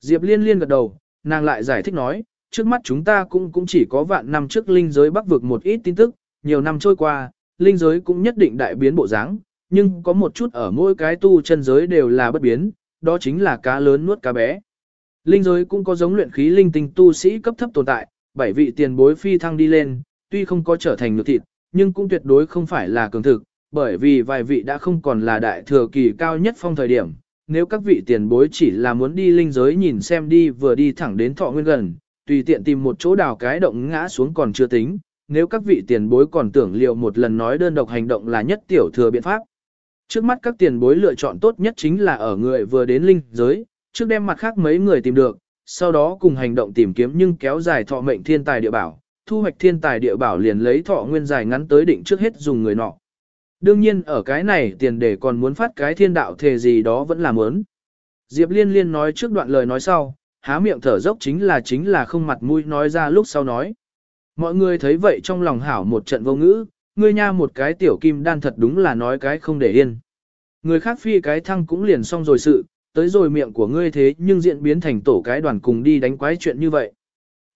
Diệp liên liên gật đầu, nàng lại giải thích nói, trước mắt chúng ta cũng cũng chỉ có vạn năm trước linh giới bắc vực một ít tin tức, nhiều năm trôi qua, linh giới cũng nhất định đại biến bộ dáng, nhưng có một chút ở mỗi cái tu chân giới đều là bất biến, đó chính là cá lớn nuốt cá bé. Linh giới cũng có giống luyện khí linh tinh tu sĩ cấp thấp tồn tại, bảy vị tiền bối phi thăng đi lên, tuy không có trở thành nhược thịt, nhưng cũng tuyệt đối không phải là cường thực, bởi vì vài vị đã không còn là đại thừa kỳ cao nhất phong thời điểm. Nếu các vị tiền bối chỉ là muốn đi linh giới nhìn xem đi vừa đi thẳng đến thọ nguyên gần, tùy tiện tìm một chỗ đào cái động ngã xuống còn chưa tính, nếu các vị tiền bối còn tưởng liệu một lần nói đơn độc hành động là nhất tiểu thừa biện pháp. Trước mắt các tiền bối lựa chọn tốt nhất chính là ở người vừa đến linh giới, trước đem mặt khác mấy người tìm được, sau đó cùng hành động tìm kiếm nhưng kéo dài thọ mệnh thiên tài địa bảo, thu hoạch thiên tài địa bảo liền lấy thọ nguyên dài ngắn tới định trước hết dùng người nọ. Đương nhiên ở cái này tiền để còn muốn phát cái thiên đạo thề gì đó vẫn là muốn. Diệp Liên Liên nói trước đoạn lời nói sau, há miệng thở dốc chính là chính là không mặt mũi nói ra lúc sau nói. Mọi người thấy vậy trong lòng hảo một trận vô ngữ, ngươi nha một cái tiểu kim đan thật đúng là nói cái không để yên. Người khác phi cái thăng cũng liền xong rồi sự, tới rồi miệng của ngươi thế nhưng diễn biến thành tổ cái đoàn cùng đi đánh quái chuyện như vậy.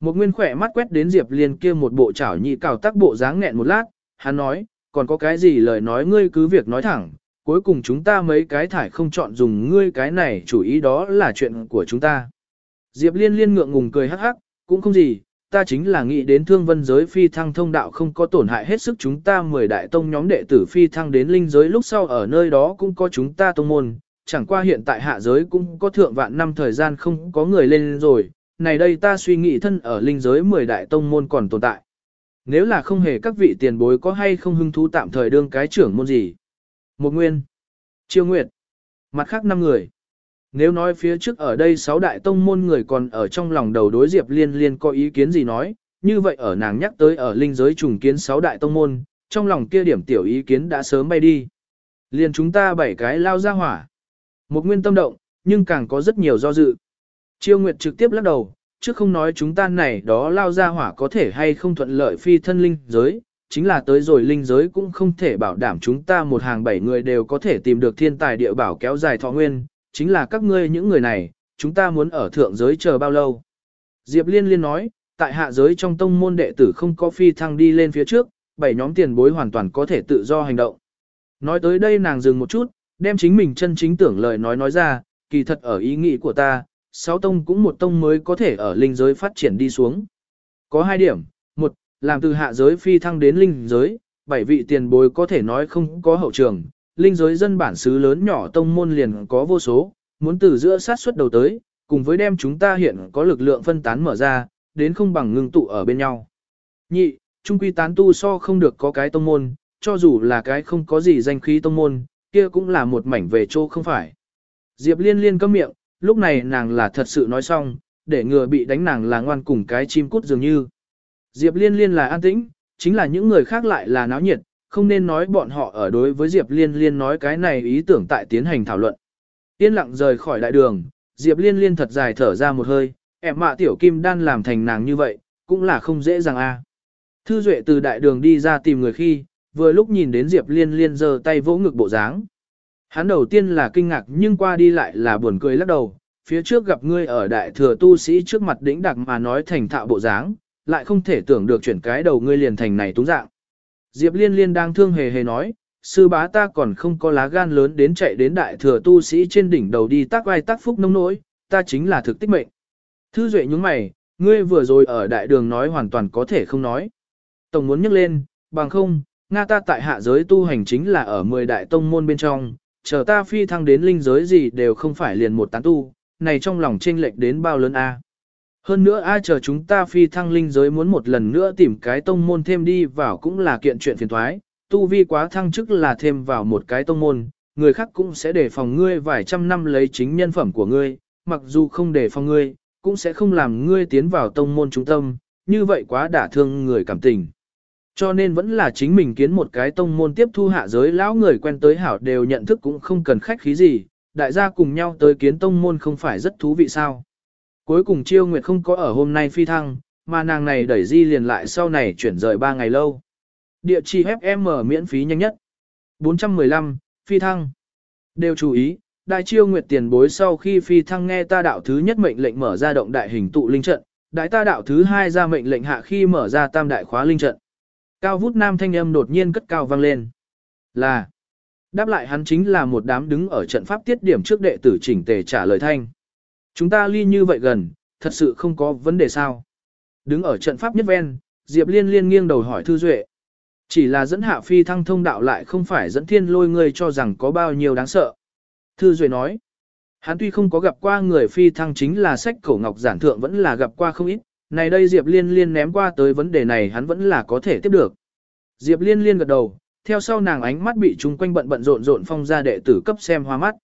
Một nguyên khỏe mắt quét đến Diệp Liên kia một bộ chảo nhị cào tác bộ dáng nghẹn một lát, hắn nói, còn có cái gì lời nói ngươi cứ việc nói thẳng, cuối cùng chúng ta mấy cái thải không chọn dùng ngươi cái này chủ ý đó là chuyện của chúng ta. Diệp Liên liên ngượng ngùng cười hắc hắc, cũng không gì, ta chính là nghĩ đến thương vân giới phi thăng thông đạo không có tổn hại hết sức chúng ta mười đại tông nhóm đệ tử phi thăng đến linh giới lúc sau ở nơi đó cũng có chúng ta tông môn, chẳng qua hiện tại hạ giới cũng có thượng vạn năm thời gian không có người lên rồi, này đây ta suy nghĩ thân ở linh giới mười đại tông môn còn tồn tại. Nếu là không hề các vị tiền bối có hay không hứng thú tạm thời đương cái trưởng môn gì. Một nguyên, chiêu nguyệt, mặt khác năm người. Nếu nói phía trước ở đây sáu đại tông môn người còn ở trong lòng đầu đối Diệp Liên Liên có ý kiến gì nói, như vậy ở nàng nhắc tới ở linh giới trùng kiến sáu đại tông môn, trong lòng kia điểm tiểu ý kiến đã sớm bay đi. liền chúng ta bảy cái lao ra hỏa. Một nguyên tâm động, nhưng càng có rất nhiều do dự. Chiêu Nguyệt trực tiếp lắc đầu, chứ không nói chúng ta này đó lao ra hỏa có thể hay không thuận lợi phi thân linh giới, chính là tới rồi linh giới cũng không thể bảo đảm chúng ta một hàng bảy người đều có thể tìm được thiên tài địa bảo kéo dài thọ nguyên, chính là các ngươi những người này, chúng ta muốn ở thượng giới chờ bao lâu. Diệp Liên Liên nói, tại hạ giới trong tông môn đệ tử không có phi thăng đi lên phía trước, bảy nhóm tiền bối hoàn toàn có thể tự do hành động. Nói tới đây nàng dừng một chút, đem chính mình chân chính tưởng lời nói nói ra, kỳ thật ở ý nghĩ của ta, sáu tông cũng một tông mới có thể ở linh giới phát triển đi xuống. Có hai điểm, một, làm từ hạ giới phi thăng đến linh giới, bảy vị tiền bối có thể nói không có hậu trường, linh giới dân bản xứ lớn nhỏ tông môn liền có vô số, muốn từ giữa sát xuất đầu tới, cùng với đem chúng ta hiện có lực lượng phân tán mở ra, đến không bằng ngưng tụ ở bên nhau. Nhị, trung quy tán tu so không được có cái tông môn, cho dù là cái không có gì danh khí tông môn, kia cũng là một mảnh về chỗ không phải. Diệp liên liên cấm miệng, lúc này nàng là thật sự nói xong, để ngừa bị đánh nàng là ngoan cùng cái chim cút dường như. Diệp liên liên là an tĩnh, chính là những người khác lại là náo nhiệt, không nên nói bọn họ ở đối với Diệp Liên Liên nói cái này ý tưởng tại tiến hành thảo luận. Yên lặng rời khỏi đại đường, Diệp Liên Liên thật dài thở ra một hơi, em mạ tiểu kim đan làm thành nàng như vậy, cũng là không dễ dàng a. Thư Duệ từ đại đường đi ra tìm người khi, vừa lúc nhìn đến Diệp Liên Liên giơ tay vỗ ngực bộ dáng. Hắn đầu tiên là kinh ngạc nhưng qua đi lại là buồn cười lắc đầu, phía trước gặp ngươi ở đại thừa tu sĩ trước mặt đỉnh đặc mà nói thành thạo bộ dáng, lại không thể tưởng được chuyển cái đầu ngươi liền thành này túng dạng. Diệp Liên Liên đang thương hề hề nói, sư bá ta còn không có lá gan lớn đến chạy đến đại thừa tu sĩ trên đỉnh đầu đi tác vai tác phúc nông nỗi, ta chính là thực tích mệnh. Thư Duệ nhúng mày, ngươi vừa rồi ở đại đường nói hoàn toàn có thể không nói. Tổng muốn nhắc lên, bằng không, Nga ta tại hạ giới tu hành chính là ở 10 đại tông môn bên trong, chờ ta phi thăng đến linh giới gì đều không phải liền một tán tu, này trong lòng chênh lệch đến bao lớn a. Hơn nữa ai chờ chúng ta phi thăng linh giới muốn một lần nữa tìm cái tông môn thêm đi vào cũng là kiện chuyện phiền thoái, tu vi quá thăng chức là thêm vào một cái tông môn, người khác cũng sẽ đề phòng ngươi vài trăm năm lấy chính nhân phẩm của ngươi, mặc dù không đề phòng ngươi, cũng sẽ không làm ngươi tiến vào tông môn trung tâm, như vậy quá đả thương người cảm tình. Cho nên vẫn là chính mình kiến một cái tông môn tiếp thu hạ giới lão người quen tới hảo đều nhận thức cũng không cần khách khí gì, đại gia cùng nhau tới kiến tông môn không phải rất thú vị sao. Cuối cùng chiêu nguyệt không có ở hôm nay phi thăng, mà nàng này đẩy di liền lại sau này chuyển rời 3 ngày lâu. Địa chỉ FM miễn phí nhanh nhất. 415, phi thăng. Đều chú ý, đại chiêu nguyệt tiền bối sau khi phi thăng nghe ta đạo thứ nhất mệnh lệnh mở ra động đại hình tụ linh trận, đại ta đạo thứ hai ra mệnh lệnh hạ khi mở ra tam đại khóa linh trận. Cao vút nam thanh âm đột nhiên cất cao vang lên. Là. Đáp lại hắn chính là một đám đứng ở trận pháp tiết điểm trước đệ tử chỉnh tề trả lời thanh. Chúng ta ly như vậy gần, thật sự không có vấn đề sao. Đứng ở trận pháp nhất ven, Diệp Liên liên nghiêng đầu hỏi Thư Duệ. Chỉ là dẫn hạ phi thăng thông đạo lại không phải dẫn thiên lôi người cho rằng có bao nhiêu đáng sợ. Thư Duệ nói, hắn tuy không có gặp qua người phi thăng chính là sách cổ ngọc giản thượng vẫn là gặp qua không ít, này đây Diệp Liên liên ném qua tới vấn đề này hắn vẫn là có thể tiếp được. Diệp Liên liên gật đầu, theo sau nàng ánh mắt bị chúng quanh bận bận rộn rộn phong ra đệ tử cấp xem hoa mắt.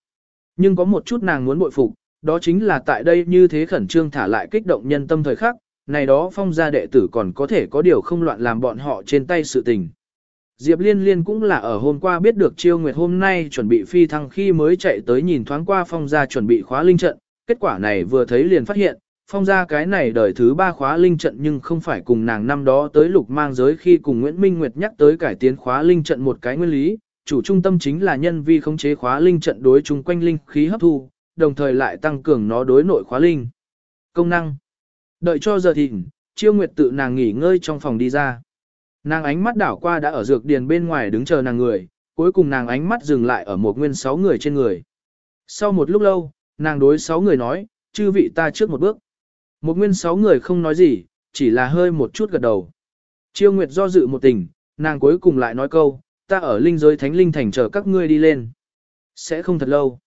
Nhưng có một chút nàng muốn bội phục, đó chính là tại đây như thế khẩn trương thả lại kích động nhân tâm thời khắc, này đó phong gia đệ tử còn có thể có điều không loạn làm bọn họ trên tay sự tình. Diệp Liên Liên cũng là ở hôm qua biết được Chiêu Nguyệt hôm nay chuẩn bị phi thăng khi mới chạy tới nhìn thoáng qua phong gia chuẩn bị khóa linh trận, kết quả này vừa thấy liền phát hiện, phong ra cái này đời thứ ba khóa linh trận nhưng không phải cùng nàng năm đó tới lục mang giới khi cùng Nguyễn Minh Nguyệt nhắc tới cải tiến khóa linh trận một cái nguyên lý, chủ trung tâm chính là nhân vi khống chế khóa linh trận đối chung quanh linh khí hấp thu, đồng thời lại tăng cường nó đối nội khóa linh. Công năng Đợi cho giờ thịnh, chiêu nguyệt tự nàng nghỉ ngơi trong phòng đi ra. Nàng ánh mắt đảo qua đã ở dược điền bên ngoài đứng chờ nàng người, cuối cùng nàng ánh mắt dừng lại ở một nguyên sáu người trên người. Sau một lúc lâu, nàng đối sáu người nói, chư vị ta trước một bước. Một nguyên sáu người không nói gì, chỉ là hơi một chút gật đầu. Chiêu Nguyệt do dự một tình, nàng cuối cùng lại nói câu, ta ở linh giới thánh linh thành chờ các ngươi đi lên. Sẽ không thật lâu.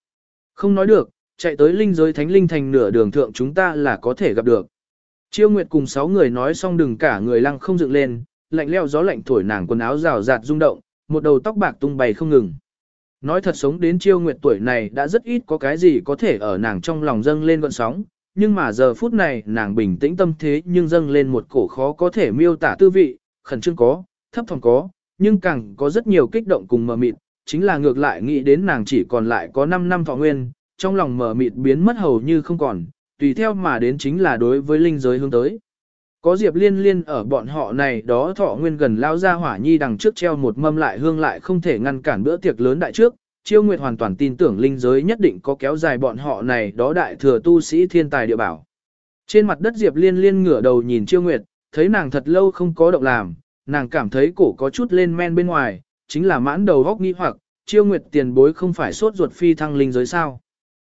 Không nói được, chạy tới linh giới thánh linh thành nửa đường thượng chúng ta là có thể gặp được. Chiêu Nguyệt cùng sáu người nói xong đừng cả người lăng không dựng lên, lạnh leo gió lạnh thổi nàng quần áo rào rạt rung động, một đầu tóc bạc tung bay không ngừng. Nói thật sống đến Chiêu Nguyệt tuổi này đã rất ít có cái gì có thể ở nàng trong lòng dâng lên gọn sóng, nhưng mà giờ phút này nàng bình tĩnh tâm thế nhưng dâng lên một cổ khó có thể miêu tả tư vị, khẩn trương có, thấp thỏm có, nhưng càng có rất nhiều kích động cùng mờ mịt, chính là ngược lại nghĩ đến nàng chỉ còn lại có 5 năm thọ nguyên, trong lòng mờ mịt biến mất hầu như không còn, tùy theo mà đến chính là đối với linh giới hướng tới. Có Diệp Liên Liên ở bọn họ này đó thọ nguyên gần lao ra hỏa nhi đằng trước treo một mâm lại hương lại không thể ngăn cản bữa tiệc lớn đại trước, Chiêu Nguyệt hoàn toàn tin tưởng linh giới nhất định có kéo dài bọn họ này đó đại thừa tu sĩ thiên tài địa bảo. Trên mặt đất Diệp Liên Liên ngửa đầu nhìn Chiêu Nguyệt, thấy nàng thật lâu không có động làm, nàng cảm thấy cổ có chút lên men bên ngoài, chính là mãn đầu góc nghi hoặc, Chiêu Nguyệt tiền bối không phải sốt ruột phi thăng linh giới sao.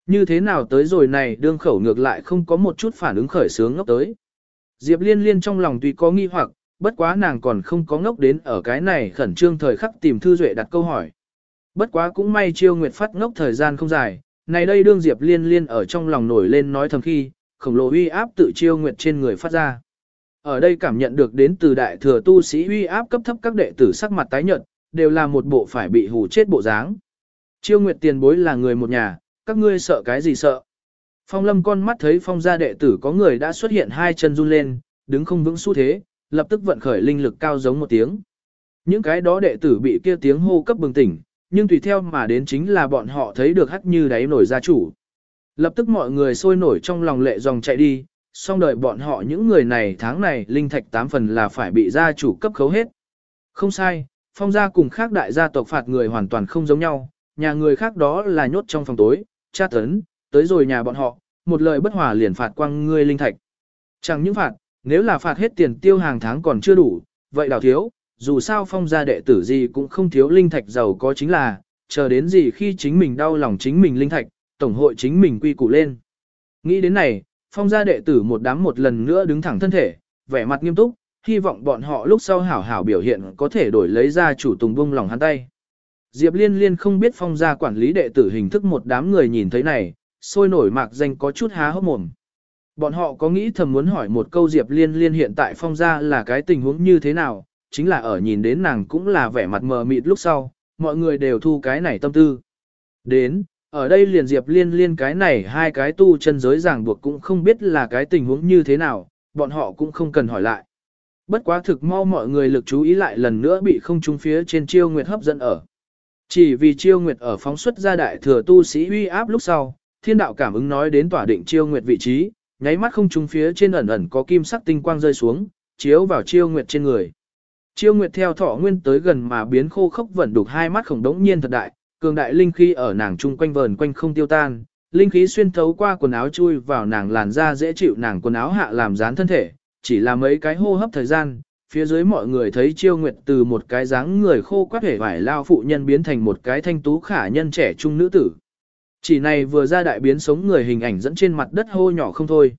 Như thế nào tới rồi này đương khẩu ngược lại không có một chút phản ứng khởi sướng ngốc tới. Diệp liên liên trong lòng tuy có nghi hoặc, bất quá nàng còn không có ngốc đến ở cái này khẩn trương thời khắc tìm Thư Duệ đặt câu hỏi. Bất quá cũng may chiêu nguyệt phát ngốc thời gian không dài, này đây đương Diệp liên liên ở trong lòng nổi lên nói thầm khi, khổng lồ uy áp tự chiêu nguyệt trên người phát ra. Ở đây cảm nhận được đến từ đại thừa tu sĩ uy áp cấp thấp các đệ tử sắc mặt tái nhợt, đều là một bộ phải bị hù chết bộ dáng. Chiêu nguyệt tiền bối là người một nhà, các ngươi sợ cái gì sợ. Phong lâm con mắt thấy phong gia đệ tử có người đã xuất hiện hai chân run lên, đứng không vững xu thế, lập tức vận khởi linh lực cao giống một tiếng. Những cái đó đệ tử bị kia tiếng hô cấp bừng tỉnh, nhưng tùy theo mà đến chính là bọn họ thấy được hắt như đáy nổi gia chủ. Lập tức mọi người sôi nổi trong lòng lệ dòng chạy đi, xong đợi bọn họ những người này tháng này linh thạch tám phần là phải bị gia chủ cấp khấu hết. Không sai, phong gia cùng khác đại gia tộc phạt người hoàn toàn không giống nhau, nhà người khác đó là nhốt trong phòng tối, tra tấn, tới rồi nhà bọn họ, một lời bất hòa liền phạt quăng ngươi linh thạch. Chẳng những phạt, nếu là phạt hết tiền tiêu hàng tháng còn chưa đủ, vậy đào thiếu, dù sao phong gia đệ tử gì cũng không thiếu linh thạch giàu có chính là, chờ đến gì khi chính mình đau lòng chính mình linh thạch, tổng hội chính mình quy củ lên. Nghĩ đến này, phong gia đệ tử một đám một lần nữa đứng thẳng thân thể, vẻ mặt nghiêm túc, hy vọng bọn họ lúc sau hảo hảo biểu hiện có thể đổi lấy ra chủ tùng bung lòng hắn tay. Diệp Liên Liên không biết phong gia quản lý đệ tử hình thức một đám người nhìn thấy này, sôi nổi mạc danh có chút há hốc mồm. Bọn họ có nghĩ thầm muốn hỏi một câu Diệp Liên Liên hiện tại phong gia là cái tình huống như thế nào, chính là ở nhìn đến nàng cũng là vẻ mặt mờ mịt lúc sau, mọi người đều thu cái này tâm tư. Đến, ở đây liền Diệp Liên Liên cái này hai cái tu chân giới ràng buộc cũng không biết là cái tình huống như thế nào, bọn họ cũng không cần hỏi lại. Bất quá thực mau mọi người lực chú ý lại lần nữa bị không trung phía trên chiêu nguyệt hấp dẫn ở. Chỉ vì chiêu nguyệt ở phóng xuất ra đại thừa tu sĩ uy áp lúc sau, thiên đạo cảm ứng nói đến tỏa định chiêu nguyệt vị trí, nháy mắt không trung phía trên ẩn ẩn có kim sắc tinh quang rơi xuống, chiếu vào chiêu nguyệt trên người. Chiêu nguyệt theo thọ nguyên tới gần mà biến khô khốc vẫn đục hai mắt khổng đống nhiên thật đại, cường đại linh khí ở nàng chung quanh vờn quanh không tiêu tan, linh khí xuyên thấu qua quần áo chui vào nàng làn da dễ chịu nàng quần áo hạ làm dán thân thể, chỉ là mấy cái hô hấp thời gian, phía dưới mọi người thấy chiêu nguyệt từ một cái dáng người khô quắt hể vải lao phụ nhân biến thành một cái thanh tú khả nhân trẻ trung nữ tử. Chỉ này vừa ra đại biến sống người hình ảnh dẫn trên mặt đất hô nhỏ không thôi.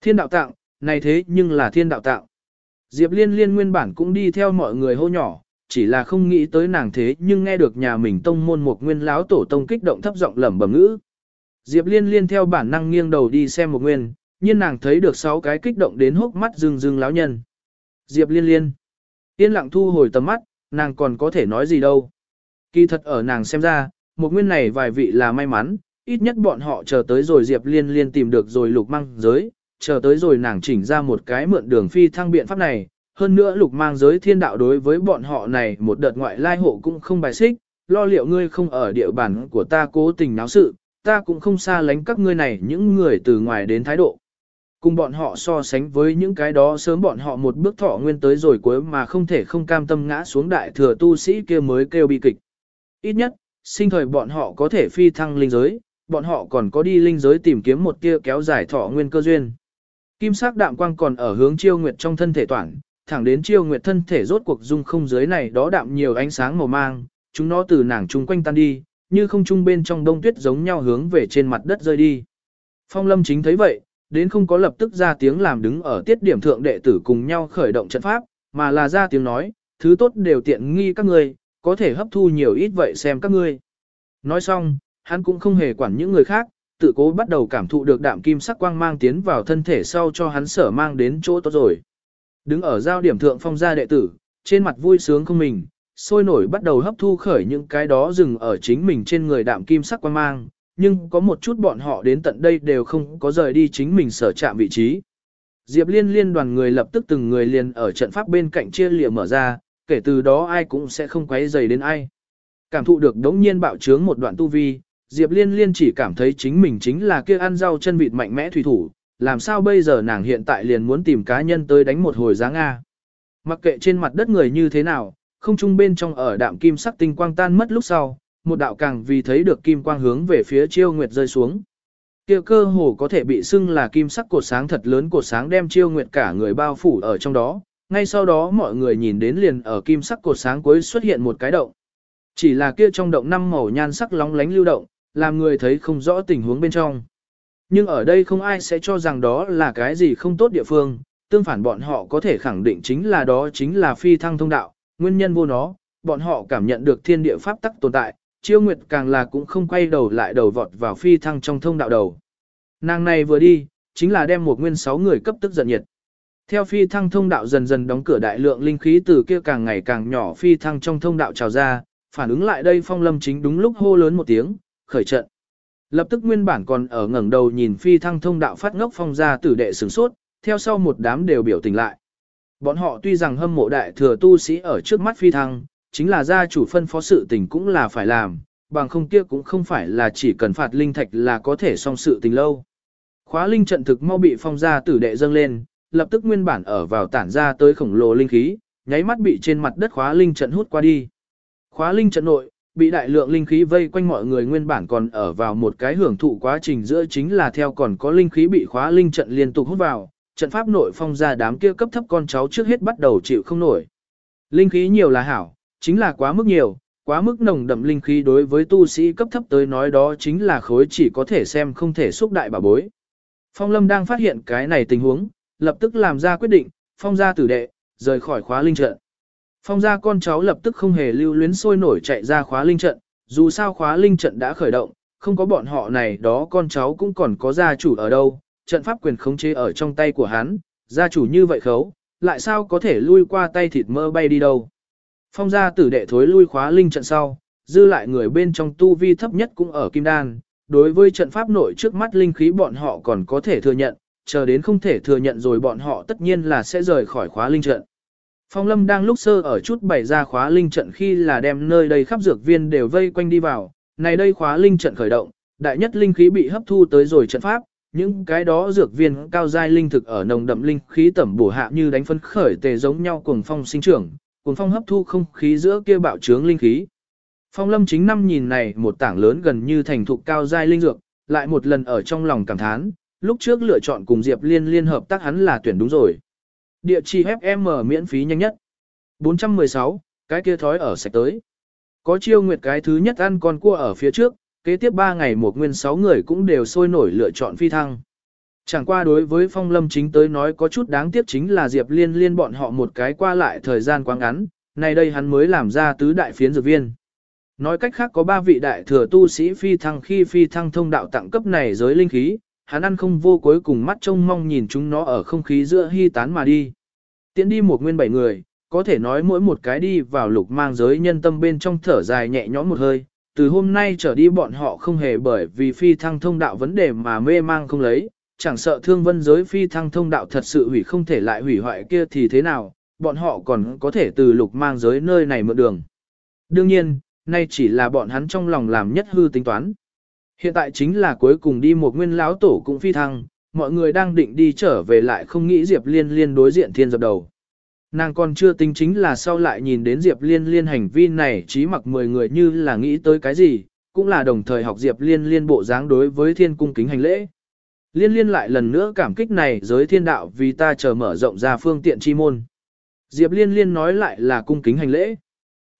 Thiên đạo tặng, này thế nhưng là thiên đạo tặng. Diệp liên liên nguyên bản cũng đi theo mọi người hô nhỏ, chỉ là không nghĩ tới nàng thế nhưng nghe được nhà mình tông môn một nguyên láo tổ tông kích động thấp giọng lẩm bẩm ngữ. Diệp liên liên theo bản năng nghiêng đầu đi xem một nguyên, nhưng nàng thấy được sáu cái kích động đến hốc mắt rưng rưng láo nhân. Diệp liên liên. Yên lặng thu hồi tầm mắt, nàng còn có thể nói gì đâu. Kỳ thật ở nàng xem ra, một nguyên này vài vị là may mắn, ít nhất bọn họ chờ tới rồi Diệp liên liên tìm được rồi lục măng giới, chờ tới rồi nàng chỉnh ra một cái mượn đường phi thăng biện pháp này. Hơn nữa lục mang giới thiên đạo đối với bọn họ này một đợt ngoại lai hộ cũng không bài xích, lo liệu ngươi không ở địa bàn của ta cố tình náo sự, ta cũng không xa lánh các ngươi này những người từ ngoài đến thái độ. Cùng bọn họ so sánh với những cái đó sớm bọn họ một bước thọ nguyên tới rồi cuối mà không thể không cam tâm ngã xuống đại thừa tu sĩ kia mới kêu bi kịch. Ít nhất, sinh thời bọn họ có thể phi thăng linh giới, bọn họ còn có đi linh giới tìm kiếm một kia kéo dài thọ nguyên cơ duyên. Kim sắc đạm quang còn ở hướng chiêu nguyệt trong thân thể toàn, thẳng đến chiêu nguyệt thân thể rốt cuộc dung không giới này đó đạm nhiều ánh sáng màu mang, chúng nó từ nàng chung quanh tan đi, như không trung bên trong đông tuyết giống nhau hướng về trên mặt đất rơi đi. Phong lâm chính thấy vậy, đến không có lập tức ra tiếng làm đứng ở tiết điểm thượng đệ tử cùng nhau khởi động trận pháp, mà là ra tiếng nói, thứ tốt đều tiện nghi các ngươi, có thể hấp thu nhiều ít vậy xem các ngươi. Nói xong, hắn cũng không hề quản những người khác, tự cố bắt đầu cảm thụ được đạm kim sắc quang mang tiến vào thân thể sau cho hắn sở mang đến chỗ tốt rồi. Đứng ở giao điểm thượng phong gia đệ tử, trên mặt vui sướng không mình, sôi nổi bắt đầu hấp thu khởi những cái đó dừng ở chính mình trên người đạm kim sắc quang mang, nhưng có một chút bọn họ đến tận đây đều không có rời đi chính mình sở chạm vị trí. Diệp liên liên đoàn người lập tức từng người liền ở trận pháp bên cạnh chia lịa mở ra, kể từ đó ai cũng sẽ không quấy dày đến ai. Cảm thụ được đống nhiên bạo trướng một đoạn tu vi, Diệp liên liên chỉ cảm thấy chính mình chính là kia ăn rau chân vịt mạnh mẽ thủy thủ, làm sao bây giờ nàng hiện tại liền muốn tìm cá nhân tới đánh một hồi giá Nga. Mặc kệ trên mặt đất người như thế nào, không trung bên trong ở đạm kim sắc tinh quang tan mất lúc sau, một đạo càng vì thấy được kim quang hướng về phía chiêu nguyệt rơi xuống. Kia cơ hồ có thể bị xưng là kim sắc cột sáng thật lớn cột sáng đem chiêu nguyệt cả người bao phủ ở trong đó, ngay sau đó mọi người nhìn đến liền ở kim sắc cột sáng cuối xuất hiện một cái động. Chỉ là kia trong động năm màu nhan sắc lóng lánh lưu động, làm người thấy không rõ tình huống bên trong. Nhưng ở đây không ai sẽ cho rằng đó là cái gì không tốt địa phương, tương phản bọn họ có thể khẳng định chính là đó chính là phi thăng thông đạo, nguyên nhân vô nó, bọn họ cảm nhận được thiên địa pháp tắc tồn tại, chiêu nguyệt càng là cũng không quay đầu lại đầu vọt vào phi thăng trong thông đạo đầu. Nàng này vừa đi, chính là đem một nguyên sáu người cấp tức giận nhiệt. Theo phi thăng thông đạo dần dần đóng cửa đại lượng linh khí từ kia càng ngày càng nhỏ phi thăng trong thông đạo trào ra, phản ứng lại đây phong lâm chính đúng lúc hô lớn một tiếng, khởi trận. Lập tức nguyên bản còn ở ngẩng đầu nhìn phi thăng thông đạo phát ngốc phong ra tử đệ sửng sốt, theo sau một đám đều biểu tình lại. Bọn họ tuy rằng hâm mộ đại thừa tu sĩ ở trước mắt phi thăng, chính là gia chủ phân phó sự tình cũng là phải làm, bằng không kia cũng không phải là chỉ cần phạt linh thạch là có thể xong sự tình lâu. Khóa linh trận thực mau bị phong gia tử đệ dâng lên, lập tức nguyên bản ở vào tản ra tới khổng lồ linh khí, nháy mắt bị trên mặt đất khóa linh trận hút qua đi. Khóa linh trận nội, bị đại lượng linh khí vây quanh mọi người nguyên bản còn ở vào một cái hưởng thụ quá trình giữa chính là theo còn có linh khí bị khóa linh trận liên tục hút vào, trận pháp nội phong ra đám kia cấp thấp con cháu trước hết bắt đầu chịu không nổi. Linh khí nhiều là hảo, chính là quá mức nhiều, quá mức nồng đậm linh khí đối với tu sĩ cấp thấp tới nói đó chính là khối chỉ có thể xem không thể xúc đại bà bối. Phong Lâm đang phát hiện cái này tình huống, lập tức làm ra quyết định, phong ra tử đệ, rời khỏi khóa linh trận. Phong gia con cháu lập tức không hề lưu luyến sôi nổi chạy ra khóa linh trận, dù sao khóa linh trận đã khởi động, không có bọn họ này đó con cháu cũng còn có gia chủ ở đâu, trận pháp quyền khống chế ở trong tay của hắn, gia chủ như vậy khấu, lại sao có thể lui qua tay thịt mơ bay đi đâu. Phong gia tử đệ thối lui khóa linh trận sau, dư lại người bên trong tu vi thấp nhất cũng ở kim đan. Đối với trận pháp nội trước mắt linh khí bọn họ còn có thể thừa nhận, chờ đến không thể thừa nhận rồi bọn họ tất nhiên là sẽ rời khỏi khóa linh trận. Phong lâm đang lúc sơ ở chút bày ra khóa linh trận khi là đem nơi đây khắp dược viên đều vây quanh đi vào, này đây khóa linh trận khởi động, đại nhất linh khí bị hấp thu tới rồi trận pháp, những cái đó dược viên cao giai linh thực ở nồng đậm linh khí tẩm bổ hạ như đánh phân khởi tề giống nhau cuồng phong sinh trưởng, cuồng phong hấp thu không khí giữa kia bạo trướng linh khí. Phong lâm chính năm nhìn này một tảng lớn gần như thành thục cao giai linh dược, lại một lần ở trong lòng cảm thán, lúc trước lựa chọn cùng Diệp Liên liên hợp tác hắn là tuyển đúng rồi. Địa chỉ FM miễn phí nhanh nhất. 416, cái kia thói ở sạch tới. Có chiêu nguyệt cái thứ nhất ăn con cua ở phía trước, kế tiếp 3 ngày một nguyên 6 người cũng đều sôi nổi lựa chọn phi thăng. Chẳng qua đối với phong lâm chính tới nói có chút đáng tiếc chính là Diệp Liên liên bọn họ một cái qua lại thời gian quá ngắn, nay đây hắn mới làm ra tứ đại phiến dược viên. Nói cách khác có ba vị đại thừa tu sĩ phi thăng khi phi thăng thông đạo tặng cấp này giới linh khí, hắn ăn không vô cuối cùng mắt trông mong nhìn chúng nó ở không khí giữa hy tán mà đi. Tiến đi một nguyên bảy người, có thể nói mỗi một cái đi vào lục mang giới nhân tâm bên trong thở dài nhẹ nhõm một hơi, từ hôm nay trở đi bọn họ không hề bởi vì phi thăng thông đạo vấn đề mà mê mang không lấy, chẳng sợ thương vân giới phi thăng thông đạo thật sự hủy không thể lại hủy hoại kia thì thế nào, bọn họ còn có thể từ lục mang giới nơi này mượn đường. Đương nhiên, nay chỉ là bọn hắn trong lòng làm nhất hư tính toán. Hiện tại chính là cuối cùng đi một nguyên lão tổ cũng phi thăng, mọi người đang định đi trở về lại không nghĩ Diệp Liên Liên đối diện thiên dập đầu. Nàng còn chưa tính chính là sau lại nhìn đến Diệp Liên Liên hành vi này trí mặc 10 người như là nghĩ tới cái gì, cũng là đồng thời học Diệp Liên Liên bộ dáng đối với thiên cung kính hành lễ. Liên Liên lại lần nữa cảm kích này giới thiên đạo vì ta chờ mở rộng ra phương tiện chi môn. Diệp Liên Liên nói lại là cung kính hành lễ.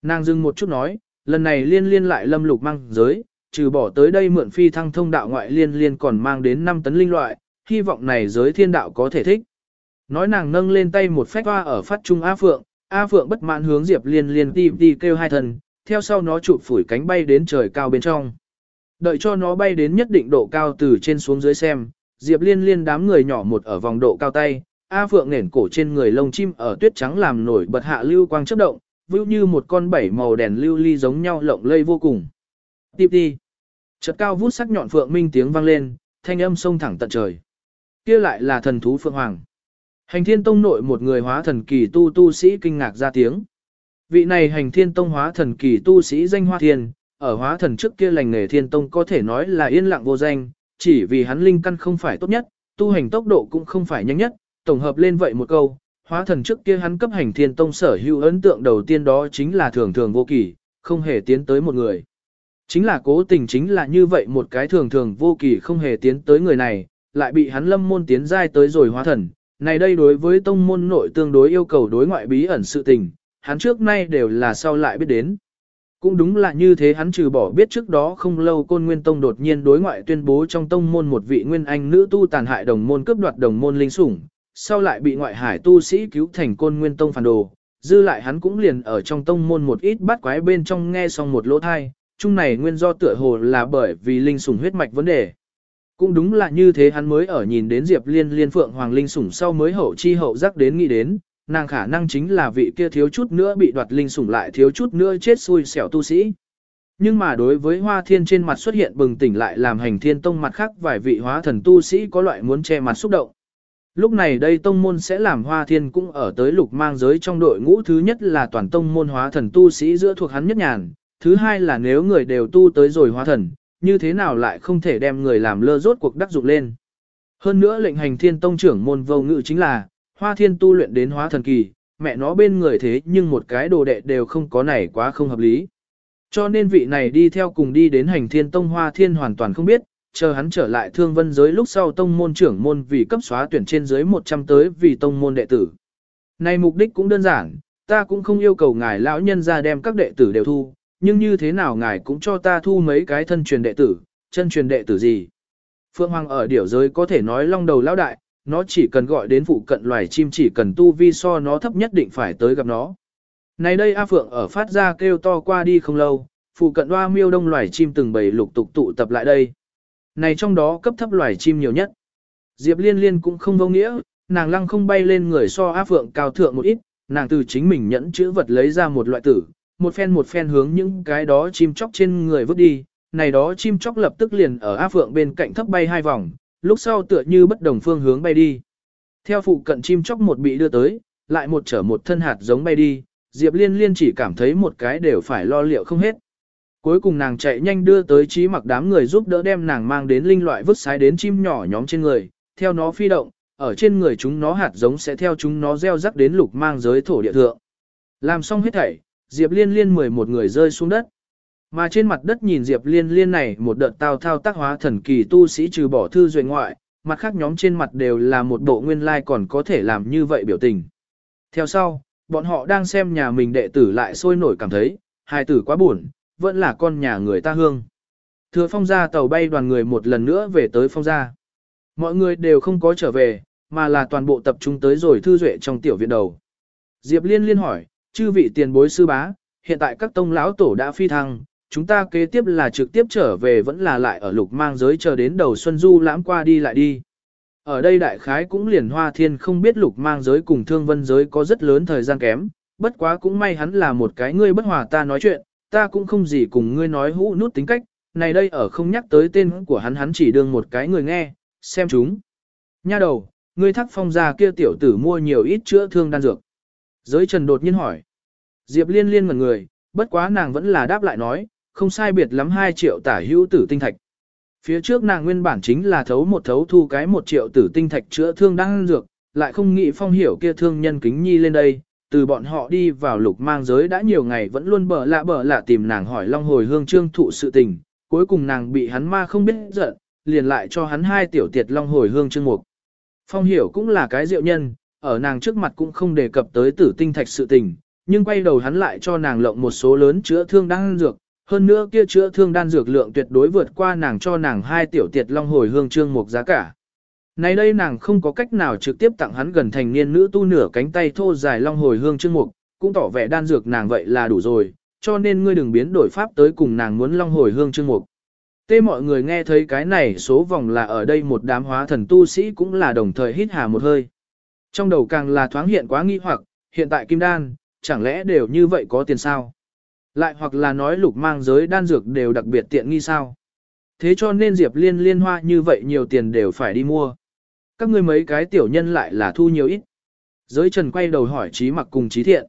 Nàng dừng một chút nói, lần này Liên Liên lại lâm lục mang giới, trừ bỏ tới đây mượn phi thăng thông đạo ngoại Liên Liên còn mang đến 5 tấn linh loại, hy vọng này giới thiên đạo có thể thích. Nói nàng nâng lên tay một phách hoa ở phát trung A Phượng, A Phượng bất mãn hướng Diệp Liên Liên đi đi kêu hai thần, theo sau nó chụp phủi cánh bay đến trời cao bên trong. Đợi cho nó bay đến nhất định độ cao từ trên xuống dưới xem, Diệp Liên Liên đám người nhỏ một ở vòng độ cao tay, A Phượng nền cổ trên người lông chim ở tuyết trắng làm nổi bật hạ lưu quang chớp động, vưu như một con bảy màu đèn lưu ly giống nhau lộng lây vô cùng. Tiếp đi. Chợt cao vút sắc nhọn phượng minh tiếng vang lên, thanh âm sông thẳng tận trời. Kia lại là thần thú phượng hoàng. Hành thiên tông nội một người hóa thần kỳ tu tu sĩ kinh ngạc ra tiếng. Vị này hành thiên tông hóa thần kỳ tu sĩ danh hoa thiên, ở hóa thần trước kia lành nghề thiên tông có thể nói là yên lặng vô danh, chỉ vì hắn linh căn không phải tốt nhất, tu hành tốc độ cũng không phải nhanh nhất, tổng hợp lên vậy một câu, hóa thần trước kia hắn cấp hành thiên tông sở hữu ấn tượng đầu tiên đó chính là thường thường vô kỳ, không hề tiến tới một người. Chính là cố tình chính là như vậy một cái thường thường vô kỳ không hề tiến tới người này, lại bị hắn lâm môn tiến giai tới rồi hóa thần, này đây đối với tông môn nội tương đối yêu cầu đối ngoại bí ẩn sự tình, hắn trước nay đều là sau lại biết đến. Cũng đúng là như thế hắn trừ bỏ biết trước đó không lâu côn nguyên tông đột nhiên đối ngoại tuyên bố trong tông môn một vị nguyên anh nữ tu tàn hại đồng môn cướp đoạt đồng môn linh sủng, sau lại bị ngoại hải tu sĩ cứu thành côn nguyên tông phản đồ, dư lại hắn cũng liền ở trong tông môn một ít bắt quái bên trong nghe xong một lỗ thai, chung này nguyên do tựa hồ là bởi vì linh sủng huyết mạch vấn đề. Cũng đúng là như thế hắn mới ở nhìn đến Diệp Liên Liên Phượng Hoàng Linh sủng sau mới hậu chi hậu giác đến nghĩ đến, nàng khả năng chính là vị kia thiếu chút nữa bị đoạt linh sủng lại thiếu chút nữa chết xui xẻo tu sĩ. Nhưng mà đối với Hoa Thiên trên mặt xuất hiện bừng tỉnh lại làm hành thiên tông mặt khác vài vị hóa thần tu sĩ có loại muốn che mặt xúc động. Lúc này đây tông môn sẽ làm Hoa Thiên cũng ở tới lục mang giới trong đội ngũ thứ nhất là toàn tông môn hóa thần tu sĩ giữa thuộc hắn nhất nhàn, thứ hai là nếu người đều tu tới rồi hóa thần, như thế nào lại không thể đem người làm lơ rốt cuộc đắc dụng lên. Hơn nữa lệnh hành thiên tông trưởng môn vô ngự chính là, hoa thiên tu luyện đến hóa thần kỳ, mẹ nó bên người thế nhưng một cái đồ đệ đều không có này quá không hợp lý. Cho nên vị này đi theo cùng đi đến hành thiên tông hoa thiên hoàn toàn không biết, chờ hắn trở lại thương vân giới lúc sau tông môn trưởng môn vì cấp xóa tuyển trên dưới 100 tới vì tông môn đệ tử. Này mục đích cũng đơn giản, ta cũng không yêu cầu ngài lão nhân ra đem các đệ tử đều thu, nhưng như thế nào ngài cũng cho ta thu mấy cái thân truyền đệ tử, chân truyền đệ tử gì. Phượng Hoàng ở điểu giới có thể nói long đầu lão đại, nó chỉ cần gọi đến phụ cận loài chim chỉ cần tu vi so nó thấp nhất định phải tới gặp nó. Này đây A Phượng ở phát ra kêu to qua đi không lâu, phụ cận hoa miêu đông loài chim từng bầy lục tục tụ tập lại đây. Này trong đó cấp thấp loài chim nhiều nhất. Diệp liên liên cũng không vô nghĩa, nàng lăng không bay lên người so A Phượng cao thượng một ít, nàng từ chính mình nhẫn chữ vật lấy ra một loại tử, một phen một phen hướng những cái đó chim chóc trên người vứt đi, này đó chim chóc lập tức liền ở áp phượng bên cạnh thấp bay hai vòng, lúc sau tựa như bất đồng phương hướng bay đi. Theo phụ cận chim chóc một bị đưa tới, lại một trở một thân hạt giống bay đi, Diệp Liên Liên chỉ cảm thấy một cái đều phải lo liệu không hết. Cuối cùng nàng chạy nhanh đưa tới trí mặc đám người giúp đỡ đem nàng mang đến linh loại vứt sái đến chim nhỏ nhóm trên người, theo nó phi động, ở trên người chúng nó hạt giống sẽ theo chúng nó gieo rắc đến lục mang giới thổ địa thượng. Làm xong hết thảy, Diệp Liên Liên 11 người rơi xuống đất. Mà trên mặt đất nhìn Diệp Liên Liên này một đợt tao thao tác hóa thần kỳ tu sĩ trừ bỏ thư duệ ngoại, mặt khác nhóm trên mặt đều là một bộ nguyên lai like còn có thể làm như vậy biểu tình. Theo sau, bọn họ đang xem nhà mình đệ tử lại sôi nổi cảm thấy, hai tử quá buồn, vẫn là con nhà người ta hương. Thừa phong gia tàu bay đoàn người một lần nữa về tới phong gia. Mọi người đều không có trở về, mà là toàn bộ tập trung tới rồi thư duệ trong tiểu viện đầu. Diệp Liên liên hỏi, chư vị tiền bối sư bá, hiện tại các tông lão tổ đã phi thăng, chúng ta kế tiếp là trực tiếp trở về vẫn là lại ở lục mang giới chờ đến đầu xuân du lãm qua đi lại đi. Ở đây đại khái cũng liền hoa thiên không biết lục mang giới cùng thương vân giới có rất lớn thời gian kém, bất quá cũng may hắn là một cái ngươi bất hòa ta nói chuyện, ta cũng không gì cùng ngươi nói hũ nút tính cách, này đây ở không nhắc tới tên của hắn hắn chỉ đương một cái người nghe, xem chúng. Nha đầu, ngươi thắc phong ra kia tiểu tử mua nhiều ít chữa thương đan dược. Giới trần đột nhiên hỏi. Diệp liên liên ngẩn người, bất quá nàng vẫn là đáp lại nói, không sai biệt lắm 2 triệu tả hữu tử tinh thạch. Phía trước nàng nguyên bản chính là thấu một thấu thu cái một triệu tử tinh thạch chữa thương đang dược, lại không nghĩ phong hiểu kia thương nhân kính nhi lên đây, từ bọn họ đi vào lục mang giới đã nhiều ngày vẫn luôn bở lạ bở lạ tìm nàng hỏi long hồi hương trương thụ sự tình, cuối cùng nàng bị hắn ma không biết giận, liền lại cho hắn hai tiểu tiệt long hồi hương trương mục. Phong hiểu cũng là cái diệu nhân, ở nàng trước mặt cũng không đề cập tới tử tinh thạch sự tình, nhưng quay đầu hắn lại cho nàng lộng một số lớn chữa thương đan dược, hơn nữa kia chữa thương đan dược lượng tuyệt đối vượt qua nàng cho nàng hai tiểu tiệt long hồi hương trương mục giá cả. Này đây nàng không có cách nào trực tiếp tặng hắn gần thành niên nữ tu nửa cánh tay thô dài long hồi hương trương mục, cũng tỏ vẻ đan dược nàng vậy là đủ rồi, cho nên ngươi đừng biến đổi pháp tới cùng nàng muốn long hồi hương trương mục. Tê mọi người nghe thấy cái này số vòng là ở đây một đám hóa thần tu sĩ cũng là đồng thời hít hà một hơi. Trong đầu càng là thoáng hiện quá nghi hoặc, hiện tại kim đan, chẳng lẽ đều như vậy có tiền sao? Lại hoặc là nói lục mang giới đan dược đều đặc biệt tiện nghi sao? Thế cho nên Diệp Liên liên hoa như vậy nhiều tiền đều phải đi mua. Các ngươi mấy cái tiểu nhân lại là thu nhiều ít. Giới trần quay đầu hỏi trí mặc cùng trí thiện.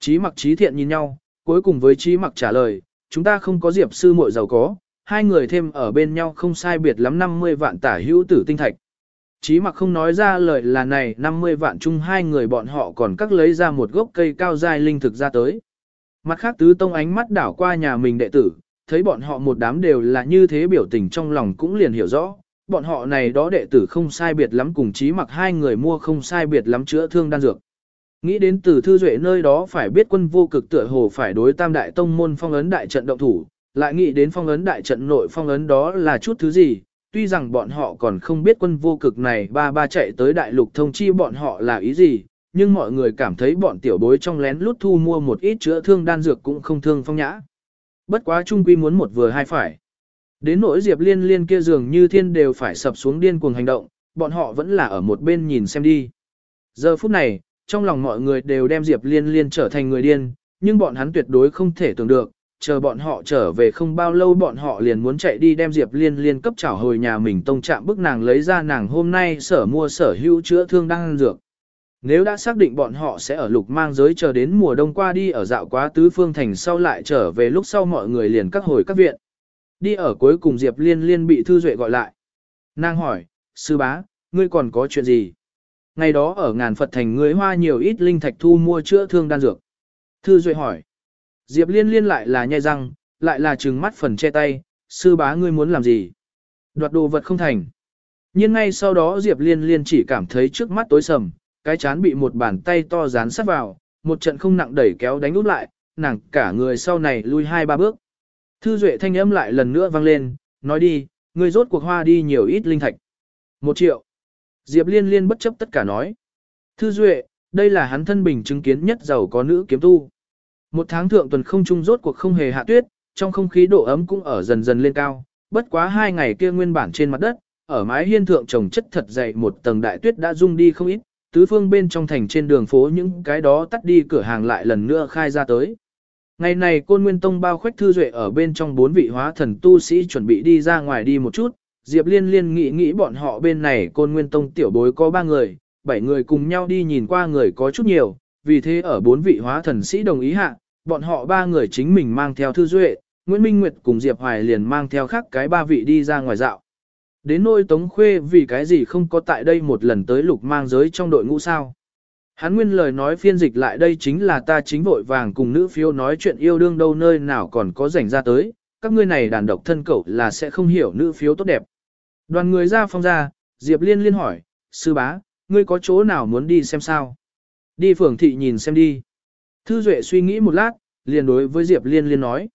Trí mặc trí thiện nhìn nhau, cuối cùng với trí mặc trả lời, chúng ta không có Diệp sư muội giàu có, hai người thêm ở bên nhau không sai biệt lắm 50 vạn tả hữu tử tinh thạch. Chí mặc không nói ra lời là này 50 vạn chung hai người bọn họ còn cắt lấy ra một gốc cây cao dài linh thực ra tới. Mặt khác tứ tông ánh mắt đảo qua nhà mình đệ tử, thấy bọn họ một đám đều là như thế biểu tình trong lòng cũng liền hiểu rõ. Bọn họ này đó đệ tử không sai biệt lắm cùng chí mặc hai người mua không sai biệt lắm chữa thương đan dược. Nghĩ đến từ thư duệ nơi đó phải biết quân vô cực tựa hồ phải đối tam đại tông môn phong ấn đại trận động thủ, lại nghĩ đến phong ấn đại trận nội phong ấn đó là chút thứ gì, tuy rằng bọn họ còn không biết quân vô cực này ba ba chạy tới đại lục thông chi bọn họ là ý gì, nhưng mọi người cảm thấy bọn tiểu bối trong lén lút thu mua một ít chữa thương đan dược cũng không thương phong nhã. Bất quá trung quy muốn một vừa hai phải. Đến nỗi Diệp Liên Liên kia dường như thiên đều phải sập xuống điên cuồng hành động, bọn họ vẫn là ở một bên nhìn xem đi. Giờ phút này, trong lòng mọi người đều đem Diệp Liên Liên trở thành người điên, nhưng bọn hắn tuyệt đối không thể tưởng được, chờ bọn họ trở về không bao lâu bọn họ liền muốn chạy đi đem Diệp Liên Liên cấp trả hồi nhà mình tông trạm bức nàng lấy ra nàng hôm nay sở mua sở hữu chữa thương đang dược. Nếu đã xác định bọn họ sẽ ở lục mang giới chờ đến mùa đông qua đi ở dạo quá tứ phương thành sau lại trở về lúc sau mọi người liền các hồi các viện. Đi ở cuối cùng Diệp Liên Liên bị Thư Duệ gọi lại. Nàng hỏi, sư bá, ngươi còn có chuyện gì? Ngày đó ở ngàn Phật thành ngươi hoa nhiều ít linh thạch thu mua chữa thương đan dược. Thư Duệ hỏi, Diệp liên liên lại là nhai răng, lại là trừng mắt phần che tay, sư bá ngươi muốn làm gì? Đoạt đồ vật không thành. Nhưng ngay sau đó Diệp liên liên chỉ cảm thấy trước mắt tối sầm, cái chán bị một bàn tay to dán sát vào, một trận không nặng đẩy kéo đánh út lại, nàng cả người sau này lui hai ba bước. Thư duệ thanh âm lại lần nữa vang lên, nói đi, ngươi rốt cuộc hoa đi nhiều ít linh thạch. Một triệu. Diệp liên liên bất chấp tất cả nói. Thư duệ, đây là hắn thân bình chứng kiến nhất giàu có nữ kiếm tu. Một tháng thượng tuần không trung rốt cuộc không hề hạ tuyết, trong không khí độ ấm cũng ở dần dần lên cao, bất quá hai ngày kia nguyên bản trên mặt đất, ở mái hiên thượng trồng chất thật dày một tầng đại tuyết đã rung đi không ít, tứ phương bên trong thành trên đường phố những cái đó tắt đi cửa hàng lại lần nữa khai ra tới. Ngày này Côn Nguyên Tông bao khoách thư duệ ở bên trong bốn vị hóa thần tu sĩ chuẩn bị đi ra ngoài đi một chút, Diệp Liên Liên nghĩ nghĩ bọn họ bên này Côn Nguyên Tông tiểu bối có ba người, bảy người cùng nhau đi nhìn qua người có chút nhiều, vì thế ở bốn vị hóa thần sĩ đồng ý hạ, bọn họ ba người chính mình mang theo Thư Duệ, Nguyễn Minh Nguyệt cùng Diệp Hoài liền mang theo khác cái ba vị đi ra ngoài dạo. Đến nôi Tống Khuê vì cái gì không có tại đây một lần tới lục mang giới trong đội ngũ sao. Hắn nguyên lời nói phiên dịch lại đây chính là ta chính vội vàng cùng nữ phiếu nói chuyện yêu đương đâu nơi nào còn có rảnh ra tới, các ngươi này đàn độc thân cậu là sẽ không hiểu nữ phiếu tốt đẹp. Đoàn người ra phong ra, Diệp Liên liên hỏi, sư bá, ngươi có chỗ nào muốn đi xem sao? Đi phường thị nhìn xem đi. Thư Duệ suy nghĩ một lát, liền đối với Diệp Liên liên nói.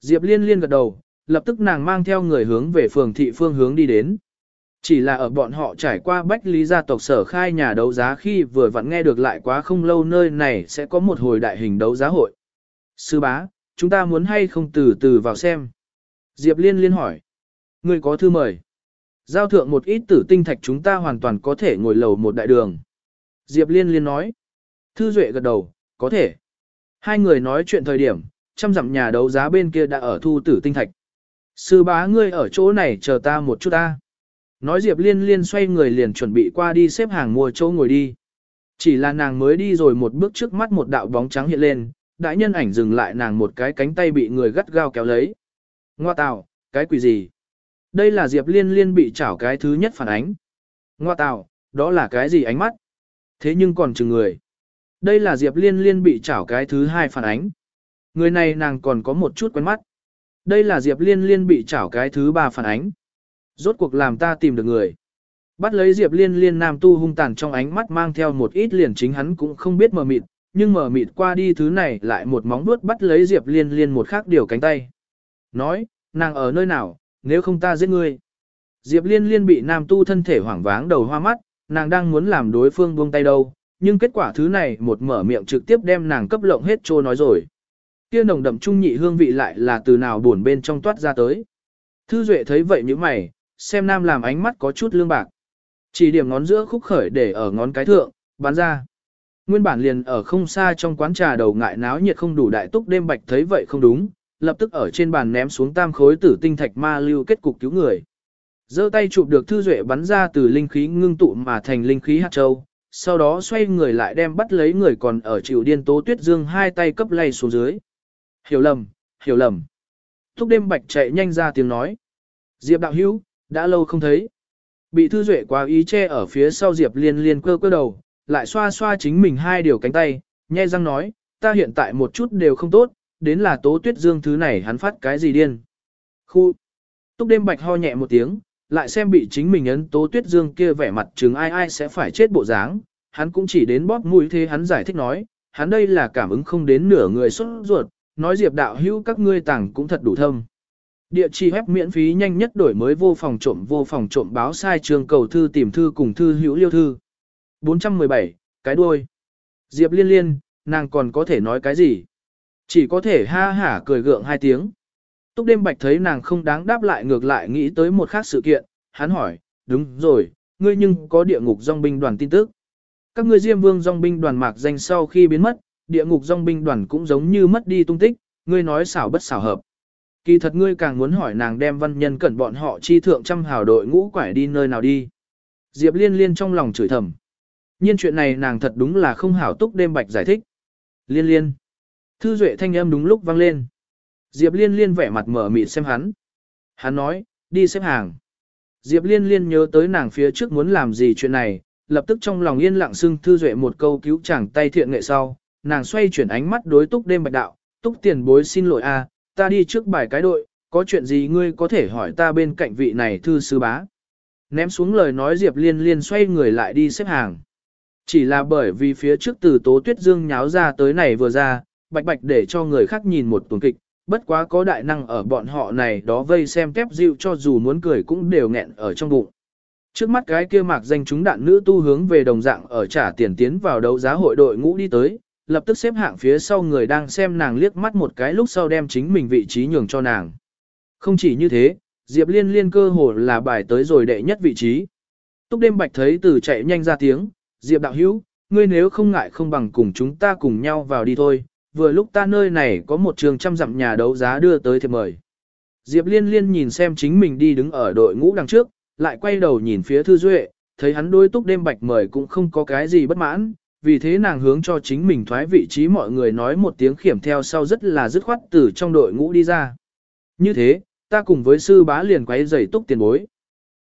Diệp Liên liên gật đầu, lập tức nàng mang theo người hướng về phường thị phương hướng đi đến. Chỉ là ở bọn họ trải qua bách lý gia tộc sở khai nhà đấu giá khi vừa vặn nghe được lại quá không lâu nơi này sẽ có một hồi đại hình đấu giá hội. Sư bá, chúng ta muốn hay không từ từ vào xem. Diệp Liên liên hỏi. Người có thư mời. Giao thượng một ít tử tinh thạch chúng ta hoàn toàn có thể ngồi lầu một đại đường. Diệp Liên liên nói. Thư Duệ gật đầu, có thể. Hai người nói chuyện thời điểm, trăm dặm nhà đấu giá bên kia đã ở thu tử tinh thạch. Sư bá ngươi ở chỗ này chờ ta một chút ta. Nói Diệp Liên Liên xoay người liền chuẩn bị qua đi xếp hàng mua chỗ ngồi đi. Chỉ là nàng mới đi rồi một bước trước mắt một đạo bóng trắng hiện lên, đại nhân ảnh dừng lại nàng một cái cánh tay bị người gắt gao kéo lấy. Ngoa tào, cái quỷ gì? Đây là Diệp Liên Liên bị chảo cái thứ nhất phản ánh. Ngoa tào, đó là cái gì ánh mắt? Thế nhưng còn chừng người. Đây là Diệp Liên Liên bị chảo cái thứ hai phản ánh. Người này nàng còn có một chút quen mắt. Đây là Diệp Liên Liên bị chảo cái thứ ba phản ánh. Rốt cuộc làm ta tìm được người. Bắt lấy Diệp Liên Liên nam tu hung tàn trong ánh mắt mang theo một ít liền chính hắn cũng không biết mờ mịt, nhưng mờ mịt qua đi thứ này lại một móng vuốt bắt lấy Diệp Liên Liên một khác điều cánh tay. Nói, nàng ở nơi nào, nếu không ta giết ngươi. Diệp Liên Liên bị nam tu thân thể hoảng váng đầu hoa mắt, nàng đang muốn làm đối phương buông tay đâu, nhưng kết quả thứ này một mở miệng trực tiếp đem nàng cấp lộng hết trô nói rồi. Kia nồng đậm trung nhị hương vị lại là từ nào buồn bên trong toát ra tới. Thư Duệ thấy vậy như mày, xem nam làm ánh mắt có chút lương bạc. Chỉ điểm ngón giữa khúc khởi để ở ngón cái thượng, bán ra. Nguyên bản liền ở không xa trong quán trà đầu ngại náo nhiệt không đủ đại túc đêm bạch thấy vậy không đúng, lập tức ở trên bàn ném xuống tam khối tử tinh thạch ma lưu kết cục cứu người. giơ tay chụp được thư duệ bắn ra từ linh khí ngưng tụ mà thành linh khí hạt châu, sau đó xoay người lại đem bắt lấy người còn ở chịu điên tố tuyết dương hai tay cấp lay xuống dưới. Hiểu lầm, hiểu lầm. Thúc đêm bạch chạy nhanh ra tiếng nói. Diệp đạo hữu, đã lâu không thấy. Bị thư duệ quá ý che ở phía sau Diệp liên liên cơ cơ đầu, lại xoa xoa chính mình hai điều cánh tay, nhe răng nói, ta hiện tại một chút đều không tốt, đến là tố tuyết dương thứ này hắn phát cái gì điên. Khu. Túc đêm bạch ho nhẹ một tiếng, lại xem bị chính mình ấn tố tuyết dương kia vẻ mặt chừng ai ai sẽ phải chết bộ dáng, hắn cũng chỉ đến bóp mũi thế hắn giải thích nói, hắn đây là cảm ứng không đến nửa người xuất ruột, nói diệp đạo hữu các ngươi tàng cũng thật đủ thâm. Địa chỉ web miễn phí nhanh nhất đổi mới vô phòng trộm vô phòng trộm báo sai trường cầu thư tìm thư cùng thư hữu liêu thư. 417, cái đuôi. Diệp liên liên, nàng còn có thể nói cái gì? Chỉ có thể ha hả cười gượng hai tiếng. Túc đêm bạch thấy nàng không đáng đáp lại ngược lại nghĩ tới một khác sự kiện, hắn hỏi, đúng rồi, ngươi nhưng có địa ngục dòng binh đoàn tin tức. Các ngươi diêm vương dòng binh đoàn mạc danh sau khi biến mất, địa ngục dòng binh đoàn cũng giống như mất đi tung tích, ngươi nói xảo bất xảo hợp. Kỳ thật ngươi càng muốn hỏi nàng đem văn nhân cẩn bọn họ chi thượng trăm hào đội ngũ quải đi nơi nào đi. Diệp liên liên trong lòng chửi thầm. Nhiên chuyện này nàng thật đúng là không hảo túc đêm bạch giải thích. Liên liên. Thư duệ thanh âm đúng lúc vang lên. Diệp liên liên vẻ mặt mở mịt xem hắn. Hắn nói, đi xếp hàng. Diệp liên liên nhớ tới nàng phía trước muốn làm gì chuyện này, lập tức trong lòng yên lặng xưng thư duệ một câu cứu chàng tay thiện nghệ sau. Nàng xoay chuyển ánh mắt đối túc đêm bạch đạo, túc tiền bối xin lỗi a, ta đi trước bài cái đội, có chuyện gì ngươi có thể hỏi ta bên cạnh vị này thư sư bá. Ném xuống lời nói Diệp Liên Liên xoay người lại đi xếp hàng. Chỉ là bởi vì phía trước từ Tố Tuyết Dương nháo ra tới này vừa ra, bạch bạch để cho người khác nhìn một tuần kịch, bất quá có đại năng ở bọn họ này đó vây xem kép dịu cho dù muốn cười cũng đều nghẹn ở trong bụng. Trước mắt cái kia mạc danh chúng đạn nữ tu hướng về đồng dạng ở trả tiền tiến vào đấu giá hội đội ngũ đi tới, lập tức xếp hạng phía sau người đang xem nàng liếc mắt một cái lúc sau đem chính mình vị trí nhường cho nàng. Không chỉ như thế, Diệp Liên liên cơ hồ là bài tới rồi đệ nhất vị trí. Túc đêm bạch thấy từ chạy nhanh ra tiếng, Diệp đạo hữu, ngươi nếu không ngại không bằng cùng chúng ta cùng nhau vào đi thôi, vừa lúc ta nơi này có một trường trăm dặm nhà đấu giá đưa tới thiệp mời. Diệp liên liên nhìn xem chính mình đi đứng ở đội ngũ đằng trước, lại quay đầu nhìn phía thư duệ, thấy hắn đôi túc đêm bạch mời cũng không có cái gì bất mãn, vì thế nàng hướng cho chính mình thoái vị trí mọi người nói một tiếng khiểm theo sau rất là dứt khoát từ trong đội ngũ đi ra. Như thế, ta cùng với sư bá liền quay giày túc tiền bối.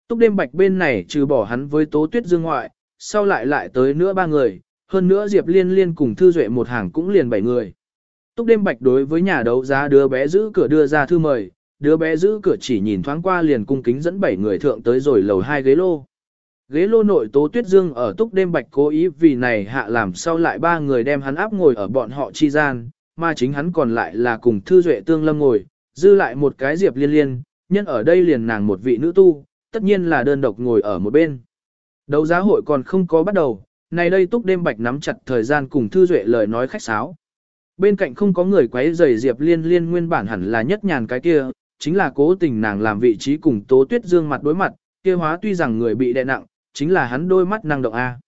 Túc đêm bạch bên này trừ bỏ hắn với tố tuyết dương ngoại, sau lại lại tới nữa ba người, hơn nữa Diệp Liên Liên cùng Thư Duệ một hàng cũng liền bảy người. Túc đêm bạch đối với nhà đấu giá đứa bé giữ cửa đưa ra thư mời, đứa bé giữ cửa chỉ nhìn thoáng qua liền cung kính dẫn bảy người thượng tới rồi lầu hai ghế lô. Ghế lô nội tố tuyết dương ở túc đêm bạch cố ý vì này hạ làm sau lại ba người đem hắn áp ngồi ở bọn họ chi gian, mà chính hắn còn lại là cùng thư duệ tương lâm ngồi, dư lại một cái diệp liên liên, nhân ở đây liền nàng một vị nữ tu, tất nhiên là đơn độc ngồi ở một bên. Đấu giá hội còn không có bắt đầu, này đây túc đêm bạch nắm chặt thời gian cùng thư duệ lời nói khách sáo. Bên cạnh không có người quấy rầy Diệp Liên Liên nguyên bản hẳn là nhất nhàn cái kia, chính là cố tình nàng làm vị trí cùng Tố Tuyết Dương mặt đối mặt, kia hóa tuy rằng người bị đè nặng, chính là hắn đôi mắt năng động a.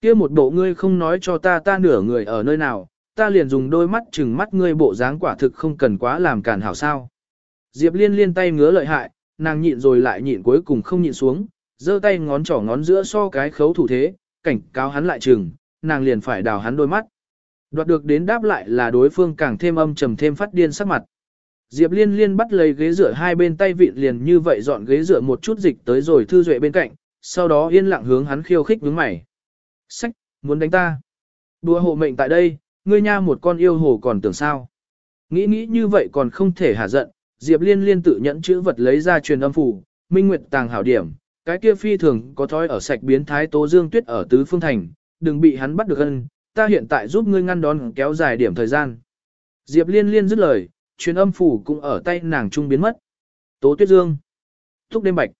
Kia một bộ ngươi không nói cho ta ta nửa người ở nơi nào, ta liền dùng đôi mắt chừng mắt ngươi bộ dáng quả thực không cần quá làm cản hảo sao. Diệp Liên liên tay ngứa lợi hại, nàng nhịn rồi lại nhịn cuối cùng không nhịn xuống, giơ tay ngón trỏ ngón giữa so cái khấu thủ thế, cảnh cáo hắn lại chừng, nàng liền phải đào hắn đôi mắt. Đoạt được đến đáp lại là đối phương càng thêm âm trầm thêm phát điên sắc mặt. Diệp Liên Liên bắt lấy ghế dựa hai bên tay vịn liền như vậy dọn ghế dựa một chút dịch tới rồi thư duệ bên cạnh, sau đó yên lặng hướng hắn khiêu khích nhướng mày. Sách, muốn đánh ta. Đùa hộ mệnh tại đây, ngươi nha một con yêu hồ còn tưởng sao. Nghĩ nghĩ như vậy còn không thể hạ giận, Diệp Liên Liên tự nhẫn chữ vật lấy ra truyền âm phủ, minh nguyệt tàng hảo điểm, cái kia phi thường có thói ở sạch biến thái tố dương tuyết ở tứ phương thành, đừng bị hắn bắt được ân, ta hiện tại giúp ngươi ngăn đón kéo dài điểm thời gian. Diệp liên liên dứt lời, truyền âm phủ cũng ở tay nàng trung biến mất. Tố tuyết dương. Thúc đêm bạch.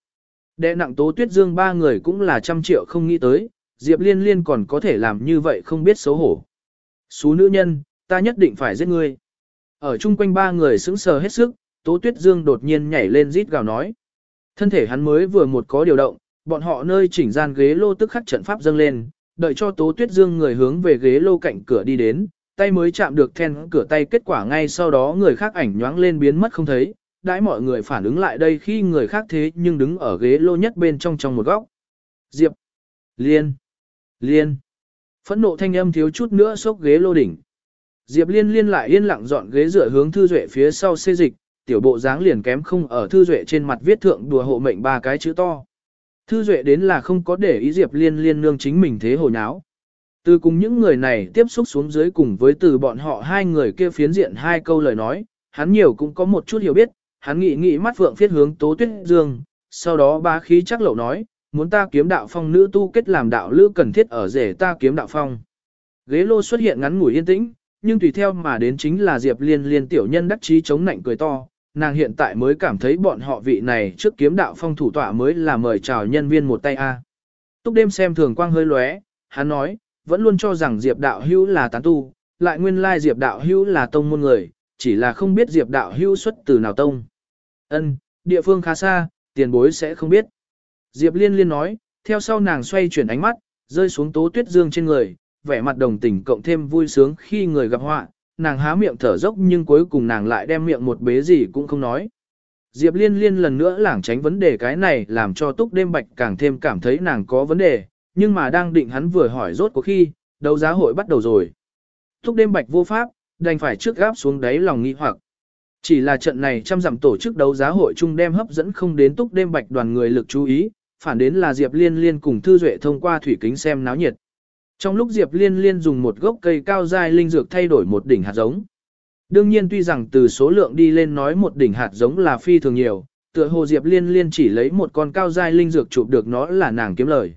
Đệ nặng tố tuyết dương ba người cũng là trăm triệu không nghĩ tới, Diệp liên liên còn có thể làm như vậy không biết xấu hổ. Xú nữ nhân, ta nhất định phải giết ngươi. Ở chung quanh ba người sững sờ hết sức, tố tuyết dương đột nhiên nhảy lên rít gào nói. Thân thể hắn mới vừa một có điều động, bọn họ nơi chỉnh gian ghế lô tức khắc trận pháp dâng lên, đợi cho Tố Tuyết Dương người hướng về ghế lô cạnh cửa đi đến, tay mới chạm được then cửa tay kết quả ngay sau đó người khác ảnh nhoáng lên biến mất không thấy, đãi mọi người phản ứng lại đây khi người khác thế nhưng đứng ở ghế lô nhất bên trong trong một góc. Diệp, Liên, Liên, phẫn nộ thanh âm thiếu chút nữa xốc ghế lô đỉnh. Diệp Liên liên lại yên lặng dọn ghế dựa hướng Thư Duệ phía sau xê dịch, tiểu bộ dáng liền kém không ở Thư Duệ trên mặt viết thượng đùa hộ mệnh ba cái chữ to. Thư Duệ đến là không có để ý Diệp Liên liên nương chính mình thế hồ nháo. Từ cùng những người này tiếp xúc xuống dưới cùng với từ bọn họ hai người kia phiến diện hai câu lời nói, hắn nhiều cũng có một chút hiểu biết, hắn nghĩ nghĩ mắt vượng phiết hướng Tố Tuyết Dương, sau đó ba khí chắc lậu nói, muốn ta kiếm đạo phong nữ tu kết làm đạo lữ cần thiết ở rể ta kiếm đạo phong. Ghế lô xuất hiện ngắn ngủi yên tĩnh, nhưng tùy theo mà đến chính là Diệp Liên liên tiểu nhân đắc chí chống nạnh cười to, nàng hiện tại mới cảm thấy bọn họ vị này trước kiếm đạo phong thủ tọa mới là mời chào nhân viên một tay A. Túc đêm xem thường quang hơi lóe, hắn nói, vẫn luôn cho rằng Diệp đạo hữu là tán tu, lại nguyên lai Diệp đạo hữu là tông môn người, chỉ là không biết Diệp đạo hữu xuất từ nào tông. Ân, địa phương khá xa, tiền bối sẽ không biết. Diệp liên liên nói, theo sau nàng xoay chuyển ánh mắt, rơi xuống tố tuyết dương trên người, vẻ mặt đồng tình cộng thêm vui sướng khi người gặp họa, nàng há miệng thở dốc nhưng cuối cùng nàng lại đem miệng một bế gì cũng không nói. Diệp liên liên lần nữa lảng tránh vấn đề cái này làm cho túc đêm bạch càng thêm cảm thấy nàng có vấn đề, nhưng mà đang định hắn vừa hỏi rốt có khi, đấu giá hội bắt đầu rồi. Túc đêm bạch vô pháp, đành phải trước gáp xuống đáy lòng nghi hoặc. Chỉ là trận này trăm dặm tổ chức đấu giá hội chung đem hấp dẫn không đến túc đêm bạch đoàn người lực chú ý, phản đến là Diệp Liên Liên cùng Thư Duệ thông qua thủy kính xem náo nhiệt. Trong lúc Diệp Liên Liên dùng một gốc cây cao dài linh dược thay đổi một đỉnh hạt giống. Đương nhiên tuy rằng từ số lượng đi lên nói một đỉnh hạt giống là phi thường nhiều, tựa hồ Diệp Liên Liên chỉ lấy một con cao dài linh dược chụp được nó là nàng kiếm lời.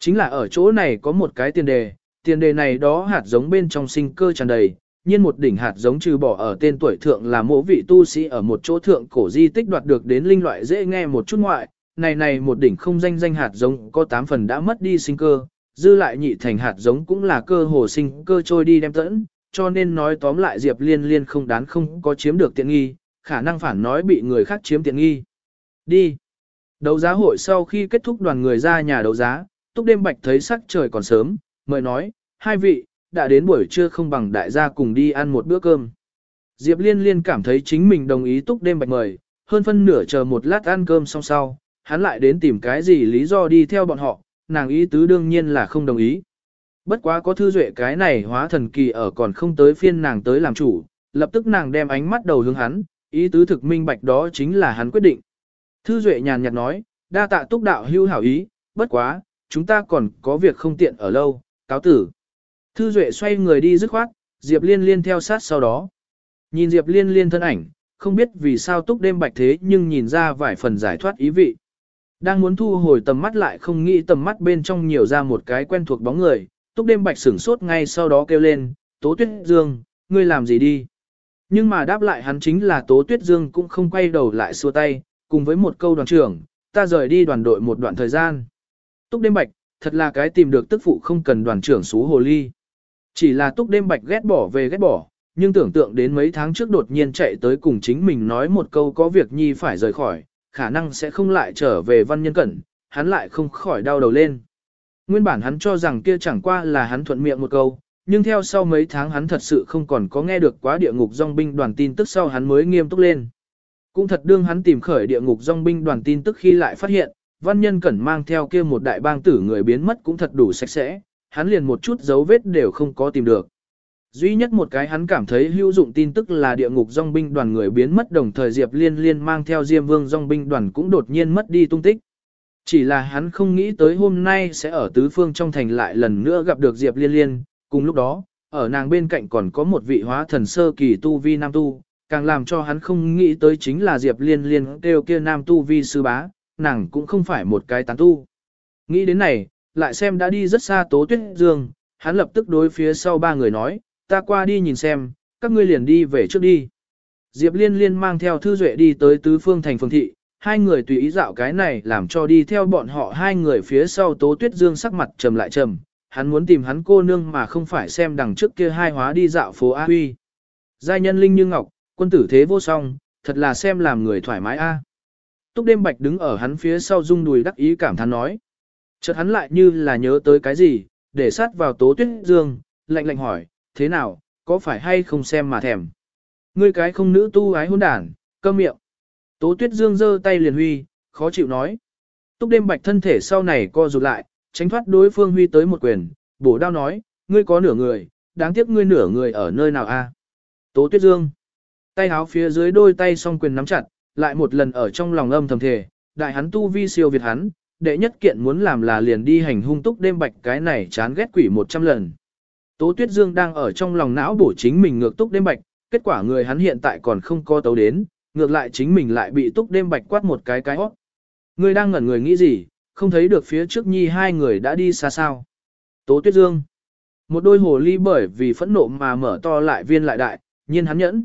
Chính là ở chỗ này có một cái tiền đề, tiền đề này đó hạt giống bên trong sinh cơ tràn đầy, nhiên một đỉnh hạt giống trừ bỏ ở tên tuổi thượng là mộ vị tu sĩ ở một chỗ thượng cổ di tích đoạt được đến linh loại dễ nghe một chút ngoại, này này một đỉnh không danh danh hạt giống có 8 phần đã mất đi sinh cơ, dư lại nhị thành hạt giống cũng là cơ hồ sinh cơ trôi đi đem tẫn, cho nên nói tóm lại Diệp Liên Liên không đán không có chiếm được tiện nghi, khả năng phản nói bị người khác chiếm tiện nghi. Đi. Đấu giá hội sau khi kết thúc đoàn người ra nhà đấu giá, Túc đêm bạch thấy sắc trời còn sớm, mời nói, hai vị, đã đến buổi trưa không bằng đại gia cùng đi ăn một bữa cơm. Diệp Liên Liên cảm thấy chính mình đồng ý Túc đêm bạch mời, hơn phân nửa chờ một lát ăn cơm xong sau, hắn lại đến tìm cái gì lý do đi theo bọn họ, nàng ý tứ đương nhiên là không đồng ý. Bất quá có thư duệ cái này hóa thần kỳ ở còn không tới phiên nàng tới làm chủ, lập tức nàng đem ánh mắt đầu hướng hắn, ý tứ thực minh bạch đó chính là hắn quyết định. Thư duệ nhàn nhạt nói, đa tạ túc đạo hưu hảo ý, bất quá, chúng ta còn có việc không tiện ở lâu, cáo tử. Thư Duệ xoay người đi dứt khoát, Diệp Liên Liên theo sát sau đó. Nhìn Diệp Liên Liên thân ảnh, không biết vì sao túc đêm bạch thế nhưng nhìn ra vài phần giải thoát ý vị. Đang muốn thu hồi tầm mắt lại không nghĩ tầm mắt bên trong nhiều ra một cái quen thuộc bóng người, túc đêm bạch sửng sốt ngay sau đó kêu lên, Tố Tuyết Dương, ngươi làm gì đi? Nhưng mà đáp lại hắn chính là Tố Tuyết Dương cũng không quay đầu lại xua tay, cùng với một câu đoàn trưởng, ta rời đi đoàn đội một đoạn thời gian. Túc đêm bạch, thật là cái tìm được tức phụ không cần đoàn trưởng xú hồ ly. Chỉ là túc đêm bạch ghét bỏ về ghét bỏ, nhưng tưởng tượng đến mấy tháng trước đột nhiên chạy tới cùng chính mình nói một câu có việc nhi phải rời khỏi, khả năng sẽ không lại trở về văn nhân cẩn, hắn lại không khỏi đau đầu lên. Nguyên bản hắn cho rằng kia chẳng qua là hắn thuận miệng một câu, nhưng theo sau mấy tháng hắn thật sự không còn có nghe được quá địa ngục dòng binh đoàn tin tức sau hắn mới nghiêm túc lên. Cũng thật đương hắn tìm khởi địa ngục dòng binh đoàn tin tức khi lại phát hiện, văn nhân cẩn mang theo kia một đại bang tử người biến mất cũng thật đủ sạch sẽ, hắn liền một chút dấu vết đều không có tìm được. Duy nhất một cái hắn cảm thấy hữu dụng tin tức là địa ngục dòng binh đoàn người biến mất đồng thời Diệp Liên Liên mang theo Diêm Vương dòng binh đoàn cũng đột nhiên mất đi tung tích. Chỉ là hắn không nghĩ tới hôm nay sẽ ở tứ phương trong thành lại lần nữa gặp được Diệp Liên Liên, cùng lúc đó, ở nàng bên cạnh còn có một vị hóa thần sơ kỳ tu vi nam tu, càng làm cho hắn không nghĩ tới chính là Diệp Liên Liên kêu kia nam tu vi sư bá, nàng cũng không phải một cái tán tu. Nghĩ đến này, lại xem đã đi rất xa Tố Tuyết Dương, hắn lập tức đối phía sau ba người nói, ta qua đi nhìn xem, các ngươi liền đi về trước đi. Diệp Liên Liên mang theo Thư Duệ đi tới tứ phương thành phường thị, hai người tùy ý dạo cái này làm cho đi theo bọn họ hai người phía sau Tố Tuyết Dương sắc mặt trầm lại trầm, hắn muốn tìm hắn cô nương mà không phải xem đằng trước kia hai hóa đi dạo phố A Huy. Giai nhân linh như ngọc, quân tử thế vô song, thật là xem làm người thoải mái A. Túc đêm bạch đứng ở hắn phía sau rung đùi đắc ý cảm thán nói. Chợt hắn lại như là nhớ tới cái gì, để sát vào tố tuyết dương, lạnh lạnh hỏi, thế nào, có phải hay không xem mà thèm. Ngươi cái không nữ tu ái hôn đản, câm miệng. Tố tuyết dương giơ tay liền huy, khó chịu nói. Túc đêm bạch thân thể sau này co rụt lại, tránh thoát đối phương huy tới một quyền, bổ đao nói, ngươi có nửa người, đáng tiếc ngươi nửa người ở nơi nào a? Tố tuyết dương. Tay háo phía dưới đôi tay song quyền nắm chặt, lại một lần ở trong lòng âm thầm thể, đại hắn tu vi siêu việt hắn, đệ nhất kiện muốn làm là liền đi hành hung túc đêm bạch cái này chán ghét quỷ một trăm lần. Tố Tuyết Dương đang ở trong lòng não bổ chính mình ngược túc đêm bạch, kết quả người hắn hiện tại còn không có tấu đến, ngược lại chính mình lại bị túc đêm bạch quát một cái cái hót. Người đang ngẩn người nghĩ gì, không thấy được phía trước nhi hai người đã đi xa sao. Tố Tuyết Dương. Một đôi hồ ly bởi vì phẫn nộ mà mở to lại viên lại đại, nhiên hắn nhẫn.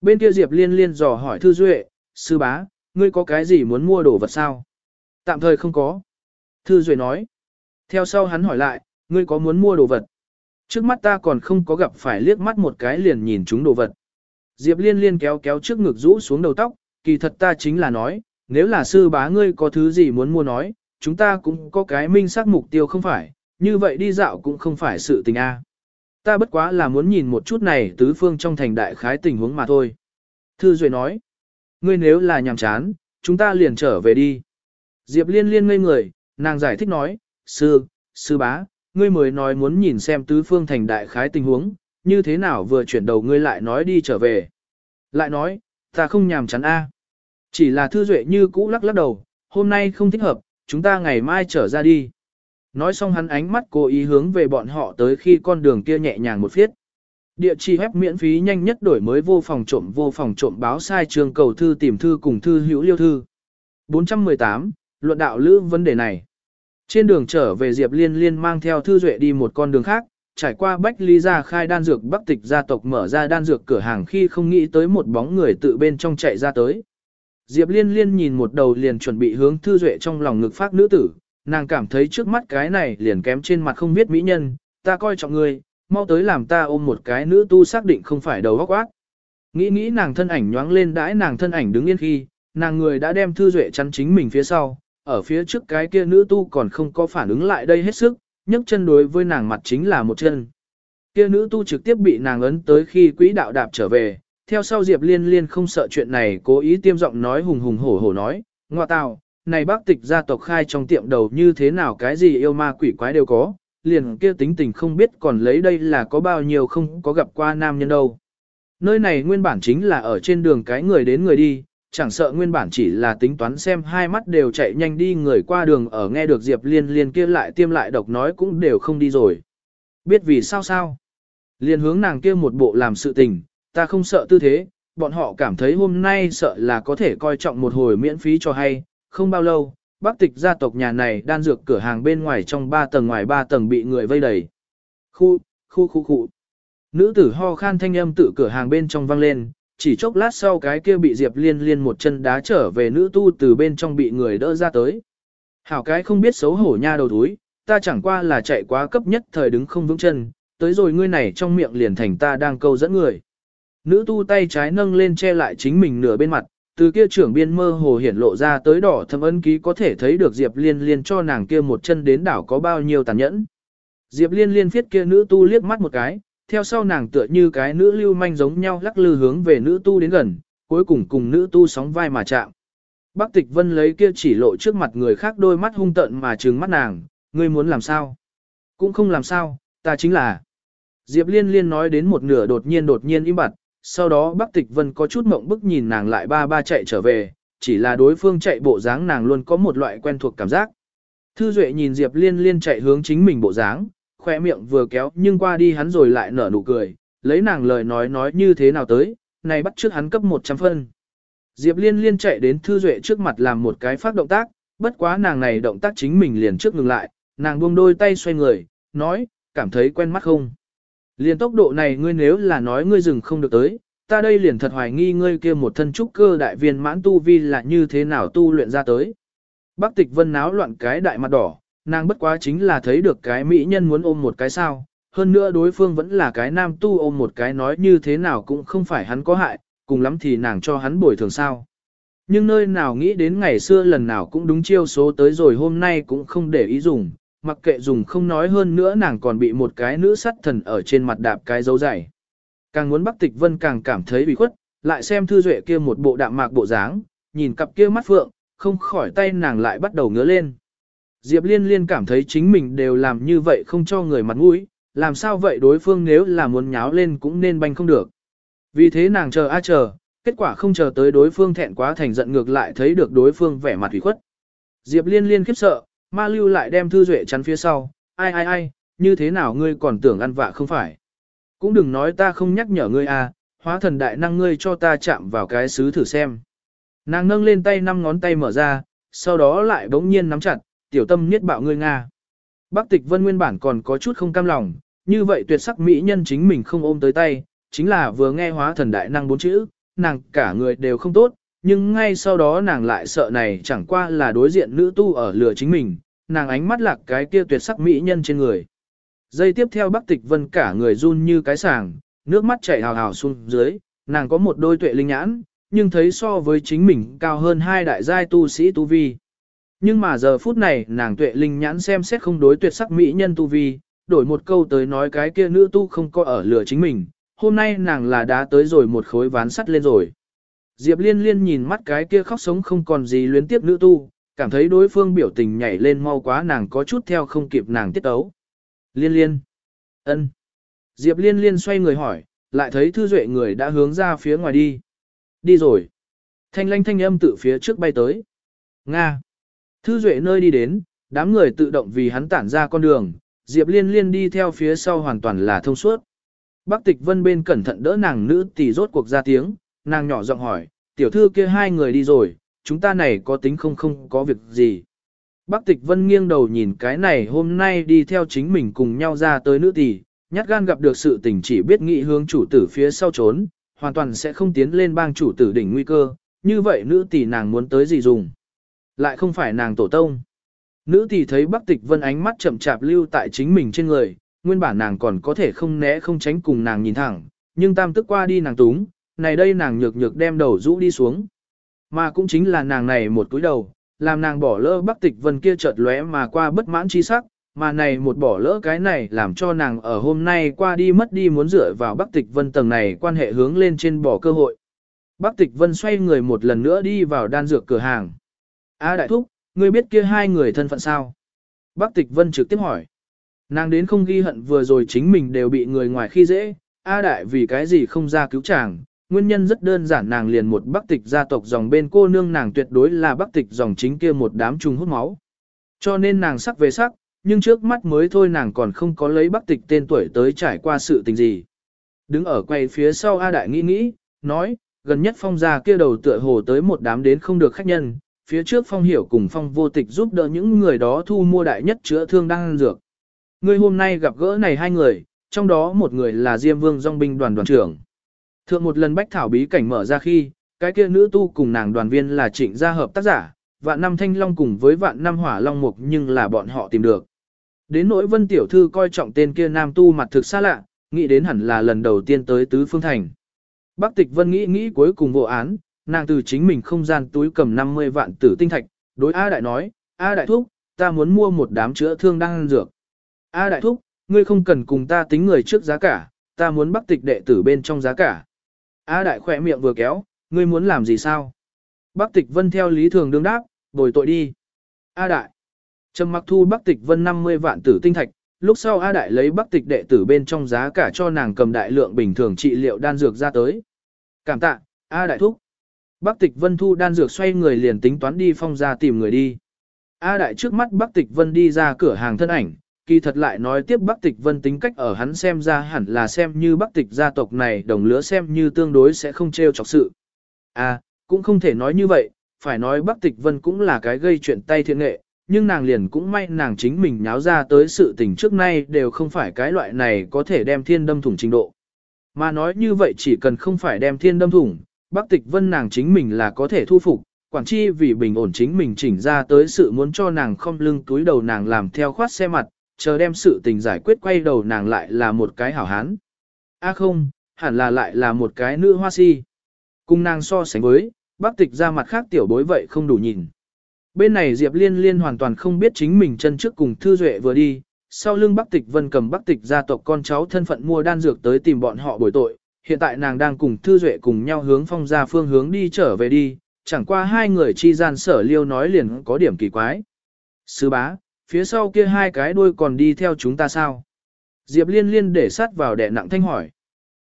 Bên kia Diệp liên liên dò hỏi Thư Duệ, sư bá, ngươi có cái gì muốn mua đồ vật sao? Tạm thời không có. Thư Duệ nói. Theo sau hắn hỏi lại, ngươi có muốn mua đồ vật? Trước mắt ta còn không có gặp phải liếc mắt một cái liền nhìn chúng đồ vật. Diệp liên liên kéo kéo trước ngực rũ xuống đầu tóc, kỳ thật ta chính là nói, nếu là sư bá ngươi có thứ gì muốn mua nói, chúng ta cũng có cái minh xác mục tiêu không phải, như vậy đi dạo cũng không phải sự tình a. Ta bất quá là muốn nhìn một chút này tứ phương trong thành đại khái tình huống mà thôi. Thư Duệ nói, ngươi nếu là nhàm chán, chúng ta liền trở về đi. Diệp liên liên ngây người, nàng giải thích nói, sư, sư bá, ngươi mới nói muốn nhìn xem tứ phương thành đại khái tình huống, như thế nào vừa chuyển đầu ngươi lại nói đi trở về. Lại nói, ta không nhàm chán a. Chỉ là thư duệ như cũ lắc lắc đầu, hôm nay không thích hợp, chúng ta ngày mai trở ra đi. Nói xong hắn ánh mắt cố ý hướng về bọn họ tới khi con đường kia nhẹ nhàng một phiết. Địa chỉ web miễn phí nhanh nhất đổi mới vô phòng trộm vô phòng trộm báo sai trường cầu thư tìm thư cùng thư hữu liêu thư. 418, luận đạo lữ vấn đề này. Trên đường trở về Diệp Liên Liên mang theo Thư Duệ đi một con đường khác, trải qua Bách ly gia khai đan dược Bắc Tịch gia tộc mở ra đan dược cửa hàng khi không nghĩ tới một bóng người tự bên trong chạy ra tới. Diệp Liên Liên nhìn một đầu liền chuẩn bị hướng Thư Duệ trong lòng ngực phát nữ tử, nàng cảm thấy trước mắt cái này liền kém trên mặt không biết mỹ nhân, ta coi trọng người, mau tới làm ta ôm một cái nữ tu xác định không phải đầu góc ác. Nghĩ nghĩ nàng thân ảnh nhoáng lên đãi nàng thân ảnh đứng yên khi, nàng người đã đem Thư Duệ chắn chính mình phía sau, ở phía trước cái kia nữ tu còn không có phản ứng lại đây hết sức, nhấc chân đối với nàng mặt chính là một chân. Kia nữ tu trực tiếp bị nàng ấn tới khi quỹ đạo đạp trở về, theo sau Diệp Liên Liên không sợ chuyện này cố ý tiêm giọng nói hùng hùng hổ hổ nói, ngoa tào, này bác tịch gia tộc khai trong tiệm đầu như thế nào cái gì yêu ma quỷ quái đều có, liền kia tính tình không biết còn lấy đây là có bao nhiêu không có gặp qua nam nhân đâu. Nơi này nguyên bản chính là ở trên đường cái người đến người đi, chẳng sợ nguyên bản chỉ là tính toán xem hai mắt đều chạy nhanh đi người qua đường ở nghe được Diệp Liên Liên kia lại tiêm lại độc nói cũng đều không đi rồi. Biết vì sao sao? liên hướng nàng kia một bộ làm sự tình, ta không sợ tư thế, bọn họ cảm thấy hôm nay sợ là có thể coi trọng một hồi miễn phí cho hay, không bao lâu, bác tịch gia tộc nhà này đan dược cửa hàng bên ngoài trong 3 tầng ngoài 3 tầng bị người vây đầy. Khu, khu khu khu. Nữ tử ho khan thanh âm tự cửa hàng bên trong vang lên, chỉ chốc lát sau cái kia bị Diệp Liên Liên một chân đá trở về nữ tu từ bên trong bị người đỡ ra tới. Hảo cái không biết xấu hổ nha đầu túi, ta chẳng qua là chạy quá cấp nhất thời đứng không vững chân, tới rồi ngươi này trong miệng liền thành ta đang câu dẫn người. Nữ tu tay trái nâng lên che lại chính mình nửa bên mặt, từ kia trưởng biên mơ hồ hiển lộ ra tới đỏ thâm ân ký có thể thấy được Diệp Liên Liên cho nàng kia một chân đến đảo có bao nhiêu tàn nhẫn. Diệp Liên Liên viết kia nữ tu liếc mắt một cái, theo sau nàng tựa như cái nữ lưu manh giống nhau lắc lư hướng về nữ tu đến gần, cuối cùng cùng nữ tu sóng vai mà chạm. Bác Tịch Vân lấy kia chỉ lộ trước mặt người khác đôi mắt hung tợn mà trừng mắt nàng, ngươi muốn làm sao? Cũng không làm sao, ta chính là. Diệp Liên Liên nói đến một nửa đột nhiên đột nhiên im bặt, sau đó Bắc Tịch Vân có chút mộng bức nhìn nàng lại ba ba chạy trở về, chỉ là đối phương chạy bộ dáng nàng luôn có một loại quen thuộc cảm giác. Thư Duệ nhìn Diệp Liên Liên chạy hướng chính mình bộ dáng, khoe miệng vừa kéo nhưng qua đi hắn rồi lại nở nụ cười, lấy nàng lời nói nói như thế nào tới, này bắt trước hắn cấp 100 phân. Diệp Liên Liên chạy đến Thư Duệ trước mặt làm một cái phát động tác, bất quá nàng này động tác chính mình liền trước ngừng lại, nàng buông đôi tay xoay người, nói, cảm thấy quen mắt không. Liền tốc độ này ngươi nếu là nói ngươi dừng không được tới, ta đây liền thật hoài nghi ngươi kia một thân trúc cơ đại viên mãn tu vi là như thế nào tu luyện ra tới. Bác tịch vân náo loạn cái đại mặt đỏ, nàng bất quá chính là thấy được cái mỹ nhân muốn ôm một cái sao, hơn nữa đối phương vẫn là cái nam tu ôm một cái nói như thế nào cũng không phải hắn có hại, cùng lắm thì nàng cho hắn bồi thường sao. Nhưng nơi nào nghĩ đến ngày xưa lần nào cũng đúng chiêu số tới rồi hôm nay cũng không để ý dùng, mặc kệ dùng không nói hơn nữa nàng còn bị một cái nữ sắt thần ở trên mặt đạp cái dấu dày. Càng muốn Bắc Tịch Vân càng cảm thấy bị khuất, lại xem Thư Duệ kia một bộ đạm mạc bộ dáng, nhìn cặp kia mắt phượng, không khỏi tay nàng lại bắt đầu ngứa lên. Diệp Liên Liên cảm thấy chính mình đều làm như vậy không cho người mặt mũi, làm sao vậy đối phương nếu là muốn nháo lên cũng nên banh không được. Vì thế nàng chờ a chờ, kết quả không chờ tới đối phương thẹn quá thành giận ngược lại thấy được đối phương vẻ mặt ủy khuất. Diệp Liên Liên khiếp sợ, ma lưu lại đem Thư Duệ chắn phía sau, ai ai ai, như thế nào ngươi còn tưởng ăn vạ không phải. Cũng đừng nói ta không nhắc nhở ngươi à, hóa thần đại năng ngươi cho ta chạm vào cái xứ thử xem. Nàng nâng lên tay năm ngón tay mở ra, sau đó lại bỗng nhiên nắm chặt, tiểu tâm niết bạo ngươi Nga. Bác tịch vân nguyên bản còn có chút không cam lòng, như vậy tuyệt sắc mỹ nhân chính mình không ôm tới tay, chính là vừa nghe hóa thần đại năng bốn chữ, nàng cả người đều không tốt, nhưng ngay sau đó nàng lại sợ này chẳng qua là đối diện nữ tu ở lừa chính mình, nàng ánh mắt lạc cái kia tuyệt sắc mỹ nhân trên người. Giây tiếp theo Bắc Tịch Vân cả người run như cái sàng, nước mắt chảy hào hào xuống dưới, nàng có một đôi tuệ linh nhãn, nhưng thấy so với chính mình cao hơn hai đại giai tu sĩ tu vi. Nhưng mà giờ phút này nàng tuệ linh nhãn xem xét không đối tuyệt sắc mỹ nhân tu vi, đổi một câu tới nói cái kia nữ tu không có ở lửa chính mình, hôm nay nàng là đã tới rồi một khối ván sắt lên rồi. Diệp liên liên nhìn mắt cái kia khóc sống không còn gì luyến tiếp nữ tu, cảm thấy đối phương biểu tình nhảy lên mau quá nàng có chút theo không kịp nàng tiết ấu. Liên liên. ân. Diệp liên liên xoay người hỏi, lại thấy thư duệ người đã hướng ra phía ngoài đi. Đi rồi. Thanh lanh thanh âm tự phía trước bay tới. Nga. Thư duệ nơi đi đến, đám người tự động vì hắn tản ra con đường, Diệp liên liên đi theo phía sau hoàn toàn là thông suốt. Bác tịch vân bên cẩn thận đỡ nàng nữ tỷ rốt cuộc ra tiếng, nàng nhỏ giọng hỏi, tiểu thư kia hai người đi rồi, chúng ta này có tính không không có việc gì. Bác Tịch Vân nghiêng đầu nhìn cái này hôm nay đi theo chính mình cùng nhau ra tới nữ tỷ, nhát gan gặp được sự tình chỉ biết nghị hướng chủ tử phía sau trốn, hoàn toàn sẽ không tiến lên bang chủ tử đỉnh nguy cơ, như vậy nữ tỷ nàng muốn tới gì dùng. Lại không phải nàng tổ tông. Nữ tỷ thấy Bác Tịch Vân ánh mắt chậm chạp lưu tại chính mình trên người, nguyên bản nàng còn có thể không né không tránh cùng nàng nhìn thẳng, nhưng tam tức qua đi nàng túng, này đây nàng nhược nhược đem đầu rũ đi xuống. Mà cũng chính là nàng này một túi đầu, làm nàng bỏ lỡ Bắc Tịch Vân kia chợt lóe mà qua bất mãn chi sắc, mà này một bỏ lỡ cái này làm cho nàng ở hôm nay qua đi mất đi muốn dựa vào Bắc Tịch Vân tầng này quan hệ hướng lên trên bỏ cơ hội. Bắc Tịch Vân xoay người một lần nữa đi vào đan dược cửa hàng. A đại thúc, ngươi biết kia hai người thân phận sao? Bắc Tịch Vân trực tiếp hỏi. Nàng đến không ghi hận vừa rồi chính mình đều bị người ngoài khi dễ, A đại vì cái gì không ra cứu chàng, nguyên nhân rất đơn giản nàng liền một bắc tịch gia tộc dòng bên cô nương nàng tuyệt đối là bắc tịch dòng chính kia một đám trùng hút máu. Cho nên nàng sắc về sắc, nhưng trước mắt mới thôi nàng còn không có lấy bắc tịch tên tuổi tới trải qua sự tình gì. Đứng ở quay phía sau A Đại nghĩ nghĩ, nói, gần nhất phong gia kia đầu tựa hồ tới một đám đến không được khách nhân, phía trước phong hiểu cùng phong vô tịch giúp đỡ những người đó thu mua đại nhất chữa thương đang dược. Ngươi hôm nay gặp gỡ này hai người, trong đó một người là Diêm Vương Dòng binh đoàn đoàn trưởng. Thượng một lần bách thảo bí cảnh mở ra khi, cái kia nữ tu cùng nàng đoàn viên là trịnh gia hợp tác giả, vạn năm thanh long cùng với vạn năm hỏa long mục nhưng là bọn họ tìm được. Đến nỗi vân tiểu thư coi trọng tên kia nam tu mặt thực xa lạ, nghĩ đến hẳn là lần đầu tiên tới tứ phương thành. Bác tịch vân nghĩ nghĩ cuối cùng vụ án, nàng từ chính mình không gian túi cầm 50 vạn tử tinh thạch, đối A đại nói, A đại thúc, ta muốn mua một đám chữa thương đang ăn dược. A đại thúc, ngươi không cần cùng ta tính người trước giá cả, ta muốn bắc tịch đệ tử bên trong giá cả. A đại khỏe miệng vừa kéo, ngươi muốn làm gì sao? Bắc tịch vân theo lý thường đương đáp, bồi tội đi. A đại. Trầm mặc thu bắc tịch vân 50 vạn tử tinh thạch, lúc sau A đại lấy bắc tịch đệ tử bên trong giá cả cho nàng cầm đại lượng bình thường trị liệu đan dược ra tới. Cảm tạ, A đại thúc. Bắc tịch vân thu đan dược xoay người liền tính toán đi phong ra tìm người đi. A đại trước mắt Bắc tịch vân đi ra cửa hàng thân ảnh, kỳ thật lại nói tiếp Bắc Tịch Vân tính cách ở hắn xem ra hẳn là xem như Bắc Tịch gia tộc này đồng lứa xem như tương đối sẽ không trêu chọc sự. À, cũng không thể nói như vậy, phải nói Bắc Tịch Vân cũng là cái gây chuyện tay thiện nghệ, nhưng nàng liền cũng may nàng chính mình nháo ra tới sự tình trước nay đều không phải cái loại này có thể đem thiên đâm thủng trình độ. Mà nói như vậy chỉ cần không phải đem thiên đâm thủng, Bắc Tịch Vân nàng chính mình là có thể thu phục, quản chi vì bình ổn chính mình chỉnh ra tới sự muốn cho nàng không lưng túi đầu nàng làm theo khoát xe mặt, chờ đem sự tình giải quyết quay đầu nàng lại là một cái hảo hán. A không, hẳn là lại là một cái nữ hoa si. Cùng nàng so sánh với, bác tịch ra mặt khác tiểu bối vậy không đủ nhìn. Bên này Diệp Liên Liên hoàn toàn không biết chính mình chân trước cùng Thư Duệ vừa đi, sau lưng Bắc Tịch Vân cầm Bắc Tịch gia tộc con cháu thân phận mua đan dược tới tìm bọn họ bồi tội, hiện tại nàng đang cùng Thư Duệ cùng nhau hướng phong ra phương hướng đi trở về đi, chẳng qua hai người chi gian sở liêu nói liền có điểm kỳ quái. Sư bá, phía sau kia hai cái đuôi còn đi theo chúng ta sao? Diệp liên liên để sát vào đẻ nặng thanh hỏi.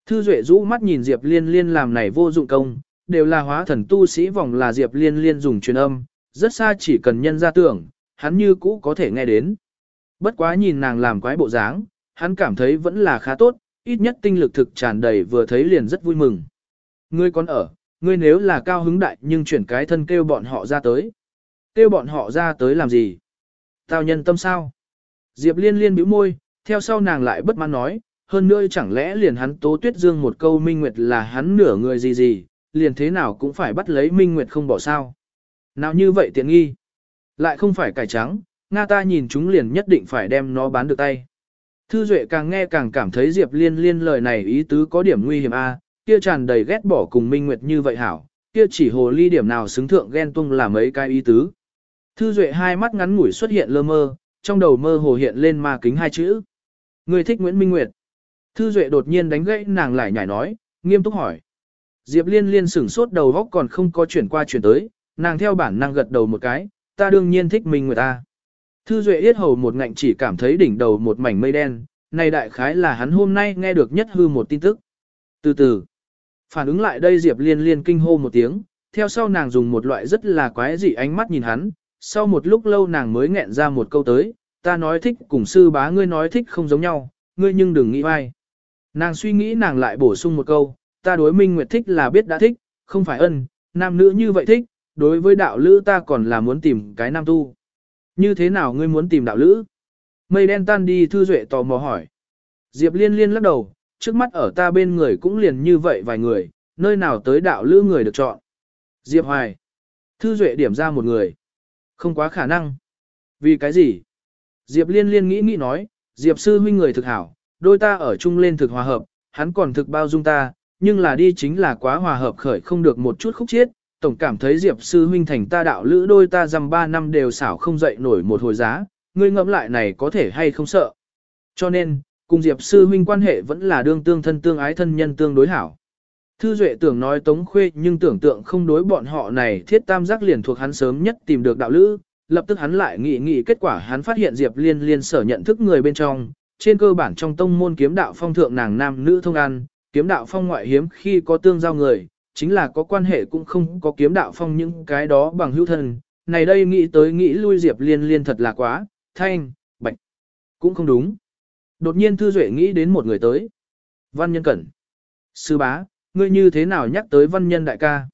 Thư Duệ rũ mắt nhìn Diệp liên liên làm này vô dụng công, đều là hóa thần tu sĩ vòng là Diệp liên liên dùng truyền âm, rất xa chỉ cần nhân ra tưởng, hắn như cũ có thể nghe đến. Bất quá nhìn nàng làm quái bộ dáng, hắn cảm thấy vẫn là khá tốt, ít nhất tinh lực thực tràn đầy vừa thấy liền rất vui mừng. Ngươi còn ở, ngươi nếu là cao hứng đại nhưng chuyển cái thân kêu bọn họ ra tới. Kêu bọn họ ra tới làm gì? Tao nhân tâm sao? Diệp liên liên bĩu môi, theo sau nàng lại bất mãn nói, hơn nữa chẳng lẽ liền hắn tố tuyết dương một câu minh nguyệt là hắn nửa người gì gì, liền thế nào cũng phải bắt lấy minh nguyệt không bỏ sao. Nào như vậy tiện nghi. Lại không phải cải trắng, Nga ta nhìn chúng liền nhất định phải đem nó bán được tay. Thư Duệ càng nghe càng cảm thấy Diệp Liên Liên lời này ý tứ có điểm nguy hiểm a, kia tràn đầy ghét bỏ cùng Minh Nguyệt như vậy hảo, kia chỉ hồ ly điểm nào xứng thượng ghen tung là mấy cái ý tứ. Thư Duệ hai mắt ngắn ngủi xuất hiện lơ mơ, trong đầu mơ hồ hiện lên ma kính hai chữ. Người thích Nguyễn Minh Nguyệt. Thư Duệ đột nhiên đánh gãy nàng lại nhảy nói, nghiêm túc hỏi. Diệp Liên liên sửng sốt đầu góc còn không có chuyển qua chuyển tới, nàng theo bản năng gật đầu một cái, ta đương nhiên thích Minh Nguyệt ta. Thư Duệ yết hầu một ngạnh chỉ cảm thấy đỉnh đầu một mảnh mây đen, này đại khái là hắn hôm nay nghe được nhất hư một tin tức. Từ từ, phản ứng lại đây Diệp Liên liên kinh hô một tiếng, theo sau nàng dùng một loại rất là quái dị ánh mắt nhìn hắn, sau một lúc lâu nàng mới nghẹn ra một câu tới, ta nói thích cùng sư bá ngươi nói thích không giống nhau, ngươi nhưng đừng nghĩ vai. Nàng suy nghĩ nàng lại bổ sung một câu, ta đối minh nguyệt thích là biết đã thích, không phải ân, nam nữ như vậy thích, đối với đạo lữ ta còn là muốn tìm cái nam tu. Như thế nào ngươi muốn tìm đạo lữ? Mây đen tan đi thư duệ tò mò hỏi. Diệp liên liên lắc đầu, trước mắt ở ta bên người cũng liền như vậy vài người, nơi nào tới đạo lữ người được chọn. Diệp hoài. Thư duệ điểm ra một người. Không quá khả năng. Vì cái gì? Diệp liên liên nghĩ nghĩ nói, Diệp sư huynh người thực hảo, đôi ta ở chung lên thực hòa hợp, hắn còn thực bao dung ta, nhưng là đi chính là quá hòa hợp khởi không được một chút khúc chiết, tổng cảm thấy Diệp sư huynh thành ta đạo lữ đôi ta dăm ba năm đều xảo không dậy nổi một hồi giá, ngươi ngẫm lại này có thể hay không sợ. Cho nên, cùng Diệp sư huynh quan hệ vẫn là đương tương thân tương ái thân nhân tương đối hảo. Thư Duệ tưởng nói Tống Khuê nhưng tưởng tượng không đối bọn họ này thiết tam giác liền thuộc hắn sớm nhất tìm được đạo lữ, lập tức hắn lại nghĩ nghĩ kết quả hắn phát hiện Diệp Liên Liên sở nhận thức người bên trong, trên cơ bản trong tông môn kiếm đạo phong thượng nàng nam nữ thông ăn, kiếm đạo phong ngoại hiếm khi có tương giao người, chính là có quan hệ cũng không có kiếm đạo phong những cái đó bằng hữu thân. Này đây nghĩ tới nghĩ lui Diệp Liên Liên thật là quá, thanh, bạch. Cũng không đúng. Đột nhiên Thư Duệ nghĩ đến một người tới. Văn Nhân Cẩn. Sư bá, ngươi như thế nào nhắc tới Văn Nhân Đại ca?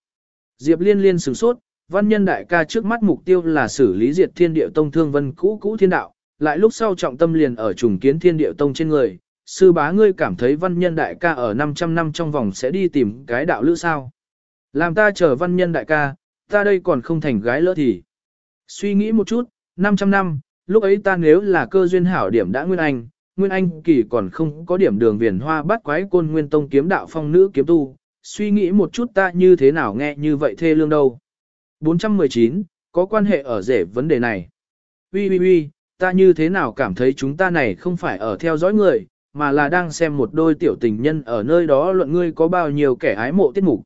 Diệp Liên Liên sửng sốt, Văn Nhân Đại ca trước mắt mục tiêu là xử lý diệt thiên địa tông thương vân cũ cũ thiên đạo, lại lúc sau trọng tâm liền ở trùng kiến thiên địa tông trên người. Sư bá ngươi cảm thấy Văn Nhân Đại ca ở 500 năm trong vòng sẽ đi tìm cái đạo lữ sao? Làm ta chờ Văn Nhân Đại ca, ta đây còn không thành gái lỡ thì. Suy nghĩ một chút, 500 năm, lúc ấy ta nếu là cơ duyên hảo điểm đã nguyên anh, nguyên anh kỳ còn không có điểm đường viền hoa bắt quái côn nguyên tông kiếm đạo phong nữ kiếm tu, suy nghĩ một chút ta như thế nào nghe như vậy thê lương đâu. 419, có quan hệ ở rể vấn đề này. Ui ui ui, ta như thế nào cảm thấy chúng ta này không phải ở theo dõi người, mà là đang xem một đôi tiểu tình nhân ở nơi đó luận ngươi có bao nhiêu kẻ ái mộ tiết mục.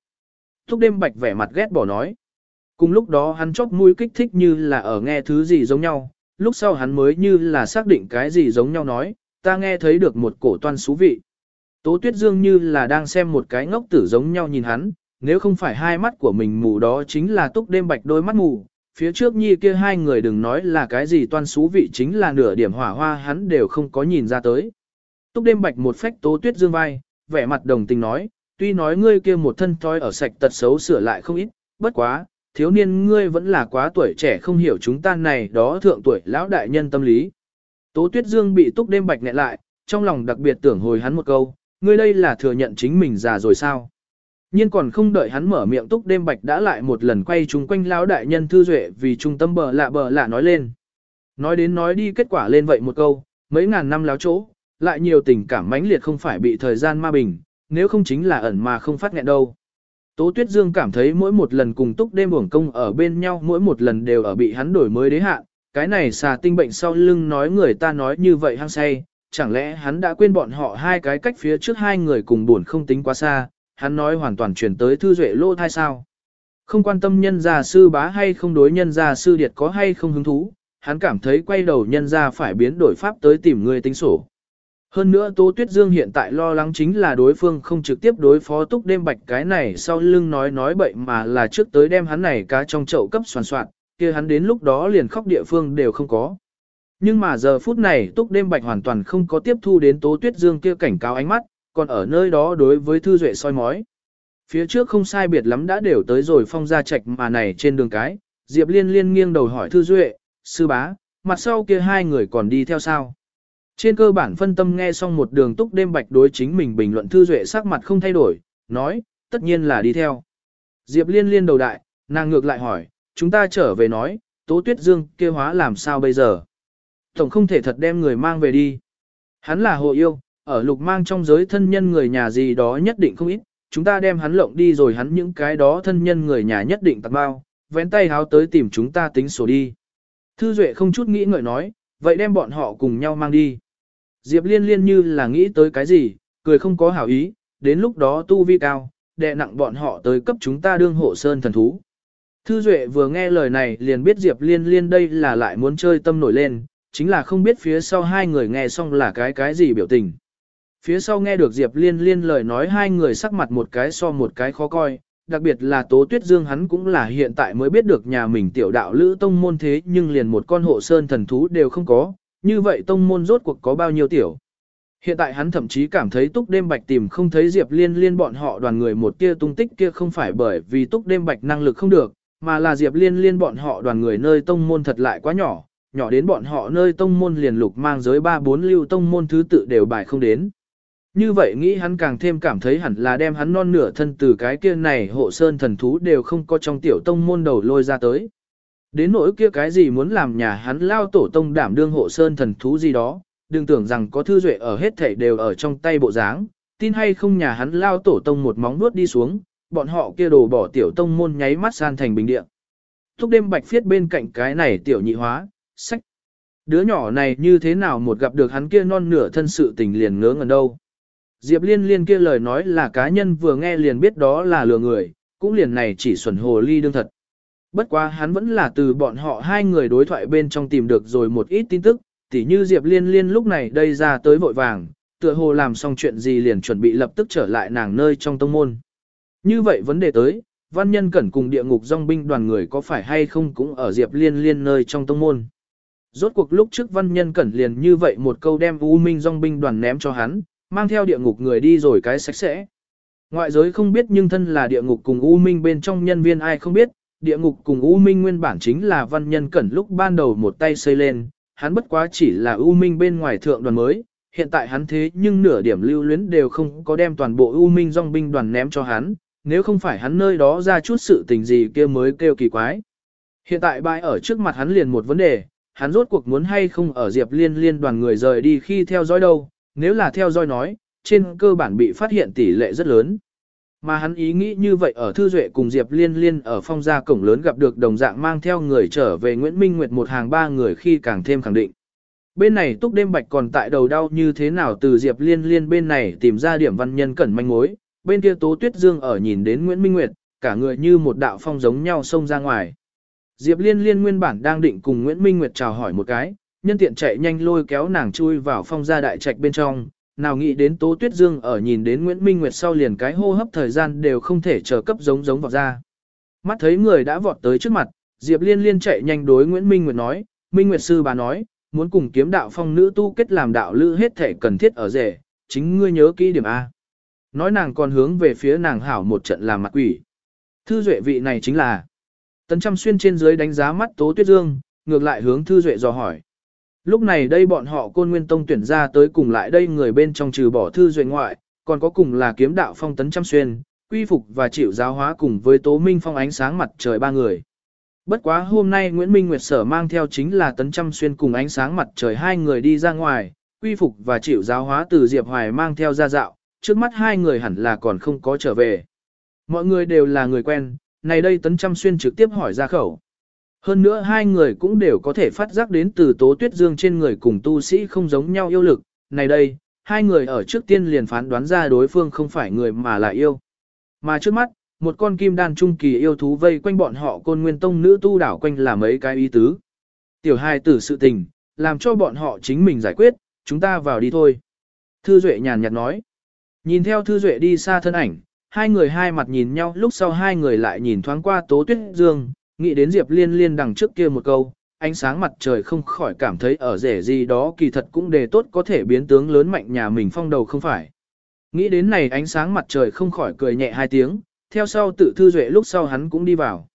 Thúc đêm bạch vẻ mặt ghét bỏ nói. Cùng lúc đó hắn chóc mũi kích thích như là ở nghe thứ gì giống nhau, lúc sau hắn mới như là xác định cái gì giống nhau nói, ta nghe thấy được một cổ toan xú vị. Tố Tuyết Dương như là đang xem một cái ngốc tử giống nhau nhìn hắn, nếu không phải hai mắt của mình mù đó chính là túc đêm bạch đôi mắt mù, phía trước nhi kia hai người đừng nói là cái gì toan xú vị chính là nửa điểm hỏa hoa hắn đều không có nhìn ra tới. Túc đêm bạch một phách Tố Tuyết Dương vai, vẻ mặt đồng tình nói, tuy nói ngươi kia một thân thói ở sạch tật xấu sửa lại không ít, bất quá, thiếu niên ngươi vẫn là quá tuổi trẻ không hiểu chúng ta này đó thượng tuổi lão đại nhân tâm lý. Tố Tuyết Dương bị túc đêm bạch nghẹn lại, trong lòng đặc biệt tưởng hồi hắn một câu, ngươi đây là thừa nhận chính mình già rồi sao? Nhưng còn không đợi hắn mở miệng túc đêm bạch đã lại một lần quay chung quanh lão đại nhân thư duệ vì trung tâm bờ lạ bờ lạ nói lên. Nói đến nói đi kết quả lên vậy một câu, mấy ngàn năm láo chỗ, lại nhiều tình cảm mãnh liệt không phải bị thời gian ma bình, nếu không chính là ẩn mà không phát nghẹn đâu. Tố Tuyết Dương cảm thấy mỗi một lần cùng túc đêm uổng công ở bên nhau mỗi một lần đều ở bị hắn đổi mới đế hạn, cái này xà tinh bệnh sau lưng nói người ta nói như vậy hăng say, chẳng lẽ hắn đã quên bọn họ hai cái cách phía trước hai người cùng buồn không tính quá xa, hắn nói hoàn toàn chuyển tới thư duệ lô thai sao. Không quan tâm nhân gia sư bá hay không đối nhân gia sư điệt có hay không hứng thú, hắn cảm thấy quay đầu nhân gia phải biến đổi pháp tới tìm người tính sổ. Hơn nữa Tô Tuyết Dương hiện tại lo lắng chính là đối phương không trực tiếp đối phó túc đêm bạch cái này sau lưng nói nói bậy mà là trước tới đem hắn này cá trong chậu cấp soàn soạn, kia hắn đến lúc đó liền khóc địa phương đều không có. Nhưng mà giờ phút này túc đêm bạch hoàn toàn không có tiếp thu đến Tố Tuyết Dương kia cảnh cáo ánh mắt, còn ở nơi đó đối với Thư Duệ soi mói. Phía trước không sai biệt lắm đã đều tới rồi phong ra trạch mà này trên đường cái, Diệp Liên liên nghiêng đầu hỏi Thư Duệ, sư bá, mặt sau kia hai người còn đi theo sao? Trên cơ bản phân tâm nghe xong một đường túc đêm bạch đối chính mình bình luận Thư Duệ sắc mặt không thay đổi, nói, tất nhiên là đi theo. Diệp Liên liên đầu đại, nàng ngược lại hỏi, chúng ta trở về nói, Tố Tuyết Dương kia hóa làm sao bây giờ? Tổng không thể thật đem người mang về đi. Hắn là hộ yêu, ở lục mang trong giới thân nhân người nhà gì đó nhất định không ít, chúng ta đem hắn lộng đi rồi hắn những cái đó thân nhân người nhà nhất định tặng bao, vén tay háo tới tìm chúng ta tính sổ đi. Thư Duệ không chút nghĩ ngợi nói, vậy đem bọn họ cùng nhau mang đi. Diệp liên liên như là nghĩ tới cái gì, cười không có hảo ý, đến lúc đó tu vi cao, đệ nặng bọn họ tới cấp chúng ta đương hộ sơn thần thú. Thư Duệ vừa nghe lời này liền biết Diệp liên liên đây là lại muốn chơi tâm nổi lên, chính là không biết phía sau hai người nghe xong là cái cái gì biểu tình. Phía sau nghe được Diệp Liên Liên lời nói hai người sắc mặt một cái so một cái khó coi, đặc biệt là Tố Tuyết Dương hắn cũng là hiện tại mới biết được nhà mình tiểu đạo lữ tông môn thế nhưng liền một con hộ sơn thần thú đều không có, như vậy tông môn rốt cuộc có bao nhiêu tiểu. Hiện tại hắn thậm chí cảm thấy túc đêm bạch tìm không thấy Diệp Liên Liên bọn họ đoàn người một tia tung tích kia không phải bởi vì túc đêm bạch năng lực không được, mà là Diệp Liên Liên bọn họ đoàn người nơi tông môn thật lại quá nhỏ, nhỏ đến bọn họ nơi tông môn liền lục mang giới ba bốn lưu tông môn thứ tự đều bài không đến. Như vậy nghĩ hắn càng thêm cảm thấy hẳn là đem hắn non nửa thân từ cái kia này hộ sơn thần thú đều không có trong tiểu tông môn đầu lôi ra tới. Đến nỗi kia cái gì muốn làm nhà hắn lao tổ tông đảm đương hộ sơn thần thú gì đó, đừng tưởng rằng có thư duệ ở hết thảy đều ở trong tay bộ dáng, tin hay không nhà hắn lao tổ tông một móng nuốt đi xuống, bọn họ kia đồ bỏ tiểu tông môn nháy mắt san thành bình địa. Thúc đêm bạch phiết bên cạnh cái này tiểu nhị hóa, sách. Đứa nhỏ này như thế nào một gặp được hắn kia non nửa thân sự tình liền ngớ ngẩn đâu. Diệp liên liên kia lời nói là cá nhân vừa nghe liền biết đó là lừa người, cũng liền này chỉ xuẩn hồ ly đương thật. Bất quá hắn vẫn là từ bọn họ hai người đối thoại bên trong tìm được rồi một ít tin tức, tỉ như Diệp liên liên lúc này đây ra tới vội vàng, tựa hồ làm xong chuyện gì liền chuẩn bị lập tức trở lại nàng nơi trong tông môn. Như vậy vấn đề tới, văn nhân cẩn cùng địa ngục dòng binh đoàn người có phải hay không cũng ở Diệp liên liên nơi trong tông môn. Rốt cuộc lúc trước văn nhân cẩn liền như vậy một câu đem U Minh dòng binh đoàn ném cho hắn, mang theo địa ngục người đi rồi cái sạch sẽ. Ngoại giới không biết nhưng thân là địa ngục cùng U Minh bên trong nhân viên ai không biết, địa ngục cùng U Minh nguyên bản chính là văn nhân cẩn lúc ban đầu một tay xây lên, hắn bất quá chỉ là U Minh bên ngoài thượng đoàn mới, hiện tại hắn thế nhưng nửa điểm lưu luyến đều không có đem toàn bộ U Minh dòng binh đoàn ném cho hắn, nếu không phải hắn nơi đó ra chút sự tình gì kia mới kêu kỳ quái. Hiện tại bãi ở trước mặt hắn liền một vấn đề, hắn rốt cuộc muốn hay không ở Diệp Liên liên đoàn người rời đi khi theo dõi đâu, nếu là theo dõi nói, trên cơ bản bị phát hiện tỷ lệ rất lớn. Mà hắn ý nghĩ như vậy ở Thư Duệ cùng Diệp Liên Liên ở phong gia cổng lớn gặp được đồng dạng mang theo người trở về Nguyễn Minh Nguyệt một hàng ba người khi càng thêm khẳng định. Bên này túc đêm bạch còn tại đầu đau như thế nào từ Diệp Liên Liên bên này tìm ra điểm văn nhân cẩn manh mối, bên kia Tố Tuyết Dương ở nhìn đến Nguyễn Minh Nguyệt, cả người như một đạo phong giống nhau xông ra ngoài. Diệp Liên Liên nguyên bản đang định cùng Nguyễn Minh Nguyệt chào hỏi một cái, nhân tiện chạy nhanh lôi kéo nàng chui vào phong gia đại trạch bên trong, nào nghĩ đến Tố Tuyết Dương ở nhìn đến Nguyễn Minh Nguyệt sau liền cái hô hấp thời gian đều không thể chờ cấp giống giống vào ra. Mắt thấy người đã vọt tới trước mặt, Diệp Liên Liên chạy nhanh đối Nguyễn Minh Nguyệt nói, Minh Nguyệt sư bà nói, muốn cùng kiếm đạo phong nữ tu kết làm đạo lữ hết thể cần thiết ở rể, chính ngươi nhớ kỹ điểm A. Nói nàng còn hướng về phía nàng hảo một trận làm mặt quỷ. Thư duệ vị này chính là Tấn Trăm Xuyên trên dưới đánh giá mắt Tố Tuyết Dương, ngược lại hướng Thư Duệ dò hỏi. Lúc này đây bọn họ côn nguyên tông tuyển ra tới cùng lại đây người bên trong trừ bỏ Thư Duệ ngoại, còn có cùng là kiếm đạo phong Tấn Trăm Xuyên, quy phục và chịu giáo hóa cùng với Tố Minh phong ánh sáng mặt trời ba người. Bất quá hôm nay Nguyễn Minh Nguyệt Sở mang theo chính là Tấn Trăm Xuyên cùng ánh sáng mặt trời hai người đi ra ngoài, quy phục và chịu giáo hóa từ Diệp Hoài mang theo ra dạo, trước mắt hai người hẳn là còn không có trở về. Mọi người đều là người quen, này đây Tấn Trăm Xuyên trực tiếp hỏi ra khẩu. Hơn nữa hai người cũng đều có thể phát giác đến từ Tố Tuyết Dương trên người cùng tu sĩ không giống nhau yêu lực. Này đây, hai người ở trước tiên liền phán đoán ra đối phương không phải người mà là yêu. Mà trước mắt, một con kim đan trung kỳ yêu thú vây quanh bọn họ côn nguyên tông nữ tu đảo quanh là mấy cái ý tứ. Tiểu hai tử sự tình, làm cho bọn họ chính mình giải quyết, chúng ta vào đi thôi. Thư Duệ nhàn nhạt nói. Nhìn theo Thư Duệ đi xa thân ảnh, hai người hai mặt nhìn nhau lúc sau hai người lại nhìn thoáng qua Tố Tuyết Dương, nghĩ đến Diệp Liên Liên đằng trước kia một câu, ánh sáng mặt trời không khỏi cảm thấy ở rể gì đó kỳ thật cũng đề tốt có thể biến tướng lớn mạnh nhà mình phong đầu không phải. Nghĩ đến này ánh sáng mặt trời không khỏi cười nhẹ hai tiếng, theo sau tự Thư Duệ lúc sau hắn cũng đi vào.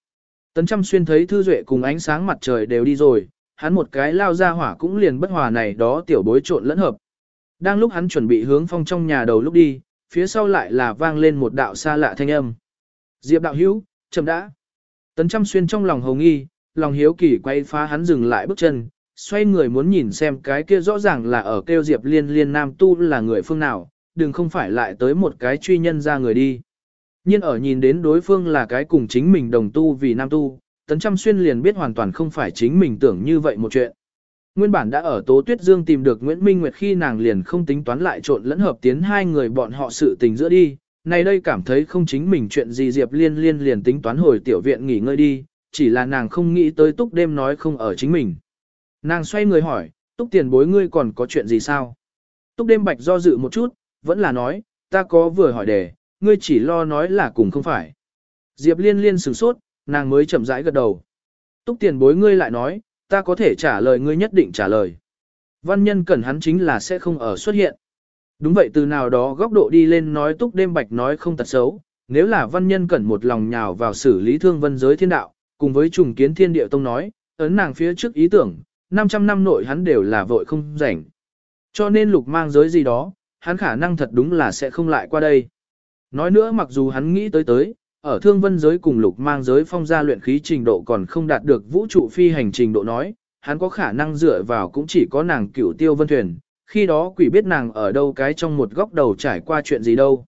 Tấn Trăm Xuyên thấy Thư Duệ cùng ánh sáng mặt trời đều đi rồi, hắn một cái lao ra hỏa cũng liền bất hòa này đó tiểu bối trộn lẫn hợp. Đang lúc hắn chuẩn bị hướng phong trong nhà đầu lúc đi, phía sau lại là vang lên một đạo xa lạ thanh âm. Diệp đạo hữu, chậm đã. Tấn trăm xuyên trong lòng hồng nghi, lòng hiếu kỳ quay phá hắn dừng lại bước chân, xoay người muốn nhìn xem cái kia rõ ràng là ở kêu Diệp liên liên nam tu là người phương nào, đừng không phải lại tới một cái truy nhân ra người đi. Nhưng ở nhìn đến đối phương là cái cùng chính mình đồng tu vì nam tu, tấn trăm xuyên liền biết hoàn toàn không phải chính mình tưởng như vậy một chuyện. Nguyên bản đã ở Tố Tuyết Dương tìm được Nguyễn Minh Nguyệt khi nàng liền không tính toán lại trộn lẫn hợp tiến hai người bọn họ sự tình giữa đi, này đây cảm thấy không chính mình chuyện gì Diệp Liên Liên liền tính toán hồi tiểu viện nghỉ ngơi đi, chỉ là nàng không nghĩ tới túc đêm nói không ở chính mình. Nàng xoay người hỏi, túc tiền bối ngươi còn có chuyện gì sao? Túc đêm bạch do dự một chút, vẫn là nói, ta có vừa hỏi đề, ngươi chỉ lo nói là cùng không phải. Diệp Liên Liên sửng sốt, nàng mới chậm rãi gật đầu. Túc tiền bối ngươi lại nói, ta có thể trả lời ngươi nhất định trả lời. Văn nhân cẩn hắn chính là sẽ không ở xuất hiện. Đúng vậy từ nào đó góc độ đi lên nói túc đêm bạch nói không tật xấu, nếu là văn nhân cẩn một lòng nhào vào xử lý thương vân giới thiên đạo, cùng với trùng kiến thiên địa tông nói, ấn nàng phía trước ý tưởng, 500 năm nội hắn đều là vội không rảnh. Cho nên lục mang giới gì đó, hắn khả năng thật đúng là sẽ không lại qua đây. Nói nữa mặc dù hắn nghĩ tới tới, ở thương vân giới cùng lục mang giới phong gia luyện khí trình độ còn không đạt được vũ trụ phi hành trình độ nói, hắn có khả năng dựa vào cũng chỉ có nàng cửu tiêu vân thuyền, khi đó quỷ biết nàng ở đâu cái trong một góc đầu trải qua chuyện gì đâu.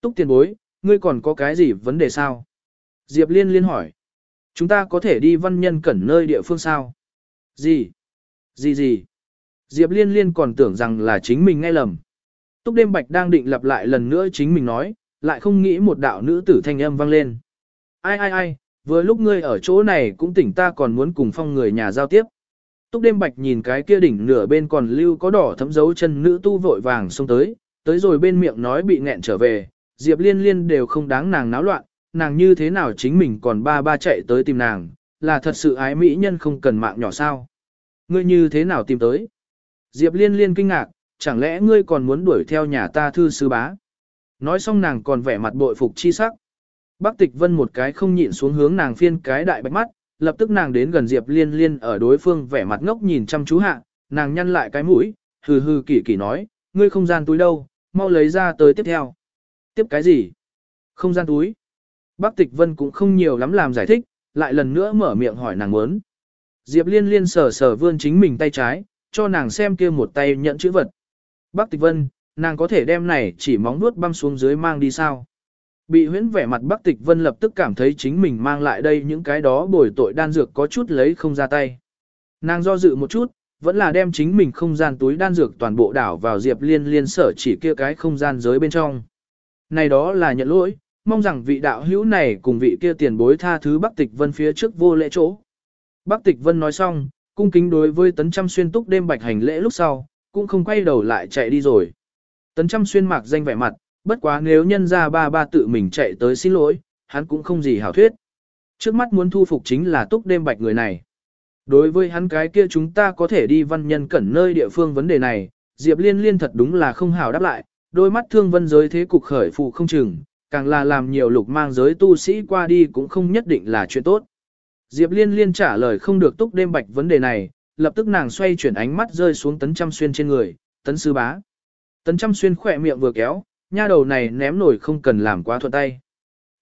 Túc tiền bối, ngươi còn có cái gì vấn đề sao? Diệp liên liên hỏi. Chúng ta có thể đi văn nhân cẩn nơi địa phương sao? Gì? Gì gì? Diệp liên liên còn tưởng rằng là chính mình nghe lầm. Túc đêm bạch đang định lặp lại lần nữa chính mình nói, lại không nghĩ một đạo nữ tử thanh âm vang lên. Ai ai ai, vừa lúc ngươi ở chỗ này cũng tỉnh ta còn muốn cùng phong người nhà giao tiếp. Túc đêm bạch nhìn cái kia đỉnh nửa bên còn lưu có đỏ thấm dấu chân nữ tu vội vàng xông tới, tới rồi bên miệng nói bị nghẹn trở về, Diệp liên liên đều không đáng nàng náo loạn, nàng như thế nào chính mình còn ba ba chạy tới tìm nàng, là thật sự ái mỹ nhân không cần mạng nhỏ sao. Ngươi như thế nào tìm tới? Diệp liên liên kinh ngạc, chẳng lẽ ngươi còn muốn đuổi theo nhà ta thư sư bá? Nói xong nàng còn vẻ mặt bội phục chi sắc. Bác tịch vân một cái không nhịn xuống hướng nàng phiên cái đại bạch mắt, lập tức nàng đến gần Diệp liên liên ở đối phương vẻ mặt ngốc nhìn chăm chú hạ, nàng nhăn lại cái mũi, hừ hừ kỳ kỳ nói, ngươi không gian túi đâu, mau lấy ra tới tiếp theo. Tiếp cái gì? Không gian túi. Bác Tịch Vân cũng không nhiều lắm làm giải thích, lại lần nữa mở miệng hỏi nàng muốn. Diệp Liên Liên sờ sờ vươn chính mình tay trái, cho nàng xem kia một tay nhận chữ vật. Bác Tịch Vân, nàng có thể đem này chỉ móng nuốt băm xuống dưới mang đi sao? Bị huyễn vẻ mặt Bác Tịch Vân lập tức cảm thấy chính mình mang lại đây những cái đó bồi tội đan dược có chút lấy không ra tay. Nàng do dự một chút, vẫn là đem chính mình không gian túi đan dược toàn bộ đảo vào Diệp Liên Liên sở chỉ kia cái không gian giới bên trong. Này đó là nhận lỗi, mong rằng vị đạo hữu này cùng vị kia tiền bối tha thứ Bắc Tịch Vân phía trước vô lễ chỗ. Bắc Tịch Vân nói xong, cung kính đối với tấn trăm xuyên túc đêm bạch hành lễ lúc sau, cũng không quay đầu lại chạy đi rồi. Tấn trăm xuyên mạc danh vẻ mặt, bất quá nếu nhân ra ba ba tự mình chạy tới xin lỗi, hắn cũng không gì hảo thuyết. Trước mắt muốn thu phục chính là túc đêm bạch người này. Đối với hắn cái kia chúng ta có thể đi văn nhân cẩn nơi địa phương vấn đề này, Diệp Liên Liên thật đúng là không hảo đáp lại, đôi mắt thương vân giới thế cục khởi phụ không chừng, càng là làm nhiều lục mang giới tu sĩ qua đi cũng không nhất định là chuyện tốt. Diệp Liên Liên trả lời không được túc đêm bạch vấn đề này, lập tức nàng xoay chuyển ánh mắt rơi xuống tấn trăm xuyên trên người, tấn sư bá. Tấn trăm xuyên khỏe miệng vừa kéo, nha đầu này ném nổi không cần làm quá thuận tay.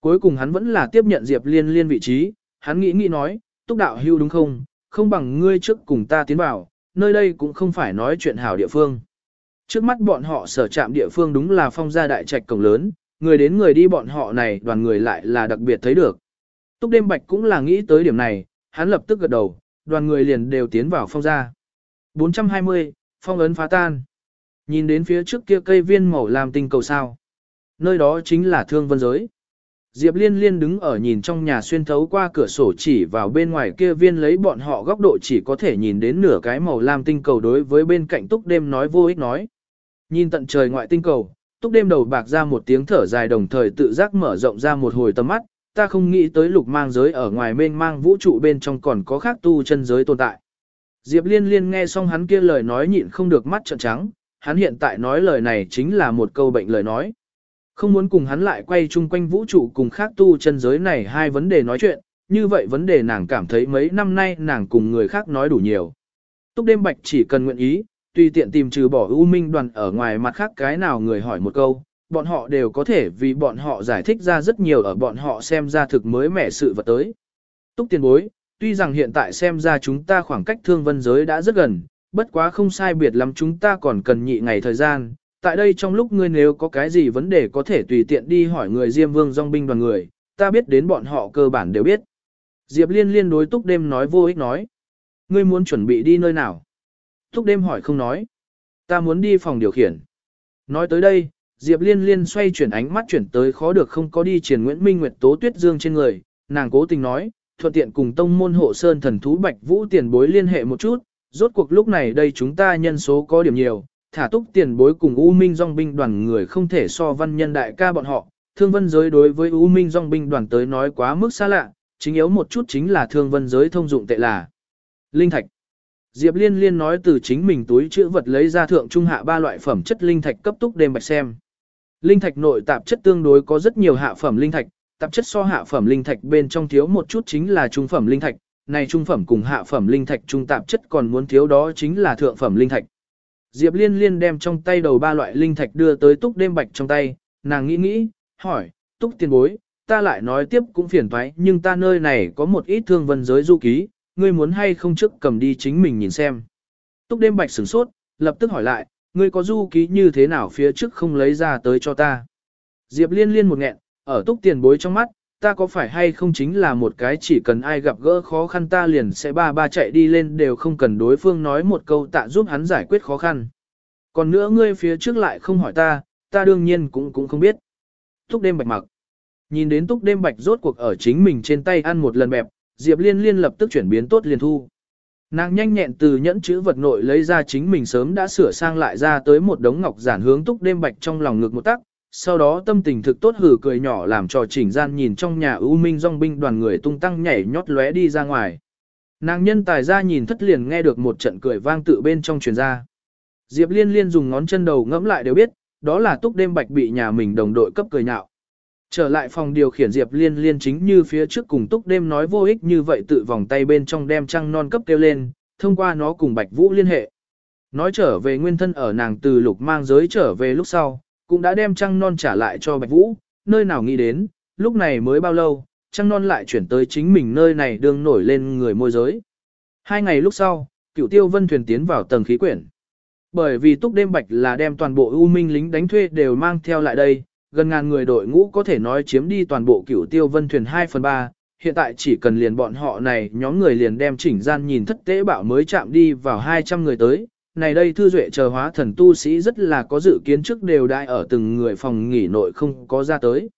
Cuối cùng hắn vẫn là tiếp nhận Diệp Liên Liên vị trí, hắn nghĩ nghĩ nói, túc đạo hưu đúng không, không bằng ngươi trước cùng ta tiến vào, nơi đây cũng không phải nói chuyện hảo địa phương. Trước mắt bọn họ sở trạm địa phương đúng là phong gia đại trạch cổng lớn, người đến người đi bọn họ này đoàn người lại là đặc biệt thấy được. Túc đêm bạch cũng là nghĩ tới điểm này, hắn lập tức gật đầu, đoàn người liền đều tiến vào phong gia. 420, phong ấn phá tan. Nhìn đến phía trước kia cây viên màu làm tinh cầu sao. Nơi đó chính là thương vân giới. Diệp Liên Liên đứng ở nhìn trong nhà xuyên thấu qua cửa sổ chỉ vào bên ngoài kia viên lấy bọn họ góc độ chỉ có thể nhìn đến nửa cái màu lam tinh cầu đối với bên cạnh túc đêm nói vô ích nói. Nhìn tận trời ngoại tinh cầu, túc đêm đầu bạc ra một tiếng thở dài đồng thời tự giác mở rộng ra một hồi tầm mắt, ta không nghĩ tới lục mang giới ở ngoài mênh mang vũ trụ bên trong còn có khác tu chân giới tồn tại. Diệp Liên Liên nghe xong hắn kia lời nói nhịn không được mắt trợn trắng, hắn hiện tại nói lời này chính là một câu bệnh lời nói. Không muốn cùng hắn lại quay chung quanh vũ trụ cùng khác tu chân giới này hai vấn đề nói chuyện, như vậy vấn đề nàng cảm thấy mấy năm nay nàng cùng người khác nói đủ nhiều. Túc đêm bạch chỉ cần nguyện ý, tùy tiện tìm trừ bỏ ưu minh đoàn ở ngoài mặt khác cái nào người hỏi một câu, bọn họ đều có thể vì bọn họ giải thích ra rất nhiều ở bọn họ xem ra thực mới mẻ sự vật tới. Túc tiền bối, tuy rằng hiện tại xem ra chúng ta khoảng cách thương vân giới đã rất gần, bất quá không sai biệt lắm chúng ta còn cần nhị ngày thời gian, tại đây trong lúc ngươi nếu có cái gì vấn đề có thể tùy tiện đi hỏi người Diêm Vương dòng binh đoàn người, ta biết đến bọn họ cơ bản đều biết. Diệp Liên liên đối Túc Đêm nói vô ích nói. Ngươi muốn chuẩn bị đi nơi nào? Túc Đêm hỏi không nói. Ta muốn đi phòng điều khiển. Nói tới đây, Diệp Liên liên xoay chuyển ánh mắt chuyển tới khó được không có đi triển Nguyễn Minh Nguyệt Tố Tuyết Dương trên người, nàng cố tình nói, thuận tiện cùng tông môn hộ sơn thần thú Bạch Vũ tiền bối liên hệ một chút, rốt cuộc lúc này đây chúng ta nhân số có điểm nhiều, thả túc tiền bối cùng U Minh Dòng binh đoàn người không thể so văn nhân đại ca bọn họ, thương vân giới đối với U Minh Dòng binh đoàn tới nói quá mức xa lạ, chính yếu một chút chính là thương vân giới thông dụng tệ là linh thạch. Diệp Liên Liên nói từ chính mình túi chữ vật lấy ra thượng trung hạ ba loại phẩm chất linh thạch cấp túc đêm bạch xem. Linh thạch nội tạp chất tương đối có rất nhiều hạ phẩm linh thạch, tạp chất so hạ phẩm linh thạch bên trong thiếu một chút chính là trung phẩm linh thạch, này trung phẩm cùng hạ phẩm linh thạch trung tạp chất còn muốn thiếu đó chính là thượng phẩm linh thạch. Diệp Liên Liên đem trong tay đầu ba loại linh thạch đưa tới túc đêm bạch trong tay, nàng nghĩ nghĩ, hỏi, túc tiền bối, ta lại nói tiếp cũng phiền thoái, nhưng ta nơi này có một ít thương vân giới du ký, ngươi muốn hay không trước cầm đi chính mình nhìn xem. Túc đêm bạch sửng sốt, lập tức hỏi lại, ngươi có du ký như thế nào phía trước không lấy ra tới cho ta. Diệp Liên Liên một nghẹn, ở túc tiền bối trong mắt, ta có phải hay không chính là một cái chỉ cần ai gặp gỡ khó khăn ta liền sẽ ba ba chạy đi lên đều không cần đối phương nói một câu tạ giúp hắn giải quyết khó khăn. Còn nữa ngươi phía trước lại không hỏi ta, ta đương nhiên cũng cũng không biết. Túc đêm bạch mặc. Nhìn đến túc đêm bạch rốt cuộc ở chính mình trên tay ăn một lần bẹp, Diệp Liên liên lập tức chuyển biến tốt liền thu. Nàng nhanh nhẹn từ nhẫn chữ vật nội lấy ra chính mình sớm đã sửa sang lại ra tới một đống ngọc giản hướng túc đêm bạch trong lòng ngực một tắc, sau đó tâm tình thực tốt hử cười nhỏ làm trò chỉnh gian nhìn trong nhà ưu minh dòng binh đoàn người tung tăng nhảy nhót lóe đi ra ngoài. Nàng nhân tài ra nhìn thất liền nghe được một trận cười vang tự bên trong truyền ra. Diệp liên liên dùng ngón chân đầu ngẫm lại đều biết, đó là túc đêm bạch bị nhà mình đồng đội cấp cười nhạo. Trở lại phòng điều khiển Diệp liên liên chính như phía trước cùng túc đêm nói vô ích như vậy tự vòng tay bên trong đem trăng non cấp kêu lên, thông qua nó cùng bạch vũ liên hệ. Nói trở về nguyên thân ở nàng từ lục mang giới trở về lúc sau, cũng đã đem trăng non trả lại cho bạch vũ, nơi nào nghĩ đến, lúc này mới bao lâu, trăng non lại chuyển tới chính mình nơi này đương nổi lên người môi giới. Hai ngày lúc sau, cựu tiêu vân thuyền tiến vào tầng khí quyển. Bởi vì túc đêm bạch là đem toàn bộ ưu minh lính đánh thuê đều mang theo lại đây, gần ngàn người đội ngũ có thể nói chiếm đi toàn bộ cựu tiêu vân thuyền 2 phần 3, hiện tại chỉ cần liền bọn họ này nhóm người liền đem chỉnh gian nhìn thất tế bảo mới chạm đi vào 200 người tới. Này đây thư duệ chờ hóa thần tu sĩ rất là có dự kiến trước đều đại ở từng người phòng nghỉ nội không có ra tới.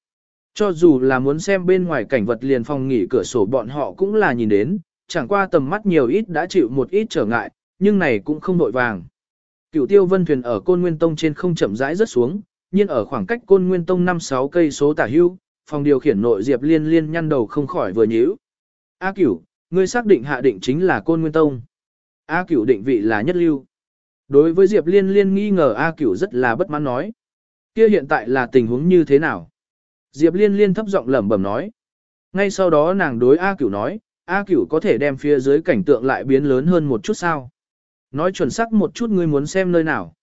Cho dù là muốn xem bên ngoài cảnh vật liền phòng nghỉ cửa sổ bọn họ cũng là nhìn đến, chẳng qua tầm mắt nhiều ít đã chịu một ít trở ngại, nhưng này cũng không nội vàng. Cửu tiêu vân thuyền ở côn nguyên tông trên không chậm rãi rất xuống, nhưng ở khoảng cách côn nguyên tông 5-6 cây số tả hưu, phòng điều khiển nội diệp liên liên nhăn đầu không khỏi vừa nhíu. A cửu, ngươi xác định hạ định chính là côn nguyên tông. A cửu định vị là nhất lưu. Đối với diệp liên liên nghi ngờ A cửu rất là bất mãn nói. Kia hiện tại là tình huống như thế nào? Diệp liên liên thấp giọng lẩm bẩm nói. Ngay sau đó nàng đối A cửu nói, A cửu có thể đem phía dưới cảnh tượng lại biến lớn hơn một chút sao? Nói chuẩn xác một chút ngươi muốn xem nơi nào.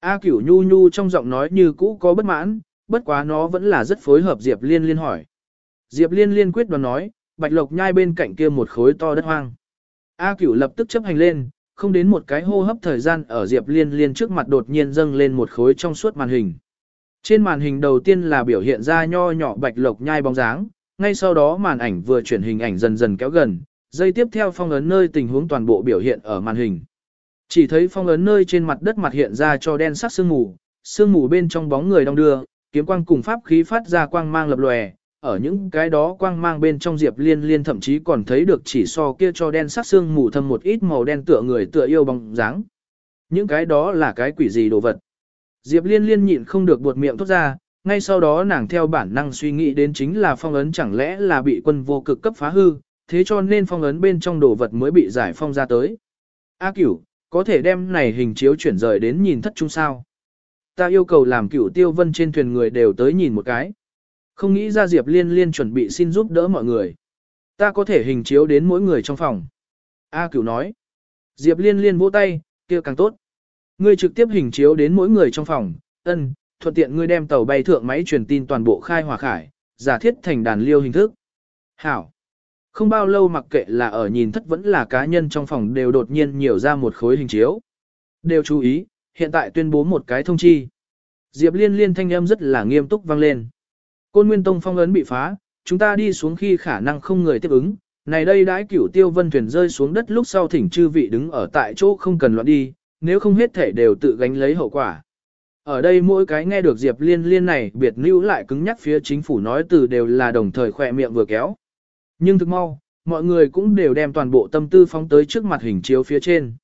A cửu nhu nhu trong giọng nói như cũ có bất mãn, bất quá nó vẫn là rất phối hợp Diệp Liên Liên hỏi. Diệp Liên Liên quyết đoán nói, bạch lộc nhai bên cạnh kia một khối to đất hoang. A cửu lập tức chấp hành lên, không đến một cái hô hấp thời gian ở Diệp Liên Liên trước mặt đột nhiên dâng lên một khối trong suốt màn hình. Trên màn hình đầu tiên là biểu hiện ra nho nhỏ bạch lộc nhai bóng dáng, ngay sau đó màn ảnh vừa chuyển hình ảnh dần dần kéo gần, dây tiếp theo phong ấn nơi tình huống toàn bộ biểu hiện ở màn hình. Chỉ thấy phong ấn nơi trên mặt đất mặt hiện ra cho đen sắc sương mù, sương mù bên trong bóng người đong đưa, kiếm quang cùng pháp khí phát ra quang mang lập lòe, ở những cái đó quang mang bên trong Diệp Liên Liên thậm chí còn thấy được chỉ so kia cho đen sắc xương mù thâm một ít màu đen tựa người tựa yêu bóng dáng. Những cái đó là cái quỷ gì đồ vật. Diệp Liên Liên nhịn không được buột miệng thốt ra, ngay sau đó nàng theo bản năng suy nghĩ đến chính là phong ấn chẳng lẽ là bị quân vô cực cấp phá hư, thế cho nên phong ấn bên trong đồ vật mới bị giải phong ra tới. A cửu, có thể đem này hình chiếu chuyển rời đến nhìn thất trung sao. Ta yêu cầu làm cửu tiêu vân trên thuyền người đều tới nhìn một cái. Không nghĩ ra Diệp Liên Liên chuẩn bị xin giúp đỡ mọi người. Ta có thể hình chiếu đến mỗi người trong phòng. A cửu nói. Diệp Liên Liên vỗ tay, kia càng tốt. Ngươi trực tiếp hình chiếu đến mỗi người trong phòng, ân, thuận tiện ngươi đem tàu bay thượng máy truyền tin toàn bộ khai hòa khải, giả thiết thành đàn liêu hình thức. Hảo. Không bao lâu mặc kệ là ở nhìn thất vẫn là cá nhân trong phòng đều đột nhiên nhiều ra một khối hình chiếu. Đều chú ý, hiện tại tuyên bố một cái thông chi. Diệp liên liên thanh âm rất là nghiêm túc vang lên. Côn Nguyên Tông phong ấn bị phá, chúng ta đi xuống khi khả năng không người tiếp ứng. Này đây đãi cửu tiêu vân thuyền rơi xuống đất lúc sau thỉnh chư vị đứng ở tại chỗ không cần loạn đi, nếu không hết thể đều tự gánh lấy hậu quả. Ở đây mỗi cái nghe được Diệp liên liên này biệt lưu lại cứng nhắc phía chính phủ nói từ đều là đồng thời khỏe miệng vừa kéo. Nhưng thực mau, mọi người cũng đều đem toàn bộ tâm tư phóng tới trước mặt hình chiếu phía trên.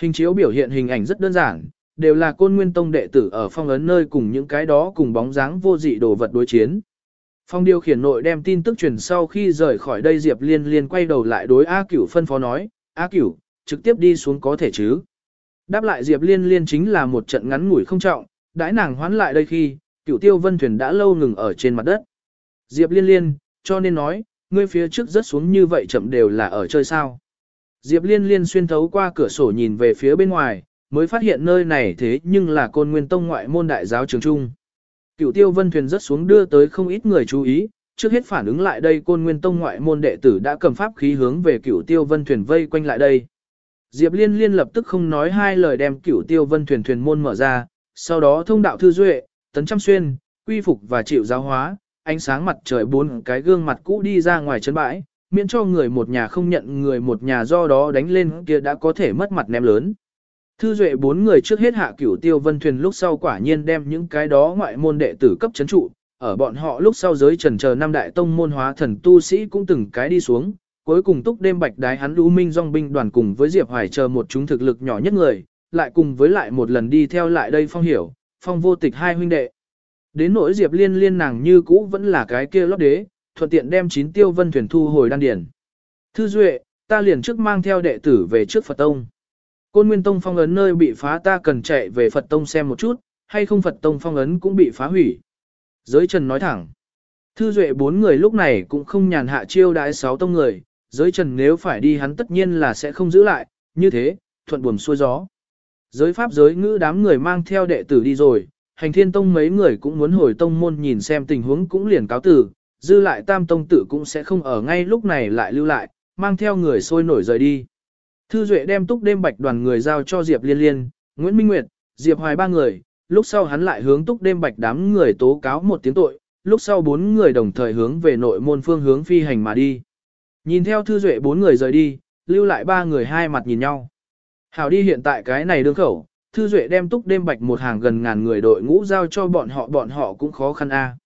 Hình chiếu biểu hiện hình ảnh rất đơn giản, đều là côn nguyên tông đệ tử ở phong ấn nơi cùng những cái đó cùng bóng dáng vô dị đồ vật đối chiến. Phong điều khiển nội đem tin tức truyền sau khi rời khỏi đây Diệp Liên Liên quay đầu lại đối A Cửu phân phó nói, A Cửu, trực tiếp đi xuống có thể chứ. Đáp lại Diệp Liên Liên chính là một trận ngắn ngủi không trọng, đãi nàng hoán lại đây khi, Cửu Tiêu Vân Thuyền đã lâu ngừng ở trên mặt đất. Diệp Liên Liên, cho nên nói, ngươi phía trước rất xuống như vậy chậm đều là ở chơi sao. Diệp liên liên xuyên thấu qua cửa sổ nhìn về phía bên ngoài, mới phát hiện nơi này thế nhưng là côn nguyên tông ngoại môn đại giáo trường trung. Cựu tiêu vân thuyền rất xuống đưa tới không ít người chú ý, trước hết phản ứng lại đây côn nguyên tông ngoại môn đệ tử đã cầm pháp khí hướng về cựu tiêu vân thuyền vây quanh lại đây. Diệp liên liên lập tức không nói hai lời đem cựu tiêu vân thuyền thuyền môn mở ra, sau đó thông đạo thư duệ, tấn trăm xuyên, quy phục và chịu giáo hóa, ánh sáng mặt trời bốn cái gương mặt cũ đi ra ngoài chân bãi, miễn cho người một nhà không nhận người một nhà do đó đánh lên kia đã có thể mất mặt ném lớn. Thư duệ bốn người trước hết hạ cửu tiêu vân thuyền lúc sau quả nhiên đem những cái đó ngoại môn đệ tử cấp chấn trụ, ở bọn họ lúc sau giới trần chờ năm đại tông môn hóa thần tu sĩ cũng từng cái đi xuống, cuối cùng túc đêm bạch đái hắn lũ minh dòng binh đoàn cùng với Diệp Hoài chờ một chúng thực lực nhỏ nhất người, lại cùng với lại một lần đi theo lại đây phong hiểu, phong vô tịch hai huynh đệ. Đến nỗi Diệp Liên liên nàng như cũ vẫn là cái kia lót đế, thuận tiện đem chín tiêu vân thuyền thu hồi đan điển. Thư Duệ, ta liền trước mang theo đệ tử về trước Phật Tông. Côn Nguyên Tông phong ấn nơi bị phá ta cần chạy về Phật Tông xem một chút, hay không Phật Tông phong ấn cũng bị phá hủy. Giới Trần nói thẳng. Thư Duệ bốn người lúc này cũng không nhàn hạ chiêu đãi sáu tông người, giới Trần nếu phải đi hắn tất nhiên là sẽ không giữ lại, như thế, thuận buồm xuôi gió. Giới Pháp giới ngữ đám người mang theo đệ tử đi rồi, hành thiên tông mấy người cũng muốn hồi tông môn nhìn xem tình huống cũng liền cáo tử, dư lại tam tông tử cũng sẽ không ở ngay lúc này lại lưu lại, mang theo người sôi nổi rời đi. Thư Duệ đem túc đêm bạch đoàn người giao cho Diệp Liên Liên, Nguyễn Minh Nguyệt, Diệp Hoài ba người, lúc sau hắn lại hướng túc đêm bạch đám người tố cáo một tiếng tội, lúc sau bốn người đồng thời hướng về nội môn phương hướng phi hành mà đi. Nhìn theo Thư Duệ bốn người rời đi, lưu lại ba người hai mặt nhìn nhau. Hảo đi hiện tại cái này đương khẩu, Thư Duệ đem túc đêm bạch một hàng gần ngàn người đội ngũ giao cho bọn họ bọn họ cũng khó khăn a.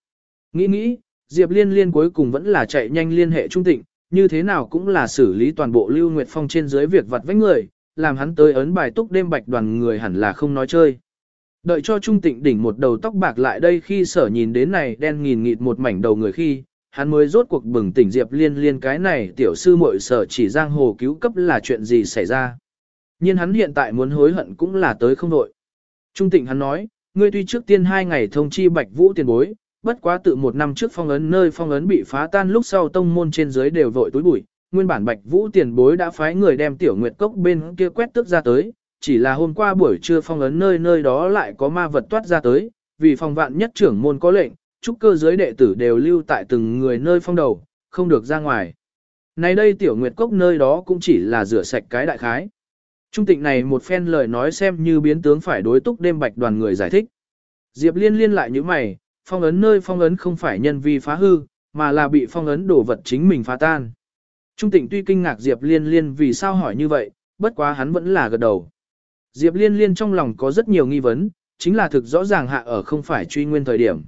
Nghĩ nghĩ, Diệp Liên Liên cuối cùng vẫn là chạy nhanh liên hệ trung tịnh, như thế nào cũng là xử lý toàn bộ Lưu Nguyệt Phong trên dưới việc vặt vách người, làm hắn tới ấn bài túc đêm bạch đoàn người hẳn là không nói chơi. Đợi cho Trung Tịnh đỉnh một đầu tóc bạc lại đây khi sở nhìn đến này đen nghìn nghịt một mảnh đầu người khi, hắn mới rốt cuộc bừng tỉnh Diệp Liên Liên cái này tiểu sư muội sở chỉ giang hồ cứu cấp là chuyện gì xảy ra. Nhưng hắn hiện tại muốn hối hận cũng là tới không đội. Trung Tịnh hắn nói, ngươi tuy trước tiên hai ngày thông chi Bạch Vũ tiền bối, bất quá tự một năm trước phong ấn nơi phong ấn bị phá tan lúc sau tông môn trên dưới đều vội túi bụi, nguyên bản Bạch Vũ tiền bối đã phái người đem tiểu nguyệt cốc bên kia quét tức ra tới, chỉ là hôm qua buổi trưa phong ấn nơi nơi đó lại có ma vật toát ra tới, vì phòng vạn nhất trưởng môn có lệnh, trúc cơ giới đệ tử đều lưu tại từng người nơi phong đầu, không được ra ngoài. nay đây tiểu nguyệt cốc nơi đó cũng chỉ là rửa sạch cái đại khái. Trung tịnh này một phen lời nói xem như biến tướng phải đối túc đêm bạch đoàn người giải thích. Diệp liên liên lại như mày, phong ấn nơi phong ấn không phải nhân vi phá hư, mà là bị phong ấn đổ vật chính mình phá tan. Trung tịnh tuy kinh ngạc Diệp liên liên vì sao hỏi như vậy, bất quá hắn vẫn là gật đầu. Diệp liên liên trong lòng có rất nhiều nghi vấn, chính là thực rõ ràng hạ ở không phải truy nguyên thời điểm.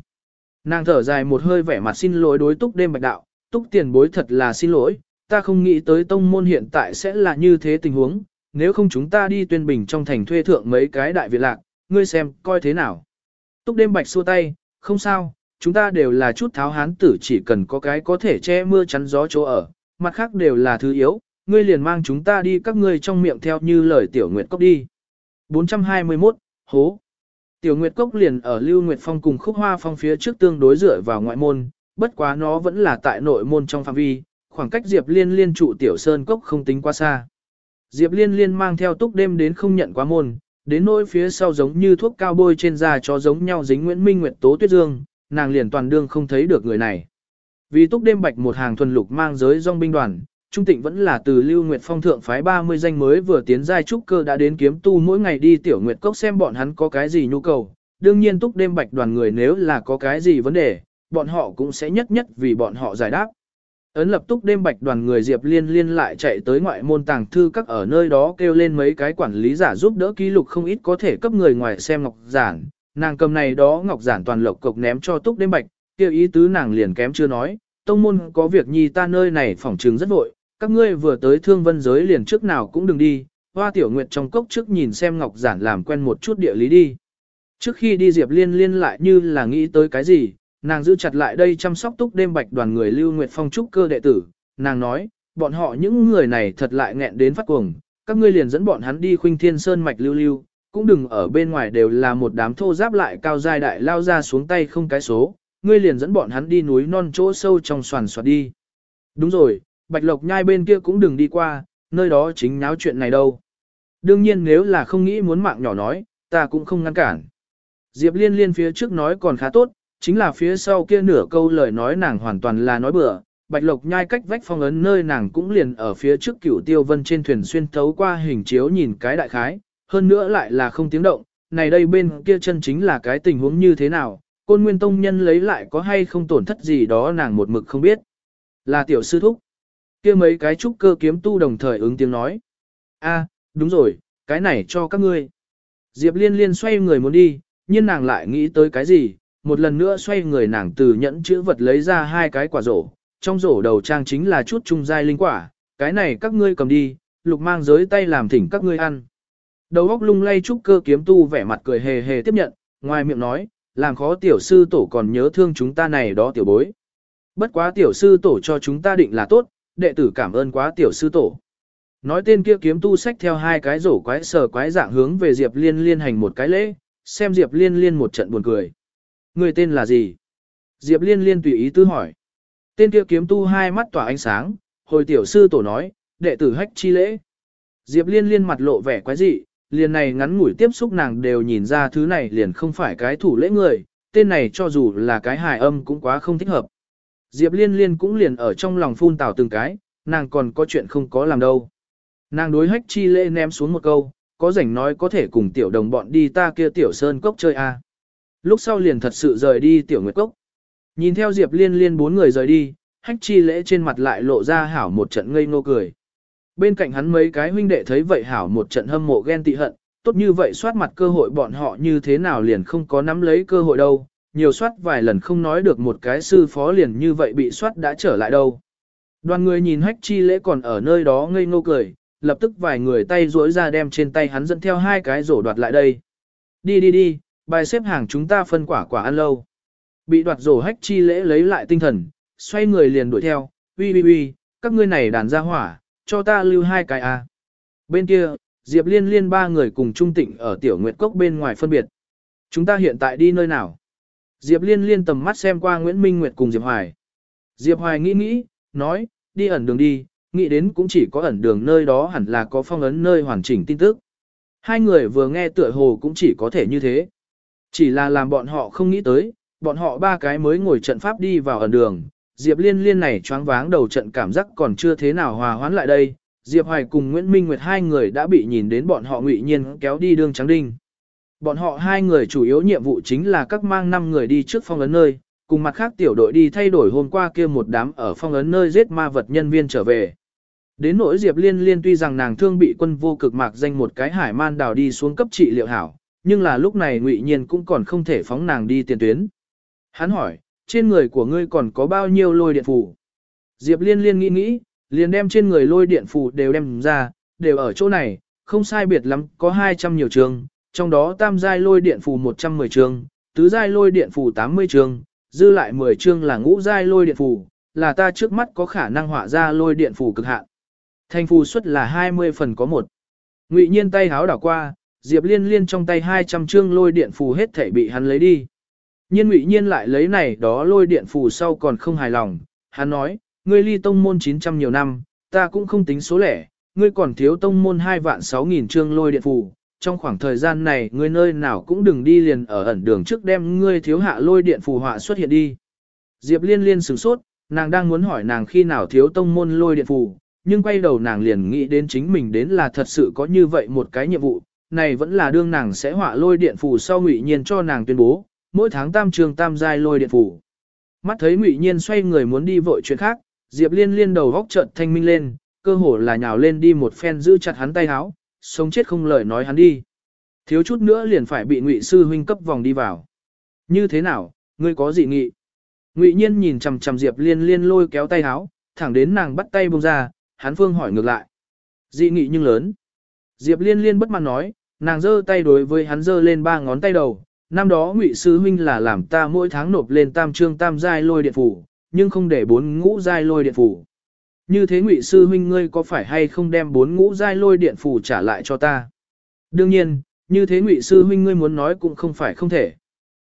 Nàng thở dài một hơi vẻ mặt xin lỗi đối túc đêm bạch đạo, túc tiền bối thật là xin lỗi, ta không nghĩ tới tông môn hiện tại sẽ là như thế tình huống, nếu không chúng ta đi tuyên bình trong thành thuê thượng mấy cái đại viện lạc, ngươi xem, coi thế nào. Túc đêm bạch xua tay, không sao, chúng ta đều là chút tháo hán tử chỉ cần có cái có thể che mưa chắn gió chỗ ở, mặt khác đều là thứ yếu, ngươi liền mang chúng ta đi các ngươi trong miệng theo như lời tiểu nguyệt cốc đi. 421, hố. Tiểu Nguyệt Cốc liền ở Lưu Nguyệt Phong cùng Khúc Hoa Phong phía trước tương đối dựa vào ngoại môn, bất quá nó vẫn là tại nội môn trong phạm vi, khoảng cách Diệp Liên Liên trụ Tiểu Sơn Cốc không tính quá xa. Diệp Liên Liên mang theo túc đêm đến không nhận quá môn, đến nỗi phía sau giống như thuốc cao bôi trên da cho giống nhau dính Nguyễn Minh Nguyệt Tố Tuyết Dương, nàng liền toàn đương không thấy được người này. Vì túc đêm bạch một hàng thuần lục mang giới dòng binh đoàn, Trung Tịnh vẫn là từ Lưu Nguyệt Phong thượng phái 30 danh mới vừa tiến giai trúc cơ đã đến kiếm tu mỗi ngày đi tiểu nguyệt cốc xem bọn hắn có cái gì nhu cầu. Đương nhiên túc đêm bạch đoàn người nếu là có cái gì vấn đề, bọn họ cũng sẽ nhất nhất vì bọn họ giải đáp. Ấn lập túc đêm bạch đoàn người Diệp Liên liên lại chạy tới ngoại môn tàng thư các ở nơi đó kêu lên mấy cái quản lý giả giúp đỡ ký lục không ít có thể cấp người ngoài xem ngọc giản. Nàng cầm này đó ngọc giản toàn lộc cộc ném cho túc đêm bạch, kêu ý tứ nàng liền kém chưa nói, tông môn có việc nhi ta nơi này phỏng trừng rất vội, các ngươi vừa tới thương vân giới liền trước nào cũng đừng đi, hoa tiểu nguyệt trong cốc trước nhìn xem ngọc giản làm quen một chút địa lý đi. Trước khi đi Diệp Liên liên lại như là nghĩ tới cái gì, nàng giữ chặt lại đây chăm sóc túc đêm bạch đoàn người lưu nguyệt phong trúc cơ đệ tử, nàng nói, bọn họ những người này thật lại nghẹn đến phát cuồng, các ngươi liền dẫn bọn hắn đi khuynh thiên sơn mạch lưu lưu, cũng đừng ở bên ngoài đều là một đám thô giáp lại cao dài đại lao ra xuống tay không cái số, ngươi liền dẫn bọn hắn đi núi non chỗ sâu trong xoàn xoạt đi. Đúng rồi, Bạch Lộc nhai bên kia cũng đừng đi qua, nơi đó chính náo chuyện này đâu. Đương nhiên nếu là không nghĩ muốn mạng nhỏ nói, ta cũng không ngăn cản. Diệp liên liên phía trước nói còn khá tốt, chính là phía sau kia nửa câu lời nói nàng hoàn toàn là nói bừa. Bạch Lộc nhai cách vách phong ấn nơi nàng cũng liền ở phía trước cửu tiêu vân trên thuyền xuyên thấu qua hình chiếu nhìn cái đại khái, hơn nữa lại là không tiếng động, này đây bên kia chân chính là cái tình huống như thế nào, côn nguyên tông nhân lấy lại có hay không tổn thất gì đó nàng một mực không biết. Là tiểu sư thúc kia mấy cái trúc cơ kiếm tu đồng thời ứng tiếng nói. a đúng rồi, cái này cho các ngươi. Diệp liên liên xoay người muốn đi, nhưng nàng lại nghĩ tới cái gì, một lần nữa xoay người nàng từ nhẫn chữ vật lấy ra hai cái quả rổ, trong rổ đầu trang chính là chút trung giai linh quả, cái này các ngươi cầm đi, lục mang giới tay làm thỉnh các ngươi ăn. Đầu óc lung lay trúc cơ kiếm tu vẻ mặt cười hề hề tiếp nhận, ngoài miệng nói, làm khó tiểu sư tổ còn nhớ thương chúng ta này đó tiểu bối. Bất quá tiểu sư tổ cho chúng ta định là tốt, đệ tử cảm ơn quá tiểu sư tổ. Nói tên kia kiếm tu sách theo hai cái rổ quái sờ quái dạng hướng về Diệp Liên liên hành một cái lễ, xem Diệp Liên liên một trận buồn cười. Người tên là gì? Diệp Liên liên tùy ý tư hỏi. Tên kia kiếm tu hai mắt tỏa ánh sáng, hồi tiểu sư tổ nói, đệ tử hách chi lễ. Diệp Liên liên mặt lộ vẻ quái dị, liền này ngắn ngủi tiếp xúc nàng đều nhìn ra thứ này liền không phải cái thủ lễ người, tên này cho dù là cái hài âm cũng quá không thích hợp. Diệp Liên Liên cũng liền ở trong lòng phun tào từng cái, nàng còn có chuyện không có làm đâu. Nàng đối hách chi lễ ném xuống một câu, có rảnh nói có thể cùng tiểu đồng bọn đi ta kia tiểu sơn cốc chơi a. À. Lúc sau liền thật sự rời đi tiểu nguyệt cốc. Nhìn theo Diệp Liên Liên bốn người rời đi, hách chi lễ trên mặt lại lộ ra hảo một trận ngây ngô cười. Bên cạnh hắn mấy cái huynh đệ thấy vậy hảo một trận hâm mộ ghen tị hận, tốt như vậy soát mặt cơ hội bọn họ như thế nào liền không có nắm lấy cơ hội đâu, nhiều soát vài lần không nói được một cái sư phó liền như vậy bị soát đã trở lại đâu. Đoàn người nhìn hách chi lễ còn ở nơi đó ngây ngô cười, lập tức vài người tay duỗi ra đem trên tay hắn dẫn theo hai cái rổ đoạt lại đây. Đi đi đi, bài xếp hàng chúng ta phân quả quả ăn lâu. Bị đoạt rổ hách chi lễ lấy lại tinh thần, xoay người liền đuổi theo, uy uy uy, các ngươi này đàn ra hỏa, cho ta lưu hai cái a. Bên kia, Diệp Liên Liên ba người cùng Trung Tịnh ở Tiểu Nguyệt Cốc bên ngoài phân biệt. Chúng ta hiện tại đi nơi nào? Diệp Liên Liên tầm mắt xem qua Nguyễn Minh Nguyệt cùng Diệp Hoài. Diệp Hoài nghĩ nghĩ, nói, đi ẩn đường đi, nghĩ đến cũng chỉ có ẩn đường nơi đó hẳn là có phong ấn nơi hoàn chỉnh tin tức. Hai người vừa nghe tựa hồ cũng chỉ có thể như thế. Chỉ là làm bọn họ không nghĩ tới, bọn họ ba cái mới ngồi trận pháp đi vào ẩn đường. Diệp Liên Liên này choáng váng đầu trận cảm giác còn chưa thế nào hòa hoãn lại đây. Diệp Hoài cùng Nguyễn Minh Nguyệt hai người đã bị nhìn đến bọn họ ngụy nhiên kéo đi đường trắng đinh. Bọn họ hai người chủ yếu nhiệm vụ chính là các mang năm người đi trước phong ấn nơi, cùng mặt khác tiểu đội đi thay đổi hôm qua kia một đám ở phong ấn nơi giết ma vật nhân viên trở về. Đến nỗi Diệp Liên Liên tuy rằng nàng thương bị quân vô cực mạc danh một cái hải man đào đi xuống cấp trị liệu hảo, nhưng là lúc này ngụy nhiên cũng còn không thể phóng nàng đi tiền tuyến. Hắn hỏi, trên người của ngươi còn có bao nhiêu lôi điện phù? Diệp Liên Liên nghĩ nghĩ, liền đem trên người lôi điện phù đều đem ra, đều ở chỗ này, không sai biệt lắm, có 200 nhiều trường, trong đó tam giai lôi điện phù 110 trường, tứ giai lôi điện phù 80 trường, dư lại 10 trường là ngũ giai lôi điện phù, là ta trước mắt có khả năng họa ra lôi điện phù cực hạn. Thành phù suất là 20 phần có một. Ngụy Nhiên tay háo đảo qua, Diệp Liên Liên trong tay 200 chương lôi điện phù hết thể bị hắn lấy đi. Nhiên Ngụy Nhiên lại lấy này đó lôi điện phù sau còn không hài lòng, hắn nói, ngươi ly tông môn 900 nhiều năm, ta cũng không tính số lẻ, ngươi còn thiếu tông môn 2 vạn 6 nghìn chương lôi điện phù, trong khoảng thời gian này ngươi nơi nào cũng đừng đi liền ở ẩn đường trước đem ngươi thiếu hạ lôi điện phù họa xuất hiện đi. Diệp liên liên sửng sốt, nàng đang muốn hỏi nàng khi nào thiếu tông môn lôi điện phù, nhưng quay đầu nàng liền nghĩ đến chính mình đến là thật sự có như vậy một cái nhiệm vụ, này vẫn là đương nàng sẽ họa lôi điện phù sau ngụy nhiên cho nàng tuyên bố, mỗi tháng tam trường tam giai lôi điện phù. Mắt thấy ngụy nhiên xoay người muốn đi vội chuyện khác, Diệp liên liên đầu góc trợn thanh minh lên, cơ hồ là nhào lên đi một phen giữ chặt hắn tay háo, sống chết không lời nói hắn đi. Thiếu chút nữa liền phải bị Ngụy sư huynh cấp vòng đi vào. Như thế nào, ngươi có gì nghị? Ngụy Nhiên nhìn chằm chằm Diệp Liên Liên lôi kéo tay háo thẳng đến nàng bắt tay buông ra, hắn phương hỏi ngược lại. Dị nghị nhưng lớn. Diệp Liên Liên bất mãn nói, nàng giơ tay đối với hắn giơ lên ba ngón tay đầu, năm đó Ngụy sư huynh là làm ta mỗi tháng nộp lên tam trương tam giai lôi điện phủ, nhưng không để bốn ngũ giai lôi điện phủ. Như thế ngụy sư huynh ngươi có phải hay không đem bốn ngũ giai lôi điện phủ trả lại cho ta? Đương nhiên, như thế ngụy sư huynh ngươi muốn nói cũng không phải không thể.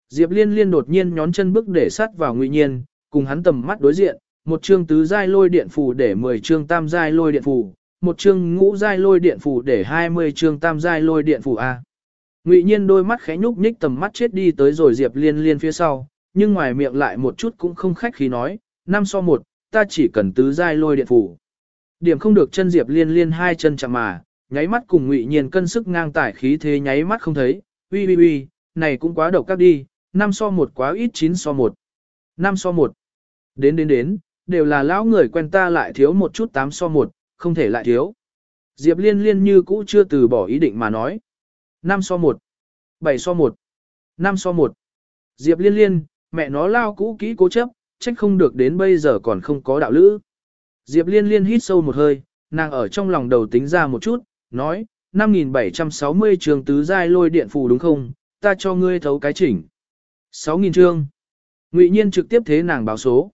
Diệp liên liên đột nhiên nhón chân bước để sát vào ngụy nhiên, cùng hắn tầm mắt đối diện, một chương tứ giai lôi điện phù để 10 chương tam giai lôi điện phù, một chương ngũ giai lôi điện phủ để 20 chương tam giai lôi điện phủ A. Ngụy nhiên đôi mắt khẽ nhúc nhích tầm mắt chết đi tới rồi Diệp liên liên phía sau, nhưng ngoài miệng lại một chút cũng không khách khí nói, năm so một, ta chỉ cần tứ giai lôi điện phủ. Điểm không được chân Diệp Liên Liên hai chân chạm mà, nháy mắt cùng Ngụy Nhiên cân sức ngang tải khí thế nháy mắt không thấy, uy uy uy, này cũng quá độc các đi, năm so một quá ít chín so một, năm so một, Đến đến đến, đều là lão người quen ta lại thiếu một chút tám so một, không thể lại thiếu. Diệp Liên Liên như cũ chưa từ bỏ ý định mà nói. 5 so một, bảy so một, năm so 1. Diệp Liên Liên, mẹ nó lao cũ kỹ cố chấp, trách không được đến bây giờ còn không có đạo lữ. Diệp liên liên hít sâu một hơi, nàng ở trong lòng đầu tính ra một chút, nói, 5.760 trường tứ giai lôi điện phù đúng không, ta cho ngươi thấu cái chỉnh. 6.000 trương. Ngụy nhiên trực tiếp thế nàng báo số.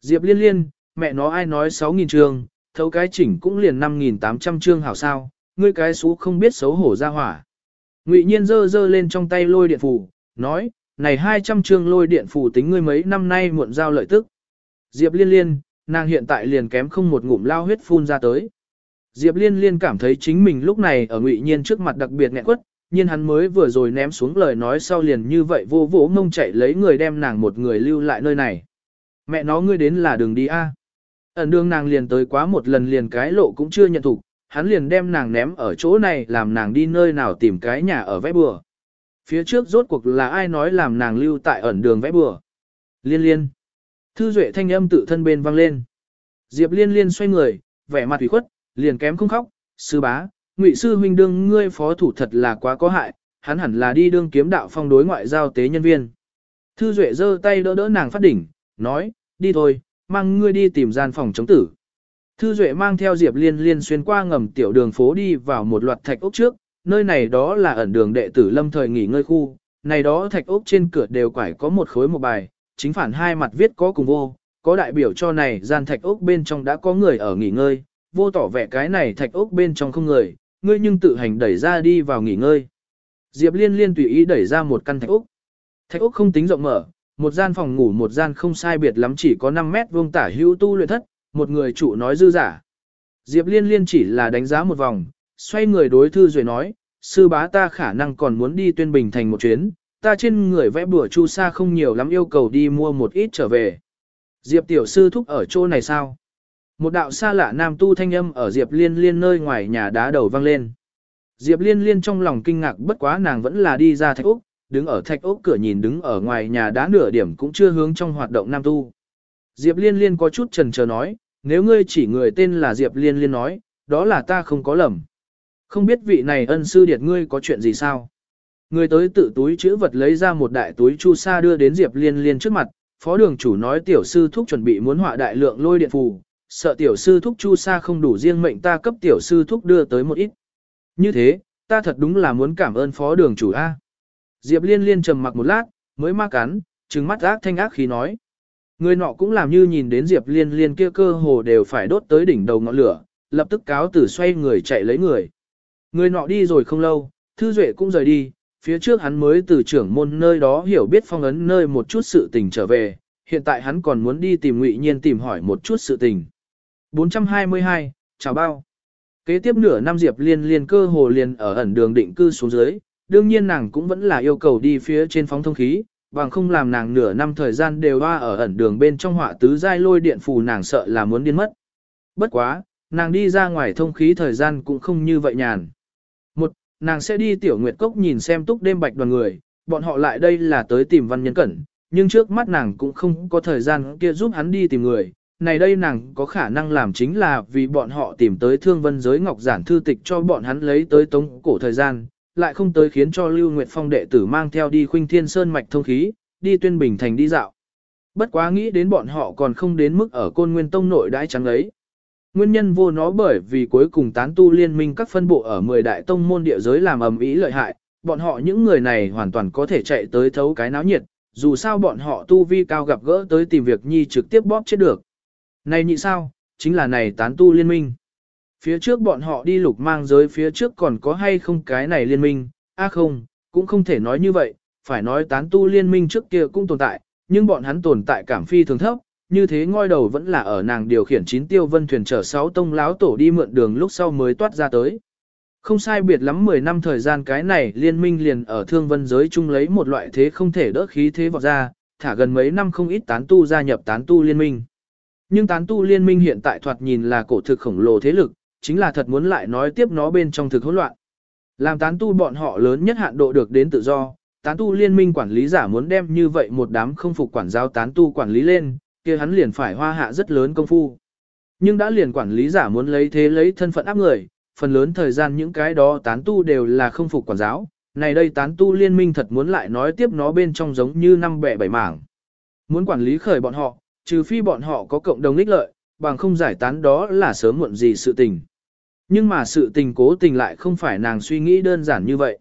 Diệp liên liên, mẹ nó ai nói 6.000 trường, thấu cái chỉnh cũng liền 5.800 chương hảo sao, ngươi cái số không biết xấu hổ ra hỏa. Ngụy Nhiên giơ giơ lên trong tay lôi điện phù, nói, này 200 chương lôi điện phù tính ngươi mấy năm nay muộn giao lợi tức. Diệp liên liên, nàng hiện tại liền kém không một ngụm lao huyết phun ra tới. Diệp liên liên cảm thấy chính mình lúc này ở Ngụy Nhiên trước mặt đặc biệt nghẹn quất, nhiên hắn mới vừa rồi ném xuống lời nói sau liền như vậy vô vỗ mông chạy lấy người đem nàng một người lưu lại nơi này. Mẹ nó ngươi đến là đường đi a. Ẩn đường nàng liền tới quá một lần liền cái lộ cũng chưa nhận thủ, hắn liền đem nàng ném ở chỗ này làm nàng đi nơi nào tìm cái nhà ở vẽ bừa. Phía trước rốt cuộc là ai nói làm nàng lưu tại ẩn đường vẽ bừa. Liên liên. Thư duệ thanh âm tự thân bên vang lên. Diệp liên liên xoay người, vẻ mặt ủy khuất, liền kém không khóc, sư bá, ngụy sư huynh đương ngươi phó thủ thật là quá có hại, hắn hẳn là đi đương kiếm đạo phong đối ngoại giao tế nhân viên. Thư duệ giơ tay đỡ đỡ nàng phát đỉnh, nói, đi thôi, mang ngươi đi tìm gian phòng chống tử. Thư Duệ mang theo Diệp Liên Liên xuyên qua ngầm tiểu đường phố đi vào một loạt thạch ốc trước, nơi này đó là ẩn đường đệ tử lâm thời nghỉ ngơi khu, này đó thạch ốc trên cửa đều quải có một khối một bài, chính phản hai mặt viết có cùng vô, có đại biểu cho này gian thạch ốc bên trong đã có người ở nghỉ ngơi, vô tỏ vẻ cái này thạch ốc bên trong không người, ngươi nhưng tự hành đẩy ra đi vào nghỉ ngơi. Diệp Liên Liên tùy ý đẩy ra một căn thạch ốc. Thạch ốc không tính rộng mở, một gian phòng ngủ một gian không sai biệt lắm chỉ có 5 mét vuông tả hữu tu luyện thất, một người chủ nói dư giả. Diệp liên liên chỉ là đánh giá một vòng, xoay người đối thư rồi nói, sư bá ta khả năng còn muốn đi tuyên bình thành một chuyến, ta trên người vẽ bữa chu sa không nhiều lắm yêu cầu đi mua một ít trở về. Diệp tiểu sư thúc ở chỗ này sao? Một đạo xa lạ nam tu thanh âm ở Diệp liên liên nơi ngoài nhà đá đầu vang lên. Diệp liên liên trong lòng kinh ngạc bất quá nàng vẫn là đi ra thạch úc, đứng ở thạch ốc cửa nhìn đứng ở ngoài nhà đá nửa điểm cũng chưa hướng trong hoạt động nam tu. Diệp Liên Liên có chút trần chờ nói, nếu ngươi chỉ người tên là Diệp Liên Liên nói, đó là ta không có lầm. Không biết vị này ân sư điệt ngươi có chuyện gì sao? Người tới tự túi chữ vật lấy ra một đại túi chu sa đưa đến Diệp Liên Liên trước mặt, phó đường chủ nói tiểu sư thúc chuẩn bị muốn họa đại lượng lôi điện phù, sợ tiểu sư thúc chu sa không đủ riêng mệnh ta cấp tiểu sư thúc đưa tới một ít. Như thế, ta thật đúng là muốn cảm ơn phó đường chủ A. Diệp liên liên trầm mặc một lát, mới ma cắn, trừng mắt ác thanh ác khí nói. Người nọ cũng làm như nhìn đến Diệp liên liên kia cơ hồ đều phải đốt tới đỉnh đầu ngọn lửa, lập tức cáo tử xoay người chạy lấy người. Người nọ đi rồi không lâu, Thư Duệ cũng rời đi, phía trước hắn mới từ trưởng môn nơi đó hiểu biết phong ấn nơi một chút sự tình trở về, hiện tại hắn còn muốn đi tìm ngụy nhiên tìm hỏi một chút sự tình. 422, chào bao. Kế tiếp nửa năm Diệp liên liên cơ hồ liền ở ẩn đường định cư xuống dưới, đương nhiên nàng cũng vẫn là yêu cầu đi phía trên phóng thông khí, bằng không làm nàng nửa năm thời gian đều hoa ở ẩn đường bên trong họa tứ giai lôi điện phù nàng sợ là muốn điên mất. Bất quá, nàng đi ra ngoài thông khí thời gian cũng không như vậy nhàn. Một, nàng sẽ đi tiểu nguyệt cốc nhìn xem túc đêm bạch đoàn người, bọn họ lại đây là tới tìm văn nhân cẩn, nhưng trước mắt nàng cũng không có thời gian kia giúp hắn đi tìm người. Này đây nàng có khả năng làm chính là vì bọn họ tìm tới thương vân giới ngọc giản thư tịch cho bọn hắn lấy tới tống cổ thời gian, lại không tới khiến cho Lưu Nguyệt Phong đệ tử mang theo đi khuynh thiên sơn mạch thông khí, đi tuyên bình thành đi dạo. Bất quá nghĩ đến bọn họ còn không đến mức ở côn nguyên tông nội đãi trắng ấy. Nguyên nhân vô nó bởi vì cuối cùng tán tu liên minh các phân bộ ở 10 đại tông môn địa giới làm ầm ĩ lợi hại, bọn họ những người này hoàn toàn có thể chạy tới thấu cái náo nhiệt, dù sao bọn họ tu vi cao gặp gỡ tới tìm việc nhi trực tiếp bóp chết được. Này nhị sao, chính là này tán tu liên minh. Phía trước bọn họ đi lục mang giới phía trước còn có hay không cái này liên minh, a à không, cũng không thể nói như vậy, phải nói tán tu liên minh trước kia cũng tồn tại, nhưng bọn hắn tồn tại cảm phi thường thấp, như thế ngôi đầu vẫn là ở nàng điều khiển chín tiêu vân thuyền chở sáu tông láo tổ đi mượn đường lúc sau mới toát ra tới. Không sai biệt lắm 10 năm thời gian cái này liên minh liền ở thương vân giới chung lấy một loại thế không thể đỡ khí thế vọt ra, thả gần mấy năm không ít tán tu gia nhập tán tu liên minh. Nhưng tán tu liên minh hiện tại thoạt nhìn là cổ thực khổng lồ thế lực, chính là thật muốn lại nói tiếp nó bên trong thực hỗn loạn. Làm tán tu bọn họ lớn nhất hạn độ được đến tự do, tán tu liên minh quản lý giả muốn đem như vậy một đám không phục quản giáo tán tu quản lý lên, kia hắn liền phải hoa hạ rất lớn công phu. Nhưng đã liền quản lý giả muốn lấy thế lấy thân phận áp người, phần lớn thời gian những cái đó tán tu đều là không phục quản giáo, này đây tán tu liên minh thật muốn lại nói tiếp nó bên trong giống như năm bẻ bảy mảng. Muốn quản lý khởi bọn họ, trừ phi bọn họ có cộng đồng ích lợi, bằng không giải tán đó là sớm muộn gì sự tình. Nhưng mà sự tình cố tình lại không phải nàng suy nghĩ đơn giản như vậy.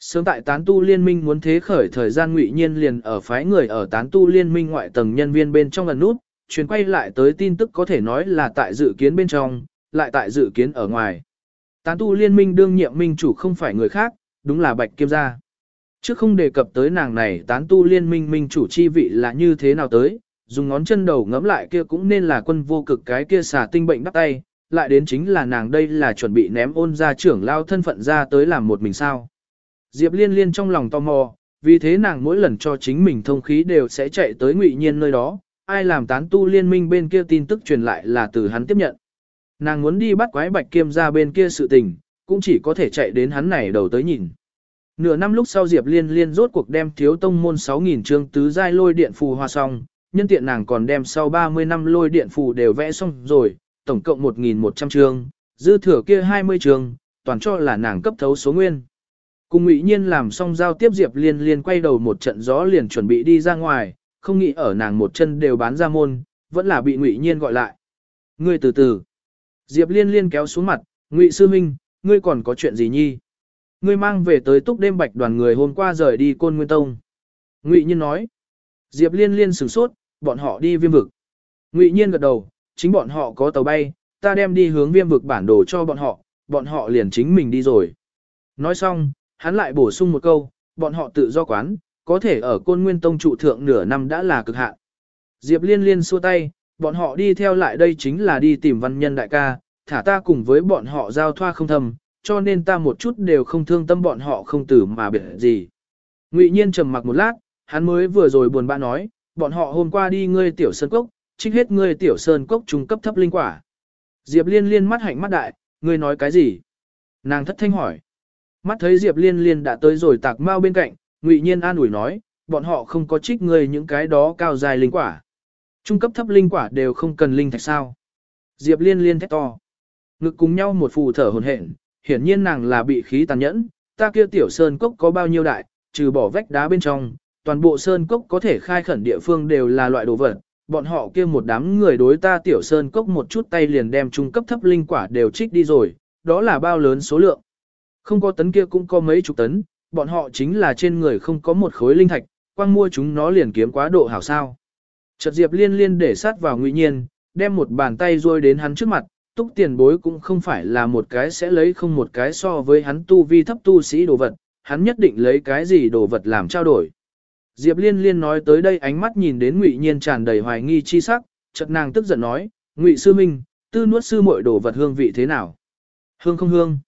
Sớm tại tán tu liên minh muốn thế khởi thời gian ngụy nhiên liền ở phái người ở tán tu liên minh ngoại tầng nhân viên bên trong lần nút, chuyển quay lại tới tin tức có thể nói là tại dự kiến bên trong, lại tại dự kiến ở ngoài. Tán tu liên minh đương nhiệm minh chủ không phải người khác, đúng là Bạch Kiêm gia. Trước không đề cập tới nàng này tán tu liên minh minh chủ chi vị là như thế nào tới, dùng ngón chân đầu ngẫm lại kia cũng nên là quân vô cực cái kia xả tinh bệnh đắp tay, lại đến chính là nàng đây là chuẩn bị ném ôn ra trưởng lao thân phận ra tới làm một mình sao. Diệp liên liên trong lòng tò mò, vì thế nàng mỗi lần cho chính mình thông khí đều sẽ chạy tới ngụy nhiên nơi đó, ai làm tán tu liên minh bên kia tin tức truyền lại là từ hắn tiếp nhận. Nàng muốn đi bắt quái bạch kiêm ra bên kia sự tình, cũng chỉ có thể chạy đến hắn này đầu tới nhìn. Nửa năm lúc sau Diệp Liên Liên rốt cuộc đem thiếu tông môn 6.000 chương tứ giai lôi điện phù hoa xong, nhân tiện nàng còn đem sau 30 năm lôi điện phù đều vẽ xong rồi, tổng cộng 1.100 chương, dư thừa kia 20 chương, toàn cho là nàng cấp thấu số nguyên. Cùng ngụy nhiên làm xong giao tiếp Diệp Liên Liên quay đầu một trận gió liền chuẩn bị đi ra ngoài, không nghĩ ở nàng một chân đều bán ra môn, vẫn là bị ngụy nhiên gọi lại. Ngươi từ từ. Diệp Liên Liên kéo xuống mặt, ngụy sư minh, ngươi còn có chuyện gì nhi? Ngươi mang về tới túc đêm bạch đoàn người hôm qua rời đi côn nguyên tông. Ngụy nhiên nói. Diệp Liên Liên sửng sốt, bọn họ đi viêm vực. Ngụy nhiên gật đầu, chính bọn họ có tàu bay, ta đem đi hướng viêm vực bản đồ cho bọn họ, bọn họ liền chính mình đi rồi. Nói xong, hắn lại bổ sung một câu, bọn họ tự do quán, có thể ở côn nguyên tông trụ thượng nửa năm đã là cực hạn. Diệp liên liên xua tay, bọn họ đi theo lại đây chính là đi tìm văn nhân đại ca, thả ta cùng với bọn họ giao thoa không thầm, cho nên ta một chút đều không thương tâm bọn họ không tử mà biệt gì. Ngụy nhiên trầm mặc một lát, hắn mới vừa rồi buồn bã nói, bọn họ hôm qua đi ngươi tiểu sân cốc, trích hết ngươi tiểu sơn cốc trung cấp thấp linh quả. Diệp liên liên mắt hạnh mắt đại, ngươi nói cái gì? Nàng thất thanh hỏi. Mắt thấy Diệp liên liên đã tới rồi tạc mau bên cạnh, ngụy nhiên an ủi nói, bọn họ không có trích ngươi những cái đó cao dài linh quả. Trung cấp thấp linh quả đều không cần linh thạch sao. Diệp liên liên thét to. Ngực cùng nhau một phù thở hồn hển, hiển nhiên nàng là bị khí tàn nhẫn, ta kia tiểu sơn cốc có bao nhiêu đại, trừ bỏ vách đá bên trong, toàn bộ sơn cốc có thể khai khẩn địa phương đều là loại đồ vật, bọn họ kia một đám người đối ta tiểu sơn cốc một chút tay liền đem trung cấp thấp linh quả đều trích đi rồi, đó là bao lớn số lượng. Không có tấn kia cũng có mấy chục tấn, bọn họ chính là trên người không có một khối linh thạch, quang mua chúng nó liền kiếm quá độ hảo sao. Chợt Diệp liên liên để sát vào ngụy nhiên, đem một bàn tay rôi đến hắn trước mặt, túc tiền bối cũng không phải là một cái sẽ lấy không một cái so với hắn tu vi thấp tu sĩ đồ vật, hắn nhất định lấy cái gì đồ vật làm trao đổi. Diệp liên liên nói tới đây ánh mắt nhìn đến ngụy nhiên tràn đầy hoài nghi chi sắc, chợt nàng tức giận nói, ngụy sư minh, tư nuốt sư muội đồ vật hương vị thế nào? Hương không hương.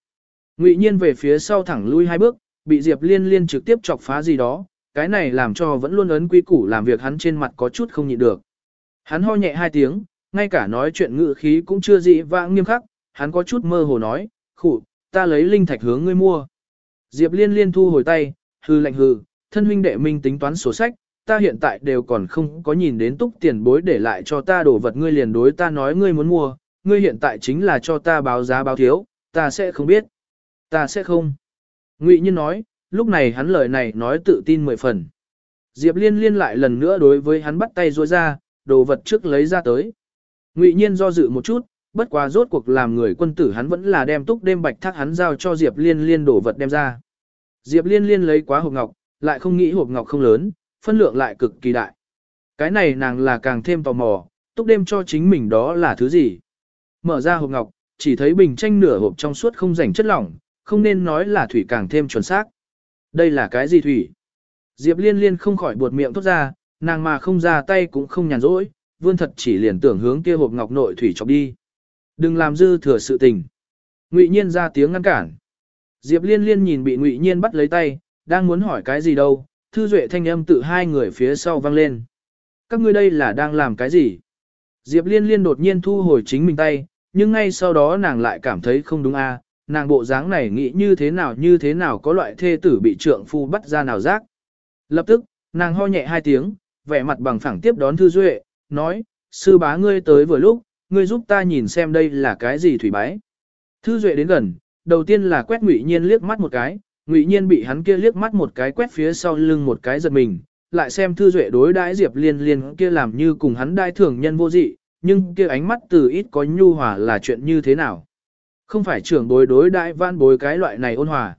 Ngụy nhiên về phía sau thẳng lui hai bước, bị Diệp liên liên trực tiếp chọc phá gì đó, cái này làm cho vẫn luôn ấn quy củ làm việc hắn trên mặt có chút không nhịn được. Hắn ho nhẹ hai tiếng, ngay cả nói chuyện ngự khí cũng chưa dị vãng nghiêm khắc, hắn có chút mơ hồ nói, khụ, ta lấy linh thạch hướng ngươi mua. Diệp liên liên thu hồi tay, hư lạnh hư, thân huynh đệ minh tính toán sổ sách, ta hiện tại đều còn không có nhìn đến túc tiền bối để lại cho ta đồ vật ngươi liền đối ta nói ngươi muốn mua, ngươi hiện tại chính là cho ta báo giá báo thiếu, ta sẽ không biết. Ta sẽ không. Ngụy Nhiên nói, lúc này hắn lời này nói tự tin mười phần. Diệp Liên liên lại lần nữa đối với hắn bắt tay rối ra, đồ vật trước lấy ra tới. Ngụy Nhiên do dự một chút, bất quá rốt cuộc làm người quân tử hắn vẫn là đem túc đêm bạch thác hắn giao cho Diệp Liên liên đồ vật đem ra. Diệp Liên liên lấy quá hộp ngọc, lại không nghĩ hộp ngọc không lớn, phân lượng lại cực kỳ đại. Cái này nàng là càng thêm tò mò, túc đêm cho chính mình đó là thứ gì. Mở ra hộp ngọc, chỉ thấy bình tranh nửa hộp trong suốt không rảnh chất lỏng, không nên nói là thủy càng thêm chuẩn xác. Đây là cái gì thủy? Diệp liên liên không khỏi buột miệng thốt ra, nàng mà không ra tay cũng không nhàn rỗi, vươn thật chỉ liền tưởng hướng kia hộp ngọc nội thủy chọc đi. Đừng làm dư thừa sự tình. Ngụy nhiên ra tiếng ngăn cản. Diệp liên liên nhìn bị ngụy nhiên bắt lấy tay, đang muốn hỏi cái gì đâu, thư duệ thanh âm tự hai người phía sau vang lên. Các ngươi đây là đang làm cái gì? Diệp liên liên đột nhiên thu hồi chính mình tay, nhưng ngay sau đó nàng lại cảm thấy không đúng a, nàng bộ dáng này nghĩ như thế nào như thế nào có loại thê tử bị trượng phu bắt ra nào giác. Lập tức, nàng ho nhẹ hai tiếng, vẻ mặt bằng phẳng tiếp đón Thư Duệ, nói, sư bá ngươi tới vừa lúc, ngươi giúp ta nhìn xem đây là cái gì thủy bái. Thư Duệ đến gần, đầu tiên là quét ngụy nhiên liếc mắt một cái, ngụy nhiên bị hắn kia liếc mắt một cái quét phía sau lưng một cái giật mình, lại xem Thư Duệ đối đãi Diệp Liên Liên kia làm như cùng hắn đai thường nhân vô dị, nhưng kia ánh mắt từ ít có nhu hòa là chuyện như thế nào. Không phải trưởng bối đối đãi van bối cái loại này ôn hòa.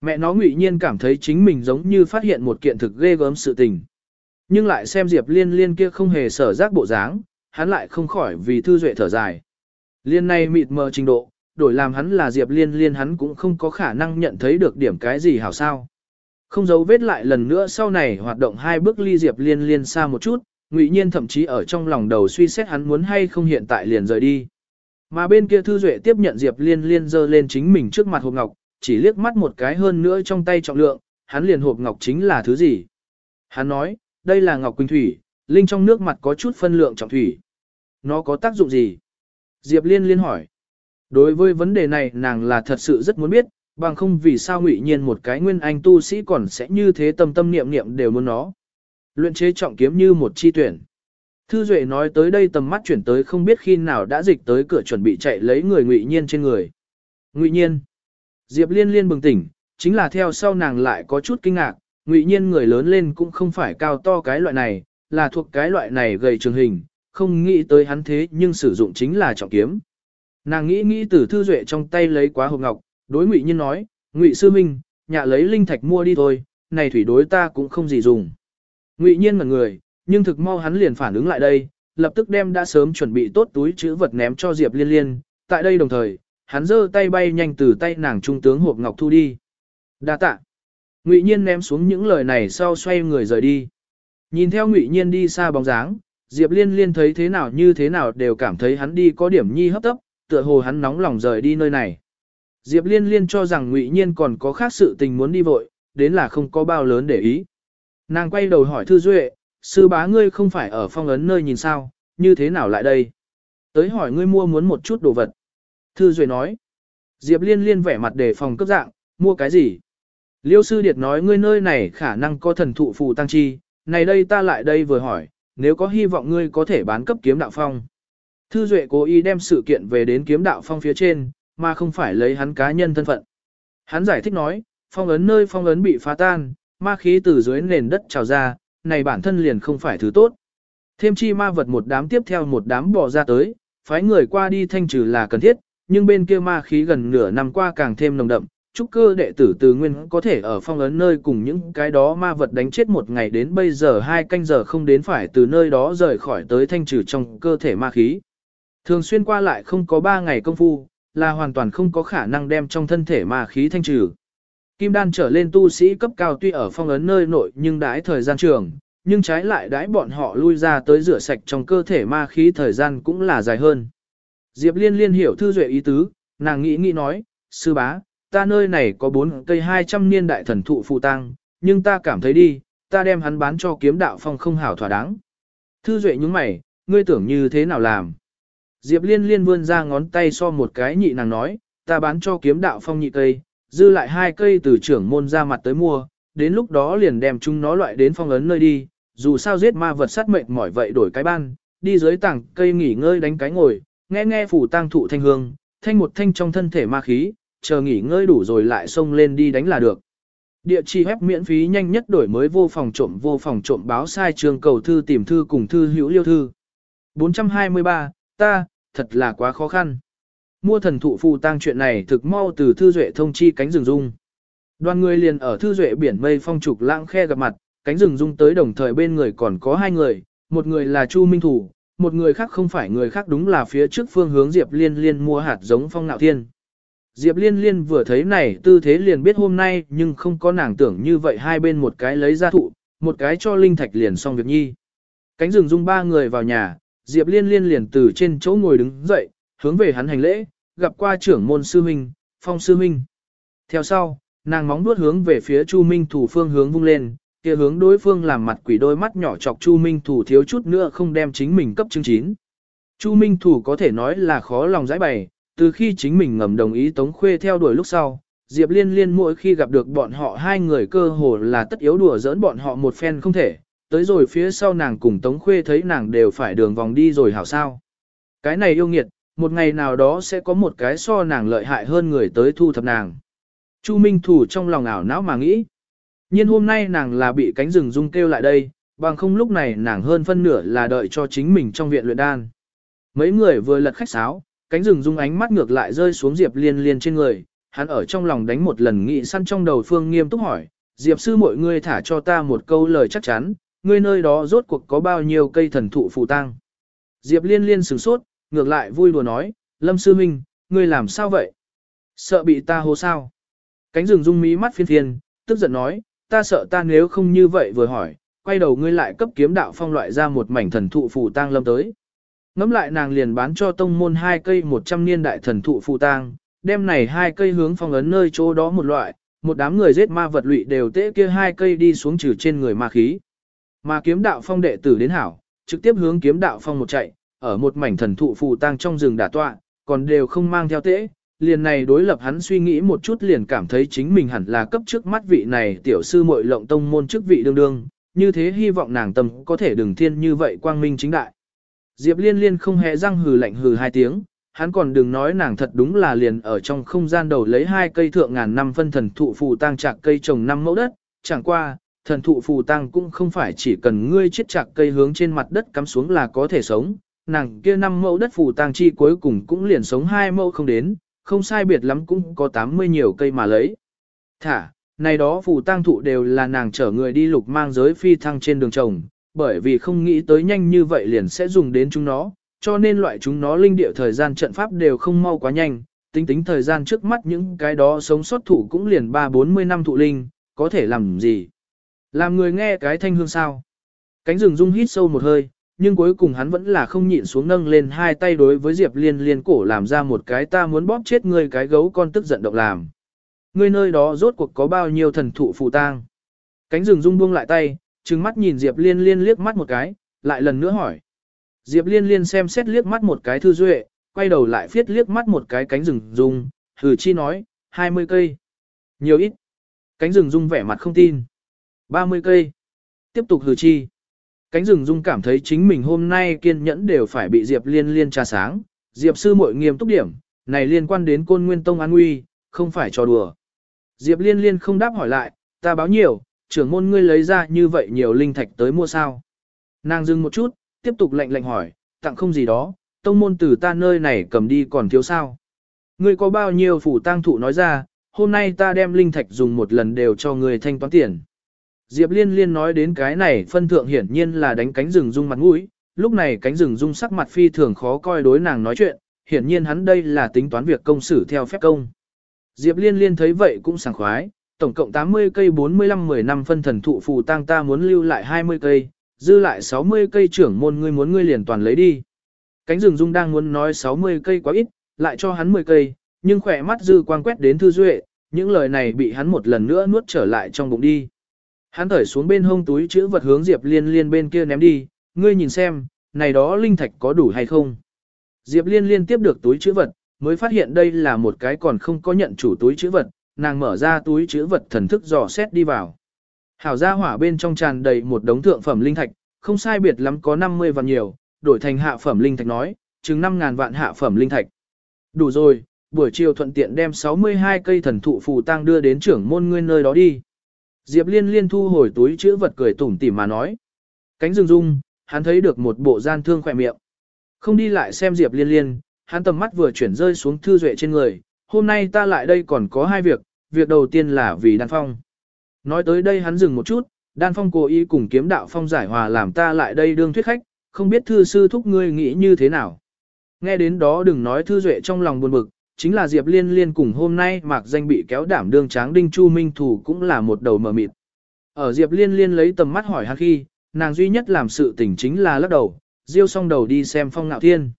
Mẹ nó ngụy nhiên cảm thấy chính mình giống như phát hiện một kiện thực ghê gớm sự tình. Nhưng lại xem Diệp Liên Liên kia không hề sở giác bộ dáng, hắn lại không khỏi vì Thư Duệ thở dài. Liên này mịt mờ trình độ, đổi làm hắn là Diệp Liên Liên hắn cũng không có khả năng nhận thấy được điểm cái gì hảo sao. Không giấu vết lại lần nữa sau này hoạt động hai bước ly Diệp Liên Liên xa một chút, Ngụy Nhiên thậm chí ở trong lòng đầu suy xét hắn muốn hay không hiện tại liền rời đi. Mà bên kia Thư Duệ tiếp nhận Diệp Liên Liên dơ lên chính mình trước mặt hộp ngọc, chỉ liếc mắt một cái hơn nữa trong tay trọng lượng, hắn liền hộp ngọc chính là thứ gì. Hắn nói, đây là ngọc quỳnh thủy, linh trong nước mặt có chút phân lượng trọng thủy. Nó có tác dụng gì? Diệp Liên Liên hỏi. Đối với vấn đề này nàng là thật sự rất muốn biết, bằng không vì sao ngụy nhiên một cái nguyên anh tu sĩ còn sẽ như thế tâm tâm niệm niệm đều muốn nó. Luyện chế trọng kiếm như một chi tuyển. Thư Duệ nói tới đây tầm mắt chuyển tới không biết khi nào đã dịch tới cửa chuẩn bị chạy lấy người ngụy nhiên trên người. Ngụy nhiên. Diệp liên liên bừng tỉnh, chính là theo sau nàng lại có chút kinh ngạc, ngụy nhiên người lớn lên cũng không phải cao to cái loại này, là thuộc cái loại này gầy trường hình, không nghĩ tới hắn thế nhưng sử dụng chính là trọng kiếm. Nàng nghĩ nghĩ từ Thư Duệ trong tay lấy quá hộp ngọc, đối ngụy nhiên nói, ngụy sư minh, nhà lấy linh thạch mua đi thôi, này thủy đối ta cũng không gì dùng. Ngụy nhiên ngẩn người, nhưng thực mau hắn liền phản ứng lại đây, lập tức đem đã sớm chuẩn bị tốt túi chữ vật ném cho Diệp Liên Liên, tại đây đồng thời, hắn giơ tay bay nhanh từ tay nàng trung tướng hộp ngọc thu đi. Đa tạ. Ngụy Nhiên ném xuống những lời này sau xoay người rời đi. Nhìn theo Ngụy Nhiên đi xa bóng dáng, Diệp Liên Liên thấy thế nào như thế nào đều cảm thấy hắn đi có điểm nhi hấp tấp, tựa hồ hắn nóng lòng rời đi nơi này. Diệp Liên Liên cho rằng Ngụy Nhiên còn có khác sự tình muốn đi vội, đến là không có bao lớn để ý. Nàng quay đầu hỏi Thư Duệ, sư bá ngươi không phải ở phong ấn nơi nhìn sao, như thế nào lại đây? Tới hỏi ngươi mua muốn một chút đồ vật. Thư Duệ nói. Diệp Liên Liên vẻ mặt đề phòng cấp dạng, mua cái gì? Liêu sư điệt nói ngươi nơi này khả năng có thần thụ phù tăng chi, này đây ta lại đây vừa hỏi, nếu có hy vọng ngươi có thể bán cấp kiếm đạo phong. Thư Duệ cố ý đem sự kiện về đến kiếm đạo phong phía trên, mà không phải lấy hắn cá nhân thân phận. Hắn giải thích nói, phong ấn nơi phong ấn bị phá tan, ma khí từ dưới nền đất trào ra, này bản thân liền không phải thứ tốt. Thêm chi ma vật một đám tiếp theo một đám bỏ ra tới, phái người qua đi thanh trừ là cần thiết, nhưng bên kia ma khí gần nửa năm qua càng thêm nồng đậm, trúc cơ đệ tử từ nguyên có thể ở phong ấn nơi cùng những cái đó ma vật đánh chết một ngày đến bây giờ hai canh giờ không đến phải từ nơi đó rời khỏi tới thanh trừ trong cơ thể ma khí. Thường xuyên qua lại không có ba ngày công phu, là hoàn toàn không có khả năng đem trong thân thể ma khí thanh trừ. Kim đan trở lên tu sĩ cấp cao tuy ở phong ấn nơi nội nhưng đãi thời gian trường, nhưng trái lại đãi bọn họ lui ra tới rửa sạch trong cơ thể ma khí thời gian cũng là dài hơn. Diệp liên liên hiểu thư duệ ý tứ, nàng nghĩ nghĩ nói, sư bá, ta nơi này có bốn cây 200 niên đại thần thụ phụ tăng, nhưng ta cảm thấy đi, ta đem hắn bán cho kiếm đạo phong không hảo thỏa đáng. Thư duệ nhúng mày, ngươi tưởng như thế nào làm? Diệp liên liên vươn ra ngón tay so một cái nhị nàng nói, ta bán cho kiếm đạo phong nhị cây, dư lại hai cây từ trưởng môn ra mặt tới mua, đến lúc đó liền đem chúng nó loại đến phong ấn nơi đi, dù sao giết ma vật sát mệnh mỏi vậy đổi cái ban, đi dưới tảng cây nghỉ ngơi đánh cái ngồi, nghe nghe phủ tang thụ thanh hương, thanh một thanh trong thân thể ma khí, chờ nghỉ ngơi đủ rồi lại xông lên đi đánh là được. Địa chỉ web miễn phí nhanh nhất đổi mới vô phòng trộm vô phòng trộm báo sai trường cầu thư tìm thư cùng thư hữu liêu thư. 423, ta, thật là quá khó khăn. Mua thần thụ phù tang chuyện này thực mau từ thư duệ thông chi cánh rừng dung. Đoàn người liền ở thư duệ biển mây phong trục lãng khe gặp mặt, cánh rừng dung tới đồng thời bên người còn có hai người, một người là Chu Minh Thủ, một người khác không phải người khác đúng là phía trước phương hướng Diệp Liên Liên mua hạt giống phong nạo thiên. Diệp Liên Liên vừa thấy này tư thế liền biết hôm nay nhưng không có nàng tưởng như vậy hai bên một cái lấy ra thụ, một cái cho Linh Thạch liền xong việc nhi. Cánh rừng dung ba người vào nhà, Diệp Liên Liên liền từ trên chỗ ngồi đứng dậy, hướng về hắn hành lễ, gặp qua trưởng môn sư minh, phong sư minh. Theo sau, nàng móng vuốt hướng về phía Chu Minh thủ phương hướng vung lên, kia hướng đối phương làm mặt quỷ đôi mắt nhỏ chọc Chu Minh thủ thiếu chút nữa không đem chính mình cấp chứng chín. Chu Minh thủ có thể nói là khó lòng giải bày, từ khi chính mình ngầm đồng ý Tống Khuê theo đuổi lúc sau, Diệp Liên Liên mỗi khi gặp được bọn họ hai người cơ hồ là tất yếu đùa giỡn bọn họ một phen không thể, tới rồi phía sau nàng cùng Tống Khuê thấy nàng đều phải đường vòng đi rồi hảo sao. Cái này yêu nghiệt, một ngày nào đó sẽ có một cái so nàng lợi hại hơn người tới thu thập nàng. Chu Minh Thủ trong lòng ảo não mà nghĩ. nhiên hôm nay nàng là bị cánh rừng rung kêu lại đây, bằng không lúc này nàng hơn phân nửa là đợi cho chính mình trong viện luyện đan. Mấy người vừa lật khách sáo, cánh rừng rung ánh mắt ngược lại rơi xuống Diệp Liên Liên trên người, hắn ở trong lòng đánh một lần nghĩ săn trong đầu phương nghiêm túc hỏi, Diệp sư mọi người thả cho ta một câu lời chắc chắn, ngươi nơi đó rốt cuộc có bao nhiêu cây thần thụ phù tang. Diệp liên liên sửng sốt, ngược lại vui đùa nói, Lâm Sư Minh, ngươi làm sao vậy? Sợ bị ta hố sao? Cánh rừng rung mí mắt phiên phiên, tức giận nói, ta sợ ta nếu không như vậy vừa hỏi, quay đầu ngươi lại cấp kiếm đạo phong loại ra một mảnh thần thụ phù tang lâm tới. Ngắm lại nàng liền bán cho tông môn hai cây 100 niên đại thần thụ phù tang, đem này hai cây hướng phong ấn nơi chỗ đó một loại, một đám người giết ma vật lụy đều tế kia hai cây đi xuống trừ trên người ma khí. Mà kiếm đạo phong đệ tử đến hảo, trực tiếp hướng kiếm đạo phong một chạy, ở một mảnh thần thụ phù tang trong rừng đả tọa, còn đều không mang theo tễ. liền này đối lập hắn suy nghĩ một chút liền cảm thấy chính mình hẳn là cấp trước mắt vị này tiểu sư muội lộng tông môn chức vị đương đương, như thế hy vọng nàng tâm có thể đừng thiên như vậy quang minh chính đại. Diệp liên liên không hề răng hừ lạnh hừ hai tiếng, hắn còn đừng nói nàng thật đúng là liền ở trong không gian đầu lấy hai cây thượng ngàn năm phân thần thụ phù tang chạc cây trồng năm mẫu đất, chẳng qua, thần thụ phù tang cũng không phải chỉ cần ngươi chết chạc cây hướng trên mặt đất cắm xuống là có thể sống, nàng kia năm mẫu đất phù tang chi cuối cùng cũng liền sống hai mẫu không đến, không sai biệt lắm cũng có 80 nhiều cây mà lấy. Thả, này đó phù tang thụ đều là nàng chở người đi lục mang giới phi thăng trên đường trồng, bởi vì không nghĩ tới nhanh như vậy liền sẽ dùng đến chúng nó, cho nên loại chúng nó linh điệu thời gian trận pháp đều không mau quá nhanh, tính tính thời gian trước mắt những cái đó sống sót thụ cũng liền 3-40 năm thụ linh, có thể làm gì? Làm người nghe cái thanh hương sao? Cánh rừng rung hít sâu một hơi, nhưng cuối cùng hắn vẫn là không nhịn xuống nâng lên hai tay đối với Diệp Liên liên cổ làm ra một cái ta muốn bóp chết ngươi cái gấu con tức giận động làm. Ngươi nơi đó rốt cuộc có bao nhiêu thần thụ phù tang. Cánh rừng rung buông lại tay, trừng mắt nhìn Diệp Liên liên liếc mắt một cái, lại lần nữa hỏi. Diệp Liên liên xem xét liếc mắt một cái thư duệ, quay đầu lại phiết liếc mắt một cái cánh rừng rung, hừ chi nói, 20 cây. Nhiều ít. Cánh rừng rung vẻ mặt không tin. 30 cây. Tiếp tục hừ chi. Cánh rừng Dung cảm thấy chính mình hôm nay kiên nhẫn đều phải bị Diệp Liên liên trà sáng. Diệp sư muội nghiêm túc điểm, này liên quan đến côn nguyên tông an nguy, không phải trò đùa. Diệp Liên liên không đáp hỏi lại, ta báo nhiều, trưởng môn ngươi lấy ra như vậy nhiều linh thạch tới mua sao. Nàng dừng một chút, tiếp tục lạnh lạnh hỏi, tặng không gì đó, tông môn từ ta nơi này cầm đi còn thiếu sao. Ngươi có bao nhiêu phủ tang thụ nói ra, hôm nay ta đem linh thạch dùng một lần đều cho ngươi thanh toán tiền. Diệp Liên Liên nói đến cái này phân thượng hiển nhiên là đánh cánh rừng rung mặt mũi, lúc này cánh rừng rung sắc mặt phi thường khó coi đối nàng nói chuyện, hiển nhiên hắn đây là tính toán việc công xử theo phép công. Diệp Liên Liên thấy vậy cũng sảng khoái, tổng cộng 80 cây 45-10 năm phân thần thụ phù tang ta muốn lưu lại 20 cây, dư lại 60 cây trưởng môn ngươi muốn ngươi liền toàn lấy đi. Cánh rừng rung đang muốn nói 60 cây quá ít, lại cho hắn 10 cây, nhưng khỏe mắt dư quang quét đến thư duệ, những lời này bị hắn một lần nữa nuốt trở lại trong bụng đi. Hắn thởi xuống bên hông túi chữ vật hướng Diệp Liên Liên bên kia ném đi, ngươi nhìn xem, này đó linh thạch có đủ hay không. Diệp Liên Liên tiếp được túi chữ vật, mới phát hiện đây là một cái còn không có nhận chủ túi chữ vật, nàng mở ra túi chữ vật thần thức dò xét đi vào. Hảo gia hỏa bên trong tràn đầy một đống thượng phẩm linh thạch, không sai biệt lắm có 50 vạn nhiều, đổi thành hạ phẩm linh thạch nói, chừng 5000 vạn hạ phẩm linh thạch. Đủ rồi, buổi chiều thuận tiện đem 62 cây thần thụ phù tang đưa đến trưởng môn ngươi nơi đó đi. Diệp Liên Liên thu hồi túi chữ vật cười tủm tỉm mà nói. Cánh rừng rung, hắn thấy được một bộ gian thương khỏe miệng. Không đi lại xem Diệp Liên Liên, hắn tầm mắt vừa chuyển rơi xuống thư duệ trên người. Hôm nay ta lại đây còn có hai việc, việc đầu tiên là vì đan phong. Nói tới đây hắn dừng một chút, đan phong cố ý cùng kiếm đạo phong giải hòa làm ta lại đây đương thuyết khách, không biết thư sư thúc ngươi nghĩ như thế nào. Nghe đến đó đừng nói thư duệ trong lòng buồn bực, chính là Diệp Liên Liên cùng hôm nay mạc danh bị kéo đảm đương tráng đinh chu minh thủ cũng là một đầu mờ mịt. Ở Diệp Liên Liên lấy tầm mắt hỏi hắn khi, nàng duy nhất làm sự tình chính là lắc đầu, diêu xong đầu đi xem phong ngạo thiên.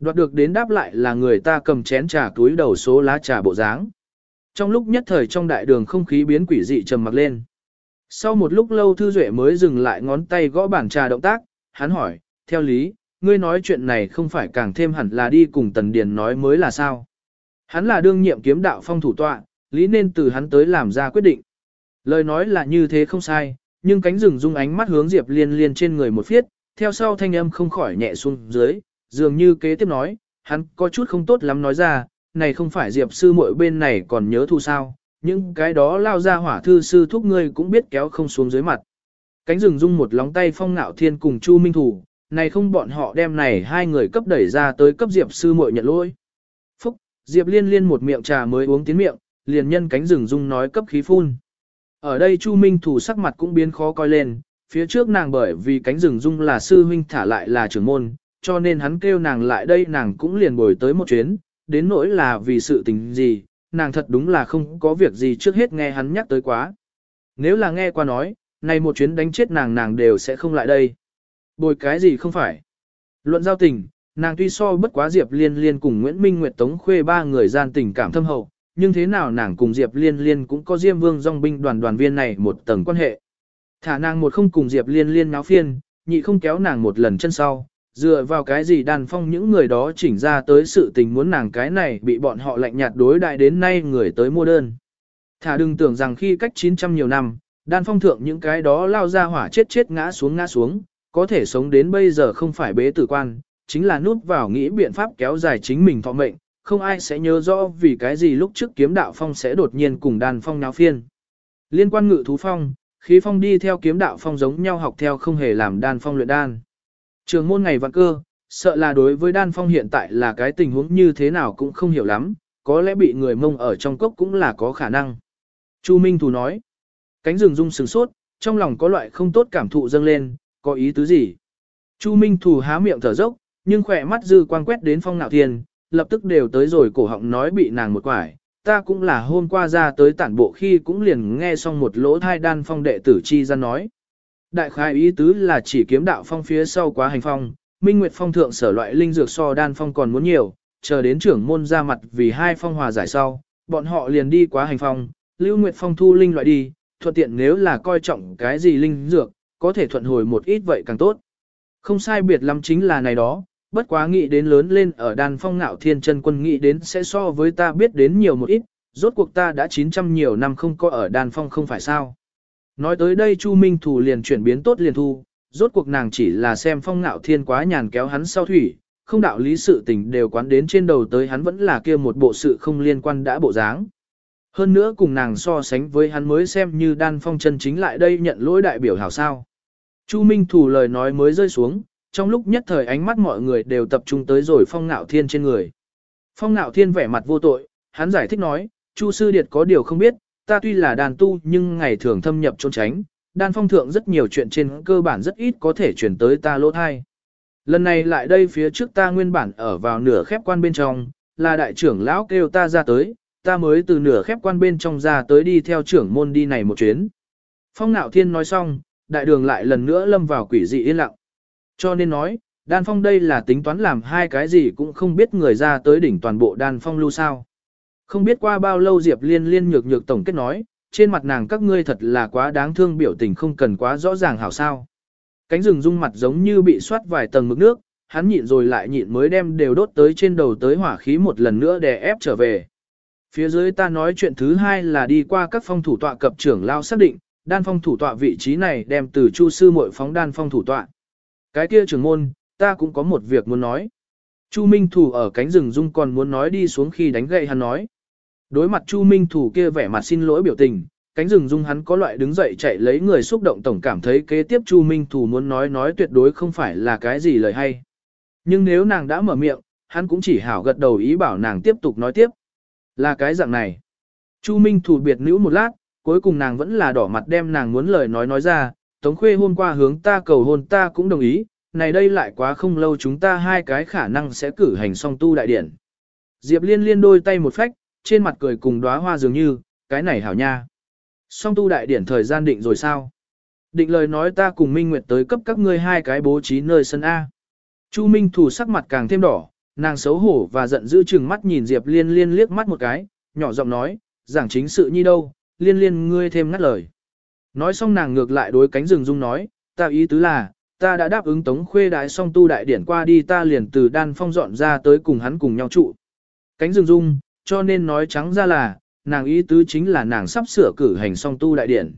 Đoạt được đến đáp lại là người ta cầm chén trà túi đầu số lá trà bộ dáng. Trong lúc nhất thời trong đại đường không khí biến quỷ dị trầm mặc lên. Sau một lúc lâu Thư Duệ mới dừng lại ngón tay gõ bản trà động tác, hắn hỏi, theo lý, ngươi nói chuyện này không phải càng thêm hẳn là đi cùng Tần Điền nói mới là sao. Hắn là đương nhiệm kiếm đạo phong thủ tọa, lý nên từ hắn tới làm ra quyết định. Lời nói là như thế không sai, nhưng cánh rừng dung ánh mắt hướng Diệp Liên Liên trên người một phiết, theo sau thanh âm không khỏi nhẹ xuống dưới, dường như kế tiếp nói, hắn có chút không tốt lắm nói ra, này không phải Diệp sư muội bên này còn nhớ thu sao, những cái đó lao ra hỏa thư sư thúc ngươi cũng biết kéo không xuống dưới mặt. Cánh rừng dung một lóng tay phong ngạo thiên cùng Chu Minh Thủ, này không bọn họ đem này hai người cấp đẩy ra tới cấp Diệp sư muội nhận lỗi. Diệp liên liên một miệng trà mới uống tiến miệng, liền nhân cánh rừng dung nói cấp khí phun. Ở đây Chu Minh Thủ sắc mặt cũng biến khó coi lên, phía trước nàng bởi vì cánh rừng dung là sư huynh thả lại là trưởng môn, cho nên hắn kêu nàng lại đây nàng cũng liền bồi tới một chuyến, đến nỗi là vì sự tình gì, nàng thật đúng là không có việc gì trước hết nghe hắn nhắc tới quá. Nếu là nghe qua nói, này một chuyến đánh chết nàng nàng đều sẽ không lại đây. Bồi cái gì không phải. Luận giao tình, nàng tuy so bất quá Diệp Liên Liên cùng Nguyễn Minh Nguyệt Tống Khuê ba người gian tình cảm thâm hậu, nhưng thế nào nàng cùng Diệp Liên Liên cũng có Diêm Vương dòng binh đoàn đoàn viên này một tầng quan hệ. Thả nàng một không cùng Diệp Liên Liên náo phiên, nhị không kéo nàng một lần chân sau, dựa vào cái gì đàn phong những người đó chỉnh ra tới sự tình muốn nàng cái này bị bọn họ lạnh nhạt đối đại đến nay người tới mua đơn. Thả đừng tưởng rằng khi cách 900 nhiều năm, đan phong thượng những cái đó lao ra hỏa chết chết ngã xuống ngã xuống, có thể sống đến bây giờ không phải bế tử quan, chính là nút vào nghĩ biện pháp kéo dài chính mình thọ mệnh, không ai sẽ nhớ rõ vì cái gì lúc trước kiếm đạo phong sẽ đột nhiên cùng đan phong náo phiên. Liên quan ngự thú phong, khí phong đi theo kiếm đạo phong giống nhau học theo không hề làm đan phong luyện đan. Trường môn ngày vạn cơ, sợ là đối với đan phong hiện tại là cái tình huống như thế nào cũng không hiểu lắm, có lẽ bị người mông ở trong cốc cũng là có khả năng. Chu Minh Thù nói, cánh rừng rung sừng sốt, trong lòng có loại không tốt cảm thụ dâng lên, có ý tứ gì? Chu Minh Thù há miệng thở dốc, nhưng khỏe mắt dư quang quét đến phong nạo thiên, lập tức đều tới rồi cổ họng nói bị nàng một quải. Ta cũng là hôm qua ra tới tản bộ khi cũng liền nghe xong một lỗ thai đan phong đệ tử chi ra nói. Đại khai ý tứ là chỉ kiếm đạo phong phía sau quá hành phong, Minh Nguyệt phong thượng sở loại linh dược so đan phong còn muốn nhiều, chờ đến trưởng môn ra mặt vì hai phong hòa giải sau, bọn họ liền đi quá hành phong, Lưu Nguyệt phong thu linh loại đi, thuận tiện nếu là coi trọng cái gì linh dược, có thể thuận hồi một ít vậy càng tốt. Không sai biệt lắm chính là này đó, bất quá nghĩ đến lớn lên ở đàn phong ngạo thiên chân quân nghĩ đến sẽ so với ta biết đến nhiều một ít, rốt cuộc ta đã 900 nhiều năm không có ở đàn phong không phải sao. Nói tới đây Chu Minh Thù liền chuyển biến tốt liền thu, rốt cuộc nàng chỉ là xem phong ngạo thiên quá nhàn kéo hắn sau thủy, không đạo lý sự tình đều quán đến trên đầu tới hắn vẫn là kia một bộ sự không liên quan đã bộ dáng. Hơn nữa cùng nàng so sánh với hắn mới xem như đan phong chân chính lại đây nhận lỗi đại biểu hảo sao. Chu Minh Thủ lời nói mới rơi xuống, trong lúc nhất thời ánh mắt mọi người đều tập trung tới rồi phong ngạo thiên trên người. Phong ngạo thiên vẻ mặt vô tội, hắn giải thích nói, Chu sư điệt có điều không biết, ta tuy là đàn tu nhưng ngày thường thâm nhập trốn tránh, đan phong thượng rất nhiều chuyện trên cơ bản rất ít có thể chuyển tới ta lỗ thai. Lần này lại đây phía trước ta nguyên bản ở vào nửa khép quan bên trong, là đại trưởng lão kêu ta ra tới, ta mới từ nửa khép quan bên trong ra tới đi theo trưởng môn đi này một chuyến. Phong nạo thiên nói xong, đại đường lại lần nữa lâm vào quỷ dị yên lặng. Cho nên nói, đan phong đây là tính toán làm hai cái gì cũng không biết người ra tới đỉnh toàn bộ đan phong lưu sao. Không biết qua bao lâu Diệp liên liên nhược nhược tổng kết nói, trên mặt nàng các ngươi thật là quá đáng thương biểu tình không cần quá rõ ràng hảo sao. Cánh rừng rung mặt giống như bị soát vài tầng mực nước, hắn nhịn rồi lại nhịn mới đem đều đốt tới trên đầu tới hỏa khí một lần nữa để ép trở về. Phía dưới ta nói chuyện thứ hai là đi qua các phong thủ tọa cập trưởng lao xác định, đan phong thủ tọa vị trí này đem từ chu sư muội phóng đan phong thủ tọa. Cái kia trưởng môn, ta cũng có một việc muốn nói. Chu Minh Thủ ở cánh rừng dung còn muốn nói đi xuống khi đánh gậy hắn nói. Đối mặt Chu Minh Thủ kia vẻ mặt xin lỗi biểu tình, cánh rừng dung hắn có loại đứng dậy chạy lấy người xúc động tổng cảm thấy kế tiếp Chu Minh Thủ muốn nói nói tuyệt đối không phải là cái gì lời hay. Nhưng nếu nàng đã mở miệng, hắn cũng chỉ hảo gật đầu ý bảo nàng tiếp tục nói tiếp. Là cái dạng này. Chu Minh Thủ biệt nữ một lát, cuối cùng nàng vẫn là đỏ mặt đem nàng muốn lời nói nói ra, Tống Khuê hôm qua hướng ta cầu hôn ta cũng đồng ý, này đây lại quá không lâu chúng ta hai cái khả năng sẽ cử hành song tu đại điển. Diệp liên liên đôi tay một phách, trên mặt cười cùng đóa hoa dường như, cái này hảo nha. Song tu đại điển thời gian định rồi sao? Định lời nói ta cùng Minh Nguyệt tới cấp các ngươi hai cái bố trí nơi sân A. Chu Minh thủ sắc mặt càng thêm đỏ, nàng xấu hổ và giận dữ chừng mắt nhìn Diệp liên liên liếc mắt một cái, nhỏ giọng nói, giảng chính sự nhi đâu, liên liên ngươi thêm ngắt lời. Nói xong nàng ngược lại đối cánh rừng dung nói, ta ý tứ là, ta đã đáp ứng tống khuê đại song tu đại điển qua đi ta liền từ đan phong dọn ra tới cùng hắn cùng nhau trụ. Cánh rừng dung, cho nên nói trắng ra là, nàng ý tứ chính là nàng sắp sửa cử hành song tu đại điển.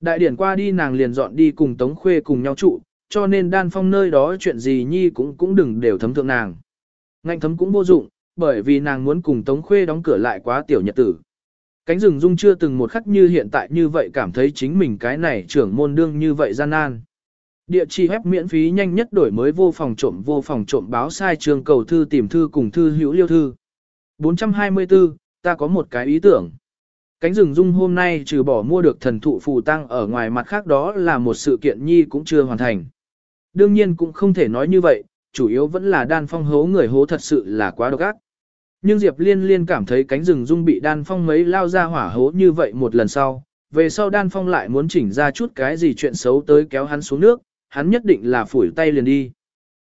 Đại điển qua đi nàng liền dọn đi cùng tống khuê cùng nhau trụ, cho nên đan phong nơi đó chuyện gì nhi cũng cũng đừng đều thấm thượng nàng. Ngạnh thấm cũng vô dụng, bởi vì nàng muốn cùng tống khuê đóng cửa lại quá tiểu nhật tử. Cánh rừng dung chưa từng một khắc như hiện tại như vậy cảm thấy chính mình cái này trưởng môn đương như vậy gian nan. Địa chỉ web miễn phí nhanh nhất đổi mới vô phòng trộm vô phòng trộm báo sai trường cầu thư tìm thư cùng thư hữu liêu thư. 424, ta có một cái ý tưởng. Cánh rừng dung hôm nay trừ bỏ mua được thần thụ phù tăng ở ngoài mặt khác đó là một sự kiện nhi cũng chưa hoàn thành. Đương nhiên cũng không thể nói như vậy, chủ yếu vẫn là đan phong hố người hố thật sự là quá độc ác. Nhưng Diệp Liên Liên cảm thấy cánh rừng dung bị đan phong mấy lao ra hỏa hố như vậy một lần sau, về sau đan phong lại muốn chỉnh ra chút cái gì chuyện xấu tới kéo hắn xuống nước, hắn nhất định là phủi tay liền đi.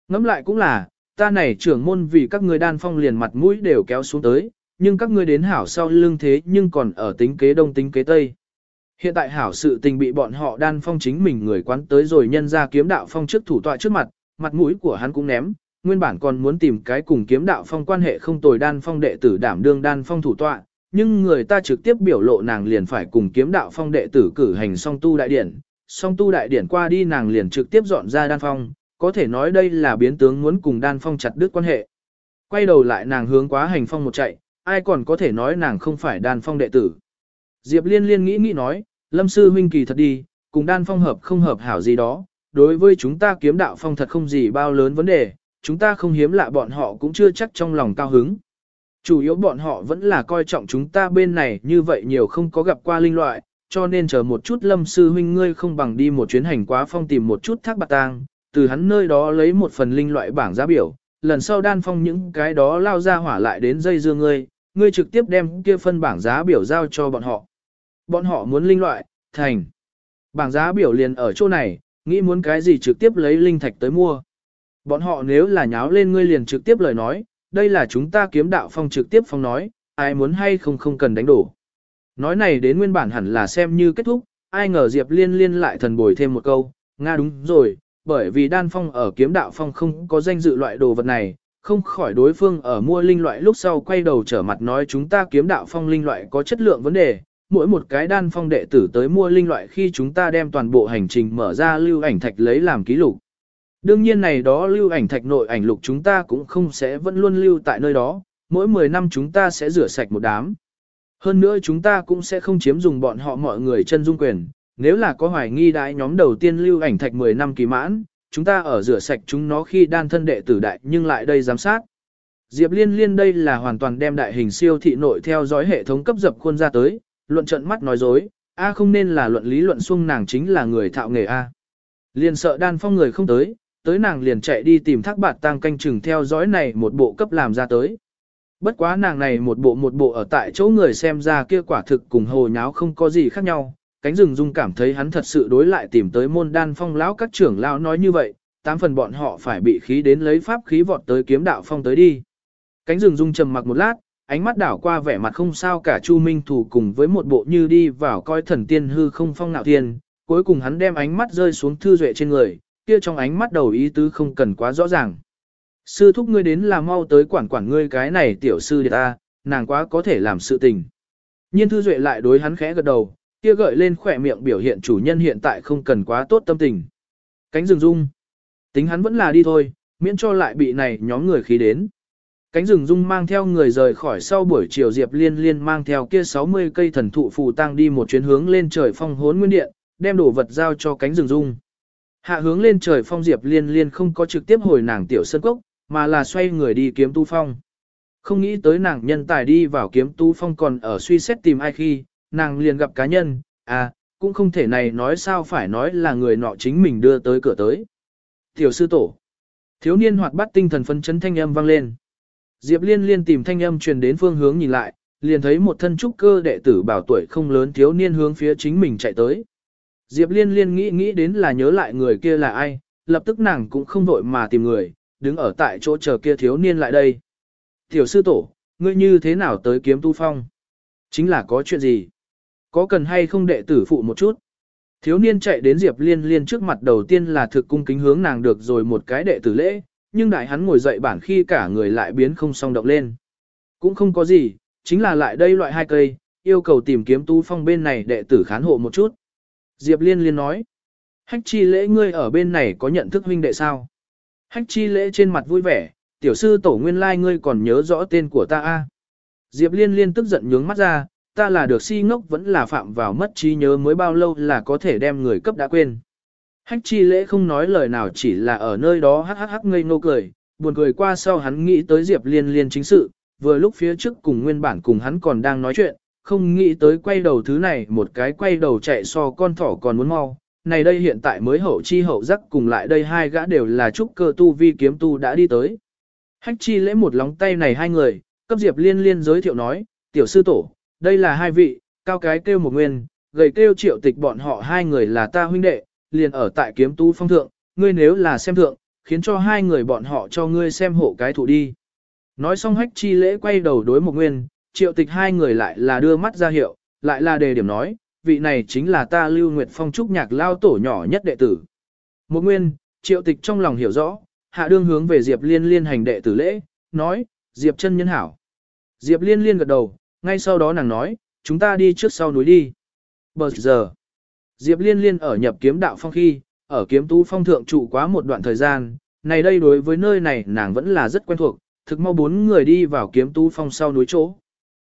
Ngẫm lại cũng là, ta này trưởng môn vì các người đan phong liền mặt mũi đều kéo xuống tới, nhưng các ngươi đến hảo sau lưng thế nhưng còn ở tính kế đông tính kế tây. Hiện tại hảo sự tình bị bọn họ đan phong chính mình người quán tới rồi nhân ra kiếm đạo phong trước thủ tọa trước mặt, mặt mũi của hắn cũng ném, nguyên bản còn muốn tìm cái cùng kiếm đạo phong quan hệ không tồi đan phong đệ tử đảm đương đan phong thủ tọa, nhưng người ta trực tiếp biểu lộ nàng liền phải cùng kiếm đạo phong đệ tử cử hành song tu đại điển, song tu đại điển qua đi nàng liền trực tiếp dọn ra đan phong, có thể nói đây là biến tướng muốn cùng đan phong chặt đứt quan hệ. Quay đầu lại nàng hướng quá hành phong một chạy, ai còn có thể nói nàng không phải đan phong đệ tử. Diệp liên liên nghĩ nghĩ nói, lâm sư huynh kỳ thật đi, cùng đan phong hợp không hợp hảo gì đó, đối với chúng ta kiếm đạo phong thật không gì bao lớn vấn đề, chúng ta không hiếm lạ bọn họ cũng chưa chắc trong lòng cao hứng. Chủ yếu bọn họ vẫn là coi trọng chúng ta bên này như vậy nhiều không có gặp qua linh loại, cho nên chờ một chút lâm sư huynh ngươi không bằng đi một chuyến hành quá phong tìm một chút thác bạc tang, từ hắn nơi đó lấy một phần linh loại bảng giá biểu, lần sau đan phong những cái đó lao ra hỏa lại đến dây dưa ngươi, ngươi trực tiếp đem kia phân bảng giá biểu giao cho bọn họ. Bọn họ muốn linh loại, thành. Bảng giá biểu liền ở chỗ này, nghĩ muốn cái gì trực tiếp lấy linh thạch tới mua. Bọn họ nếu là nháo lên ngươi liền trực tiếp lời nói, đây là chúng ta kiếm đạo phong trực tiếp phong nói, ai muốn hay không không cần đánh đổ. Nói này đến nguyên bản hẳn là xem như kết thúc, ai ngờ Diệp Liên liên lại thần bồi thêm một câu, Nga đúng rồi, bởi vì đan phong ở kiếm đạo phong không có danh dự loại đồ vật này, không khỏi đối phương ở mua linh loại lúc sau quay đầu trở mặt nói chúng ta kiếm đạo phong linh loại có chất lượng vấn đề, mỗi một cái đan phong đệ tử tới mua linh loại khi chúng ta đem toàn bộ hành trình mở ra lưu ảnh thạch lấy làm ký lục. Đương nhiên này đó lưu ảnh thạch nội ảnh lục chúng ta cũng không sẽ vẫn luôn lưu tại nơi đó, mỗi 10 năm chúng ta sẽ rửa sạch một đám. Hơn nữa chúng ta cũng sẽ không chiếm dùng bọn họ mọi người chân dung quyền, nếu là có hoài nghi đại nhóm đầu tiên lưu ảnh thạch 10 năm kỳ mãn, chúng ta ở rửa sạch chúng nó khi đan thân đệ tử đại nhưng lại đây giám sát. Diệp Liên Liên đây là hoàn toàn đem đại hình siêu thị nội theo dõi hệ thống cấp dập khuôn ra tới, luận trận mắt nói dối, A không nên là luận lý luận xuông nàng chính là người thạo nghề A. Liên sợ đan phong người không tới, tới nàng liền chạy đi tìm thác bạt tang canh chừng theo dõi này một bộ cấp làm ra tới. Bất quá nàng này một bộ một bộ ở tại chỗ người xem ra kia quả thực cùng hồ nháo không có gì khác nhau, cánh rừng dung cảm thấy hắn thật sự đối lại tìm tới môn đan phong lão các trưởng lão nói như vậy, tám phần bọn họ phải bị khí đến lấy pháp khí vọt tới kiếm đạo phong tới đi. Cánh rừng dung trầm mặc một lát, ánh mắt đảo qua vẻ mặt không sao cả Chu Minh Thủ cùng với một bộ như đi vào coi thần tiên hư không phong nạo thiên, cuối cùng hắn đem ánh mắt rơi xuống thư duệ trên người, kia trong ánh mắt đầu ý tứ không cần quá rõ ràng. Sư thúc ngươi đến là mau tới quản quản ngươi cái này tiểu sư đệ ta, nàng quá có thể làm sự tình. Nhiên thư duệ lại đối hắn khẽ gật đầu, kia gợi lên khỏe miệng biểu hiện chủ nhân hiện tại không cần quá tốt tâm tình. Cánh rừng rung. Tính hắn vẫn là đi thôi, miễn cho lại bị này nhóm người khí đến. Cánh rừng rung mang theo người rời khỏi sau buổi chiều Diệp Liên Liên mang theo kia 60 cây thần thụ phù tăng đi một chuyến hướng lên trời phong hốn nguyên điện, đem đồ vật giao cho cánh rừng rung. Hạ hướng lên trời phong Diệp Liên Liên không có trực tiếp hồi nàng tiểu sân cốc, mà là xoay người đi kiếm tu phong. Không nghĩ tới nàng nhân tài đi vào kiếm tu phong còn ở suy xét tìm ai khi, nàng liền gặp cá nhân, à, cũng không thể này nói sao phải nói là người nọ chính mình đưa tới cửa tới. Tiểu sư tổ. Thiếu niên hoạt bát tinh thần phấn chấn thanh âm vang lên. Diệp liên liên tìm thanh âm truyền đến phương hướng nhìn lại, liền thấy một thân trúc cơ đệ tử bảo tuổi không lớn thiếu niên hướng phía chính mình chạy tới. Diệp liên liên nghĩ nghĩ đến là nhớ lại người kia là ai, lập tức nàng cũng không vội mà tìm người, đứng ở tại chỗ chờ kia thiếu niên lại đây. Tiểu sư tổ, ngươi như thế nào tới kiếm tu phong? Chính là có chuyện gì? Có cần hay không đệ tử phụ một chút? Thiếu niên chạy đến Diệp Liên Liên trước mặt đầu tiên là thực cung kính hướng nàng được rồi một cái đệ tử lễ, nhưng đại hắn ngồi dậy bản khi cả người lại biến không song động lên. Cũng không có gì, chính là lại đây loại hai cây, yêu cầu tìm kiếm tu phong bên này đệ tử khán hộ một chút. Diệp Liên Liên nói, hách chi lễ ngươi ở bên này có nhận thức huynh đệ sao? Hách chi lễ trên mặt vui vẻ, tiểu sư tổ nguyên lai like ngươi còn nhớ rõ tên của ta a Diệp Liên Liên tức giận nhướng mắt ra, ta là được si ngốc vẫn là phạm vào mất trí nhớ mới bao lâu là có thể đem người cấp đã quên. Hách chi lễ không nói lời nào chỉ là ở nơi đó hắc hắc hắc ngây ngô cười, buồn cười qua sau hắn nghĩ tới Diệp Liên Liên chính sự, vừa lúc phía trước cùng nguyên bản cùng hắn còn đang nói chuyện, không nghĩ tới quay đầu thứ này một cái quay đầu chạy so con thỏ còn muốn mau, này đây hiện tại mới hậu chi hậu giác cùng lại đây hai gã đều là trúc cơ tu vi kiếm tu đã đi tới. Hách chi lễ một lóng tay này hai người, cấp Diệp Liên Liên giới thiệu nói, tiểu sư tổ, đây là hai vị, cao cái kêu một nguyên, gầy kêu triệu tịch bọn họ hai người là ta huynh đệ, liền ở tại kiếm tu phong thượng, ngươi nếu là xem thượng, khiến cho hai người bọn họ cho ngươi xem hộ cái thủ đi. Nói xong hách chi lễ quay đầu đối một nguyên, triệu tịch hai người lại là đưa mắt ra hiệu, lại là đề điểm nói, vị này chính là ta lưu nguyệt phong trúc nhạc lao tổ nhỏ nhất đệ tử. Một nguyên, triệu tịch trong lòng hiểu rõ, hạ đương hướng về Diệp liên liên hành đệ tử lễ, nói, Diệp chân nhân hảo. Diệp liên liên gật đầu, ngay sau đó nàng nói, chúng ta đi trước sau núi đi. Bờ giờ, Diệp liên liên ở nhập kiếm đạo phong khi, ở kiếm tú phong thượng trụ quá một đoạn thời gian, này đây đối với nơi này nàng vẫn là rất quen thuộc, thực mau bốn người đi vào kiếm tú phong sau núi chỗ.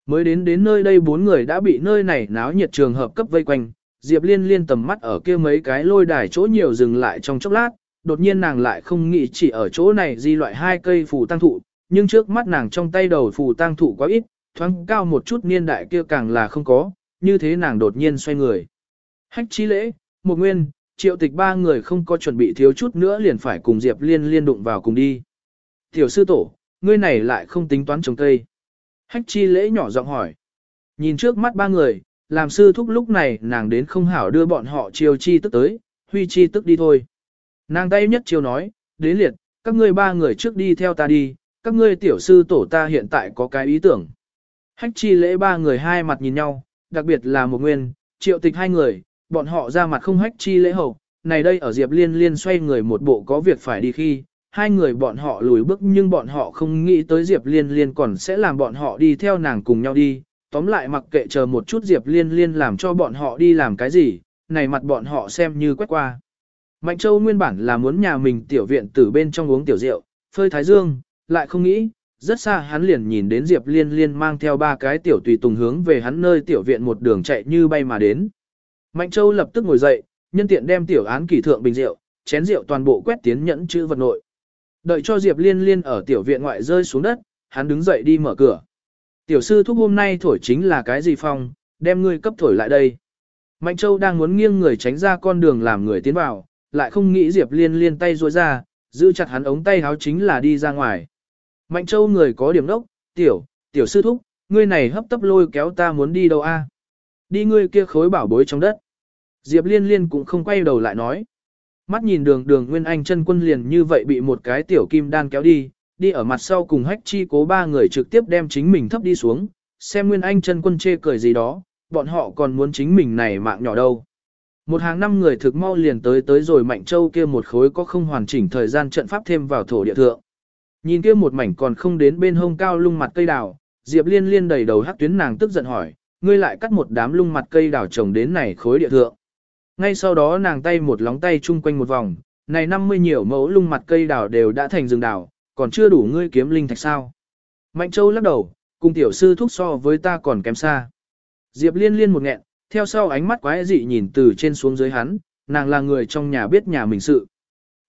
Mới đến đến nơi đây bốn người đã bị nơi này náo nhiệt trường hợp cấp vây quanh, Diệp Liên liên tầm mắt ở kia mấy cái lôi đài chỗ nhiều dừng lại trong chốc lát, đột nhiên nàng lại không nghĩ chỉ ở chỗ này di loại hai cây phù tăng thụ, nhưng trước mắt nàng trong tay đầu phù tăng thụ quá ít, thoáng cao một chút niên đại kia càng là không có, như thế nàng đột nhiên xoay người. Hách chi lễ, một nguyên, triệu tịch ba người không có chuẩn bị thiếu chút nữa liền phải cùng Diệp Liên liên đụng vào cùng đi. Tiểu sư tổ, ngươi này lại không tính toán trồng cây. Hách chi lễ nhỏ giọng hỏi. Nhìn trước mắt ba người, làm sư thúc lúc này nàng đến không hảo đưa bọn họ chiêu chi tức tới, huy chi tức đi thôi. Nàng tay nhất chiêu nói, đến liệt, các ngươi ba người trước đi theo ta đi, các ngươi tiểu sư tổ ta hiện tại có cái ý tưởng. Hách chi lễ ba người hai mặt nhìn nhau, đặc biệt là một nguyên, triệu tịch hai người, bọn họ ra mặt không hách chi lễ hậu, này đây ở Diệp Liên Liên xoay người một bộ có việc phải đi khi, hai người bọn họ lùi bước nhưng bọn họ không nghĩ tới Diệp Liên Liên còn sẽ làm bọn họ đi theo nàng cùng nhau đi, tóm lại mặc kệ chờ một chút Diệp Liên Liên làm cho bọn họ đi làm cái gì, này mặt bọn họ xem như quét qua. Mạnh Châu nguyên bản là muốn nhà mình tiểu viện từ bên trong uống tiểu rượu, phơi thái dương, lại không nghĩ, rất xa hắn liền nhìn đến Diệp Liên Liên mang theo ba cái tiểu tùy tùng hướng về hắn nơi tiểu viện một đường chạy như bay mà đến. Mạnh Châu lập tức ngồi dậy, nhân tiện đem tiểu án kỷ thượng bình rượu, chén rượu toàn bộ quét tiến nhẫn chữ vật nội. Đợi cho Diệp Liên Liên ở tiểu viện ngoại rơi xuống đất, hắn đứng dậy đi mở cửa. Tiểu sư thúc hôm nay thổi chính là cái gì phong, đem ngươi cấp thổi lại đây. Mạnh Châu đang muốn nghiêng người tránh ra con đường làm người tiến vào, lại không nghĩ Diệp Liên Liên tay rối ra, giữ chặt hắn ống tay háo chính là đi ra ngoài. Mạnh Châu người có điểm đốc, tiểu, tiểu sư thúc, ngươi này hấp tấp lôi kéo ta muốn đi đâu a? Đi ngươi kia khối bảo bối trong đất. Diệp Liên Liên cũng không quay đầu lại nói. Mắt nhìn đường đường Nguyên Anh chân quân liền như vậy bị một cái tiểu kim đan kéo đi, đi ở mặt sau cùng hách chi cố ba người trực tiếp đem chính mình thấp đi xuống, xem Nguyên Anh chân quân chê cười gì đó, bọn họ còn muốn chính mình này mạng nhỏ đâu. Một hàng năm người thực mau liền tới tới rồi Mạnh Châu kia một khối có không hoàn chỉnh thời gian trận pháp thêm vào thổ địa thượng. Nhìn kia một mảnh còn không đến bên hông cao lung mặt cây đào, Diệp Liên Liên đầy đầu hắc tuyến nàng tức giận hỏi, ngươi lại cắt một đám lung mặt cây đào trồng đến này khối địa thượng. Ngay sau đó nàng tay một lóng tay chung quanh một vòng, này 50 nhiều mẫu lung mặt cây đào đều đã thành rừng đào, còn chưa đủ ngươi kiếm linh thạch sao. Mạnh Châu lắc đầu, cùng tiểu sư thúc so với ta còn kém xa. Diệp liên liên một nghẹn, theo sau ánh mắt quái dị nhìn từ trên xuống dưới hắn, nàng là người trong nhà biết nhà mình sự.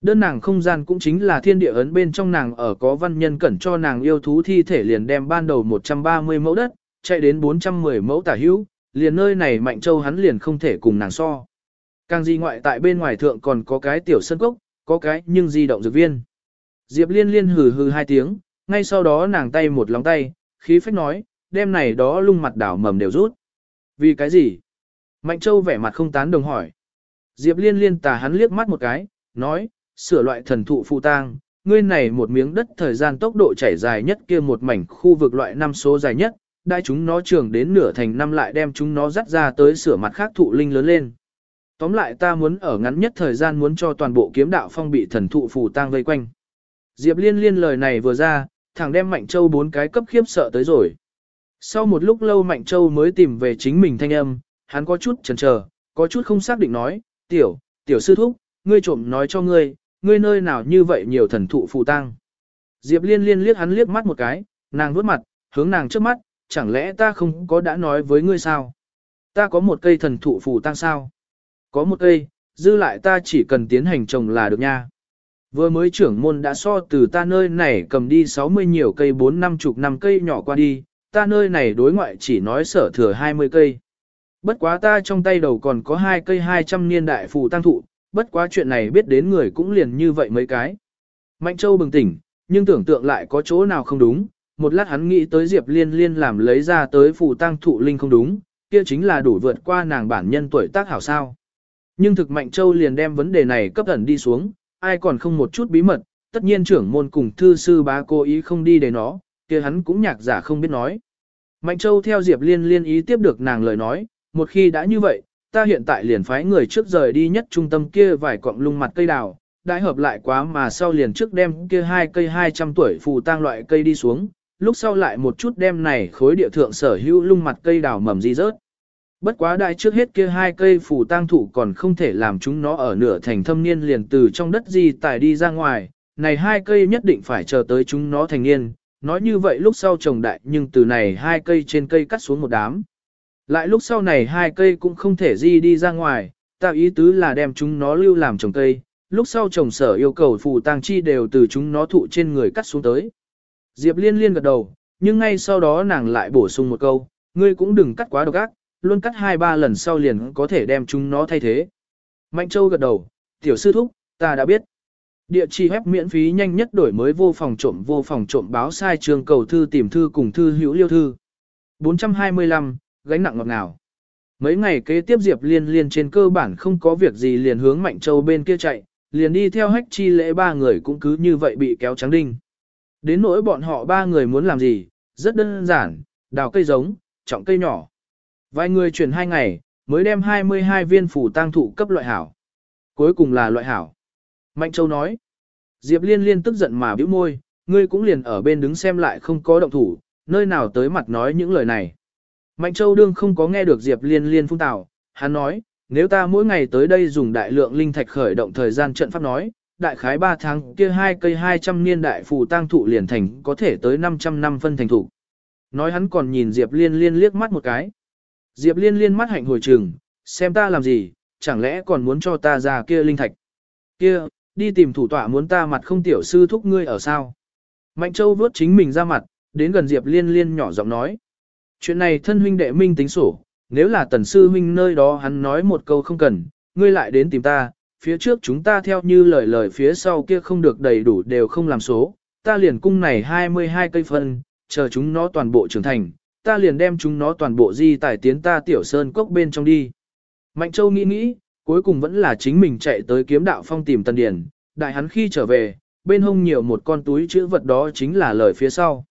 Đơn nàng không gian cũng chính là thiên địa ấn bên trong nàng ở có văn nhân cẩn cho nàng yêu thú thi thể liền đem ban đầu 130 mẫu đất, chạy đến 410 mẫu tả hữu, liền nơi này Mạnh Châu hắn liền không thể cùng nàng so. Càng gì ngoại tại bên ngoài thượng còn có cái tiểu sân cốc, có cái nhưng di động dược viên. Diệp liên liên hừ hừ hai tiếng, ngay sau đó nàng tay một lóng tay, khí phách nói, đêm này đó lung mặt đảo mầm đều rút. Vì cái gì? Mạnh Châu vẻ mặt không tán đồng hỏi. Diệp liên liên tà hắn liếc mắt một cái, nói, sửa loại thần thụ phụ tang, ngươi này một miếng đất thời gian tốc độ chảy dài nhất kia một mảnh khu vực loại năm số dài nhất, đại chúng nó trường đến nửa thành năm lại đem chúng nó dắt ra tới sửa mặt khác thụ linh lớn lên. Tóm lại ta muốn ở ngắn nhất thời gian muốn cho toàn bộ kiếm đạo phong bị thần thụ phù tang vây quanh. Diệp liên liên lời này vừa ra, thằng đem Mạnh Châu bốn cái cấp khiếp sợ tới rồi. Sau một lúc lâu Mạnh Châu mới tìm về chính mình thanh âm, hắn có chút chần chờ, có chút không xác định nói, tiểu, tiểu sư thúc, ngươi trộm nói cho ngươi, ngươi nơi nào như vậy nhiều thần thụ phù tang. Diệp liên liên liếc hắn liếc mắt một cái, nàng vuốt mặt, hướng nàng trước mắt, chẳng lẽ ta không có đã nói với ngươi sao? Ta có một cây thần thụ phù tang sao? Có một cây, dư lại ta chỉ cần tiến hành trồng là được nha. Vừa mới trưởng môn đã so từ ta nơi này cầm đi 60 nhiều cây 4 năm chục năm cây nhỏ qua đi, ta nơi này đối ngoại chỉ nói sở thừa 20 cây. bất quá ta trong tay đầu còn có hai cây 200 niên đại phù tăng thụ, bất quá chuyện này biết đến người cũng liền như vậy mấy cái. Mạnh Châu bừng tỉnh, nhưng tưởng tượng lại có chỗ nào không đúng, một lát hắn nghĩ tới Diệp Liên Liên làm lấy ra tới phù tăng thụ linh không đúng, kia chính là đủ vượt qua nàng bản nhân tuổi tác hảo sao. Nhưng thực Mạnh Châu liền đem vấn đề này cấp ẩn đi xuống, ai còn không một chút bí mật, tất nhiên trưởng môn cùng thư sư bá cố ý không đi để nó, kia hắn cũng nhạc giả không biết nói. Mạnh Châu theo Diệp Liên liên ý tiếp được nàng lời nói, một khi đã như vậy, ta hiện tại liền phái người trước rời đi nhất trung tâm kia vài cọng lung mặt cây đào, đại hợp lại quá mà sau liền trước đem kia hai cây 200 tuổi phù tang loại cây đi xuống, lúc sau lại một chút đem này khối địa thượng sở hữu lung mặt cây đào mầm di rớt. Bất quá đại trước hết kia hai cây phù tang thủ còn không thể làm chúng nó ở nửa thành thâm niên liền từ trong đất di tải đi ra ngoài, này hai cây nhất định phải chờ tới chúng nó thành niên, nói như vậy lúc sau trồng đại nhưng từ này hai cây trên cây cắt xuống một đám. Lại lúc sau này hai cây cũng không thể di đi ra ngoài, tạo ý tứ là đem chúng nó lưu làm trồng cây, lúc sau trồng sở yêu cầu phù tang chi đều từ chúng nó thụ trên người cắt xuống tới. Diệp liên liên gật đầu, nhưng ngay sau đó nàng lại bổ sung một câu, ngươi cũng đừng cắt quá độc ác, luôn cắt hai ba lần sau liền có thể đem chúng nó thay thế. Mạnh Châu gật đầu, tiểu sư thúc, ta đã biết. Địa chỉ web miễn phí nhanh nhất đổi mới vô phòng trộm vô phòng trộm báo sai trường cầu thư tìm thư cùng thư hữu liêu thư. 425, gánh nặng ngọt ngào. Mấy ngày kế tiếp Diệp Liên Liên trên cơ bản không có việc gì liền hướng Mạnh Châu bên kia chạy, liền đi theo hách chi lễ ba người cũng cứ như vậy bị kéo trắng đinh. Đến nỗi bọn họ ba người muốn làm gì, rất đơn giản, đào cây giống, trọng cây nhỏ. Vài người chuyển hai ngày, mới đem 22 viên phủ tang thụ cấp loại hảo. Cuối cùng là loại hảo. Mạnh Châu nói. Diệp Liên liên tức giận mà bĩu môi, ngươi cũng liền ở bên đứng xem lại không có động thủ, nơi nào tới mặt nói những lời này. Mạnh Châu đương không có nghe được Diệp Liên liên phun tào, hắn nói, nếu ta mỗi ngày tới đây dùng đại lượng linh thạch khởi động thời gian trận pháp nói, đại khái 3 tháng kia hai cây 200 niên đại phù tang thụ liền thành có thể tới 500 năm phân thành thủ. Nói hắn còn nhìn Diệp Liên liên liếc mắt một cái. Diệp Liên liên mắt hạnh hồi trường, xem ta làm gì, chẳng lẽ còn muốn cho ta ra kia linh thạch. Kia, đi tìm thủ tọa muốn ta mặt không tiểu sư thúc ngươi ở sao. Mạnh Châu vớt chính mình ra mặt, đến gần Diệp Liên liên nhỏ giọng nói. Chuyện này thân huynh đệ minh tính sổ, nếu là tần sư huynh nơi đó hắn nói một câu không cần, ngươi lại đến tìm ta, phía trước chúng ta theo như lời lời phía sau kia không được đầy đủ đều không làm số, ta liền cung này 22 cây phân, chờ chúng nó toàn bộ trưởng thành, ta liền đem chúng nó toàn bộ di tải tiến ta tiểu sơn cốc bên trong đi. Mạnh Châu nghĩ nghĩ, cuối cùng vẫn là chính mình chạy tới kiếm đạo phong tìm Tần Điền, đại hắn khi trở về, bên hông nhiều một con túi chữ vật đó chính là lời phía sau.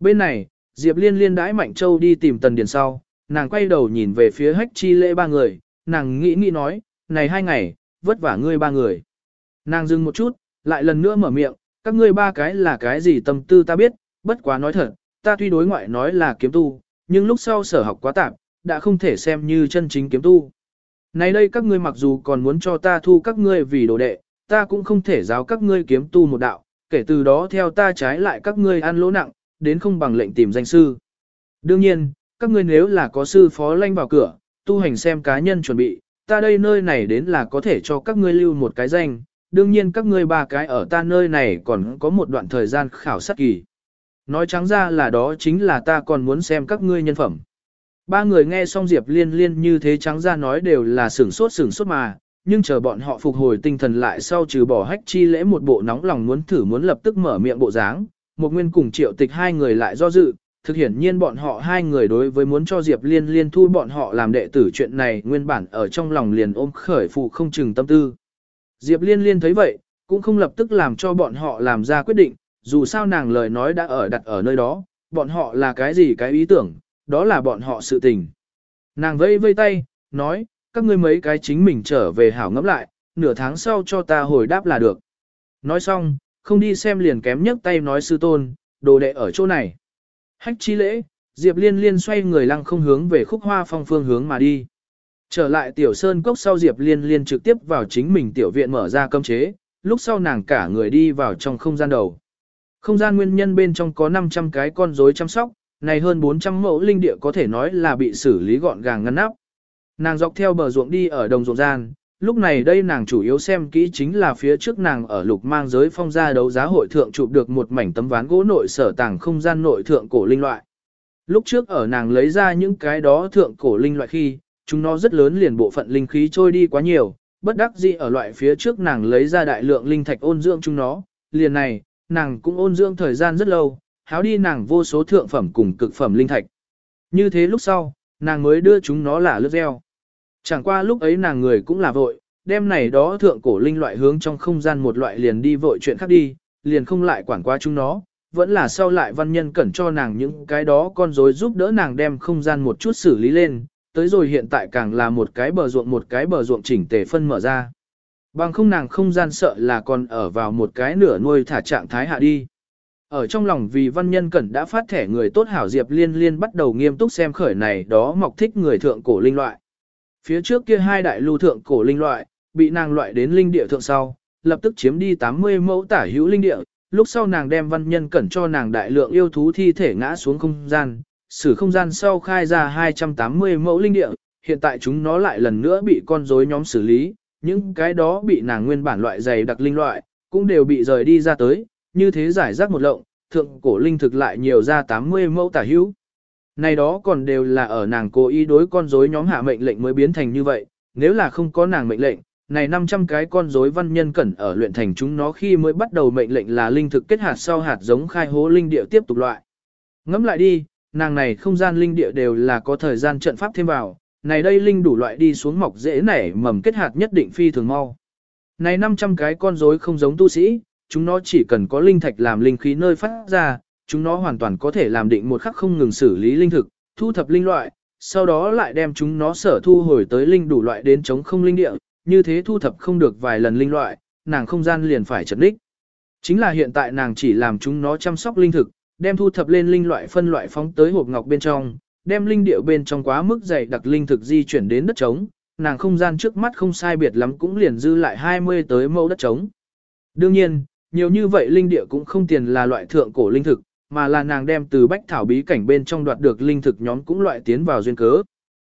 Bên này, Diệp Liên liên đãi Mạnh Châu đi tìm Tần Điền sau, nàng quay đầu nhìn về phía hách chi lễ ba người, nàng nghĩ nghĩ nói, này hai ngày, vất vả ngươi ba người. Nàng dừng một chút, lại lần nữa mở miệng, các ngươi ba cái là cái gì tâm tư ta biết, bất quá nói thật, ta tuy đối ngoại nói là kiếm tu, nhưng lúc sau sở học quá tạp, đã không thể xem như chân chính kiếm tu. Này đây các ngươi mặc dù còn muốn cho ta thu các ngươi vì đồ đệ, ta cũng không thể giáo các ngươi kiếm tu một đạo, kể từ đó theo ta trái lại các ngươi ăn lỗ nặng, đến không bằng lệnh tìm danh sư. Đương nhiên, các ngươi nếu là có sư phó lanh vào cửa, tu hành xem cá nhân chuẩn bị, ta đây nơi này đến là có thể cho các ngươi lưu một cái danh, đương nhiên các ngươi ba cái ở ta nơi này còn có một đoạn thời gian khảo sát kỳ. Nói trắng ra là đó chính là ta còn muốn xem các ngươi nhân phẩm. Ba người nghe xong Diệp Liên Liên như thế trắng ra nói đều là sửng sốt sửng sốt mà, nhưng chờ bọn họ phục hồi tinh thần lại sau trừ bỏ hách chi lễ một bộ nóng lòng muốn thử muốn lập tức mở miệng bộ dáng, một nguyên cùng triệu tịch hai người lại do dự, thực hiển nhiên bọn họ hai người đối với muốn cho Diệp Liên Liên thu bọn họ làm đệ tử chuyện này nguyên bản ở trong lòng liền ôm khởi phụ không chừng tâm tư. Diệp Liên Liên thấy vậy, cũng không lập tức làm cho bọn họ làm ra quyết định, dù sao nàng lời nói đã ở đặt ở nơi đó, bọn họ là cái gì cái ý tưởng, đó là bọn họ sự tình. Nàng vây vây tay, nói, các ngươi mấy cái chính mình trở về hảo ngẫm lại, nửa tháng sau cho ta hồi đáp là được. Nói xong, không đi xem liền kém nhấc tay nói sư tôn, đồ đệ ở chỗ này. Hách chi lễ, Diệp Liên Liên xoay người lăng không hướng về khúc hoa phong phương hướng mà đi. Trở lại tiểu sơn cốc sau Diệp Liên Liên trực tiếp vào chính mình tiểu viện mở ra cấm chế, lúc sau nàng cả người đi vào trong không gian đầu. Không gian nguyên nhân bên trong có 500 cái con rối chăm sóc, này hơn 400 mẫu linh địa có thể nói là bị xử lý gọn gàng ngăn nắp. Nàng dọc theo bờ ruộng đi ở đồng ruộng gian, lúc này đây nàng chủ yếu xem kỹ chính là phía trước nàng ở lục mang giới phong gia đấu giá hội thượng chụp được một mảnh tấm ván gỗ nội sở tàng không gian nội thượng cổ linh loại. Lúc trước ở nàng lấy ra những cái đó thượng cổ linh loại khi, chúng nó rất lớn liền bộ phận linh khí trôi đi quá nhiều, bất đắc dĩ ở loại phía trước nàng lấy ra đại lượng linh thạch ôn dưỡng chúng nó, liền này, nàng cũng ôn dưỡng thời gian rất lâu, háo đi nàng vô số thượng phẩm cùng cực phẩm linh thạch. Như thế lúc sau, nàng mới đưa chúng nó là lướt gieo. Chẳng qua lúc ấy nàng người cũng là vội, đem này đó thượng cổ linh loại hướng trong không gian một loại liền đi vội chuyện khác đi, liền không lại quản qua chúng nó, vẫn là sau lại văn nhân cẩn cho nàng những cái đó con rối giúp đỡ nàng đem không gian một chút xử lý lên, tới rồi hiện tại càng là một cái bờ ruộng một cái bờ ruộng chỉnh tề phân mở ra. Bằng không nàng không gian sợ là còn ở vào một cái nửa nuôi thả trạng thái hạ đi. Ở trong lòng vì văn nhân cẩn đã phát thẻ người tốt hảo Diệp Liên Liên bắt đầu nghiêm túc xem khởi này đó mọc thích người thượng cổ linh loại. Phía trước kia hai đại lưu thượng cổ linh loại, bị nàng loại đến linh địa thượng sau, lập tức chiếm đi 80 mẫu tả hữu linh địa, lúc sau nàng đem văn nhân cẩn cho nàng đại lượng yêu thú thi thể ngã xuống không gian, sử không gian sau khai ra 280 mẫu linh địa, hiện tại chúng nó lại lần nữa bị con rối nhóm xử lý, những cái đó bị nàng nguyên bản loại dày đặc linh loại, cũng đều bị rời đi ra tới, như thế giải rác một lộng, thượng cổ linh thực lại nhiều ra 80 mẫu tả hữu. Này đó còn đều là ở nàng cố ý đối con rối nhóm hạ mệnh lệnh mới biến thành như vậy, nếu là không có nàng mệnh lệnh, này 500 cái con rối văn nhân cẩn ở luyện thành chúng nó khi mới bắt đầu mệnh lệnh là linh thực kết hạt sau hạt giống khai hố linh địa tiếp tục loại. Ngẫm lại đi, nàng này không gian linh địa đều là có thời gian trận pháp thêm vào, này đây linh đủ loại đi xuống mọc dễ nảy mầm kết hạt nhất định phi thường mau. Này 500 cái con rối không giống tu sĩ, chúng nó chỉ cần có linh thạch làm linh khí nơi phát ra, chúng nó hoàn toàn có thể làm định một khắc không ngừng xử lý linh thực, thu thập linh loại, sau đó lại đem chúng nó sở thu hồi tới linh đủ loại đến chống không linh địa, như thế thu thập không được vài lần linh loại, nàng không gian liền phải chật ních. Chính là hiện tại nàng chỉ làm chúng nó chăm sóc linh thực, đem thu thập lên linh loại phân loại phóng tới hộp ngọc bên trong, đem linh điệu bên trong quá mức dày đặc linh thực di chuyển đến đất trống, nàng không gian trước mắt không sai biệt lắm cũng liền dư lại 20 tới mẫu đất trống. Đương nhiên, nhiều như vậy linh địa cũng không tiền là loại thượng cổ linh thực, mà là nàng đem từ bách thảo bí cảnh bên trong đoạt được linh thực nhóm cũng loại tiến vào duyên cớ.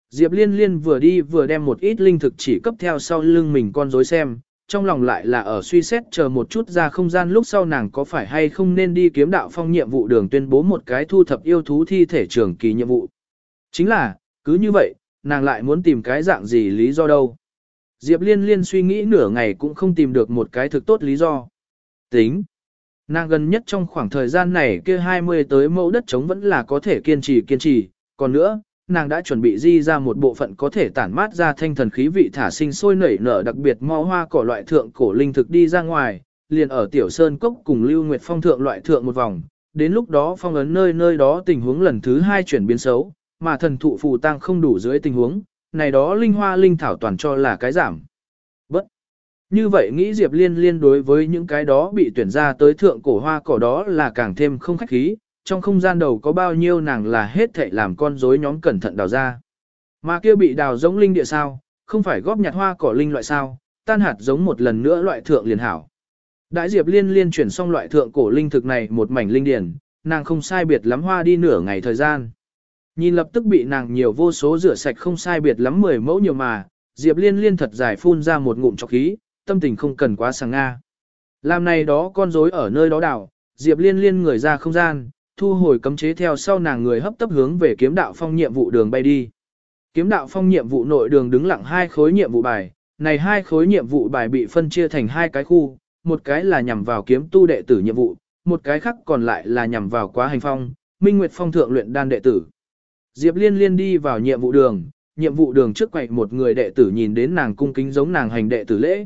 Diệp Liên Liên vừa đi vừa đem một ít linh thực chỉ cấp theo sau lưng mình con rối xem, trong lòng lại là ở suy xét chờ một chút ra không gian lúc sau nàng có phải hay không nên đi kiếm đạo phong nhiệm vụ đường tuyên bố một cái thu thập yêu thú thi thể trường kỳ nhiệm vụ. Chính là, cứ như vậy, nàng lại muốn tìm cái dạng gì lý do đâu. Diệp Liên Liên suy nghĩ nửa ngày cũng không tìm được một cái thực tốt lý do. Tính. Nàng gần nhất trong khoảng thời gian này kia 20 tới mẫu đất trống vẫn là có thể kiên trì kiên trì, còn nữa, nàng đã chuẩn bị di ra một bộ phận có thể tản mát ra thanh thần khí vị thả sinh sôi nảy nở đặc biệt mo hoa cỏ loại thượng cổ linh thực đi ra ngoài, liền ở tiểu sơn cốc cùng lưu nguyệt phong thượng loại thượng một vòng, đến lúc đó phong ấn nơi nơi đó tình huống lần thứ hai chuyển biến xấu, mà thần thụ phù tăng không đủ dưới tình huống, này đó linh hoa linh thảo toàn cho là cái giảm. Bất. Như vậy nghĩ Diệp Liên liên đối với những cái đó bị tuyển ra tới thượng cổ hoa cỏ đó là càng thêm không khách khí, trong không gian đầu có bao nhiêu nàng là hết thệ làm con rối nhóm cẩn thận đào ra. Mà kia bị đào giống linh địa sao, không phải góp nhặt hoa cỏ linh loại sao, tan hạt giống một lần nữa loại thượng liền hảo. Đại Diệp Liên liên chuyển xong loại thượng cổ linh thực này một mảnh linh điển, nàng không sai biệt lắm hoa đi nửa ngày thời gian. Nhìn lập tức bị nàng nhiều vô số rửa sạch không sai biệt lắm 10 mẫu nhiều mà, Diệp Liên liên thật dài phun ra một ngụm chọc khí, tâm tình không cần quá sáng nga. Làm này đó con rối ở nơi đó đảo, Diệp Liên liên người ra không gian, thu hồi cấm chế theo sau nàng người hấp tấp hướng về kiếm đạo phong nhiệm vụ đường bay đi. Kiếm đạo phong nhiệm vụ nội đường đứng lặng hai khối nhiệm vụ bài, này hai khối nhiệm vụ bài bị phân chia thành hai cái khu, một cái là nhằm vào kiếm tu đệ tử nhiệm vụ, một cái khác còn lại là nhằm vào quá hành phong, minh nguyệt phong thượng luyện đan đệ tử. Diệp liên liên đi vào nhiệm vụ đường, nhiệm vụ đường trước quậy một người đệ tử nhìn đến nàng cung kính giống nàng hành đệ tử lễ.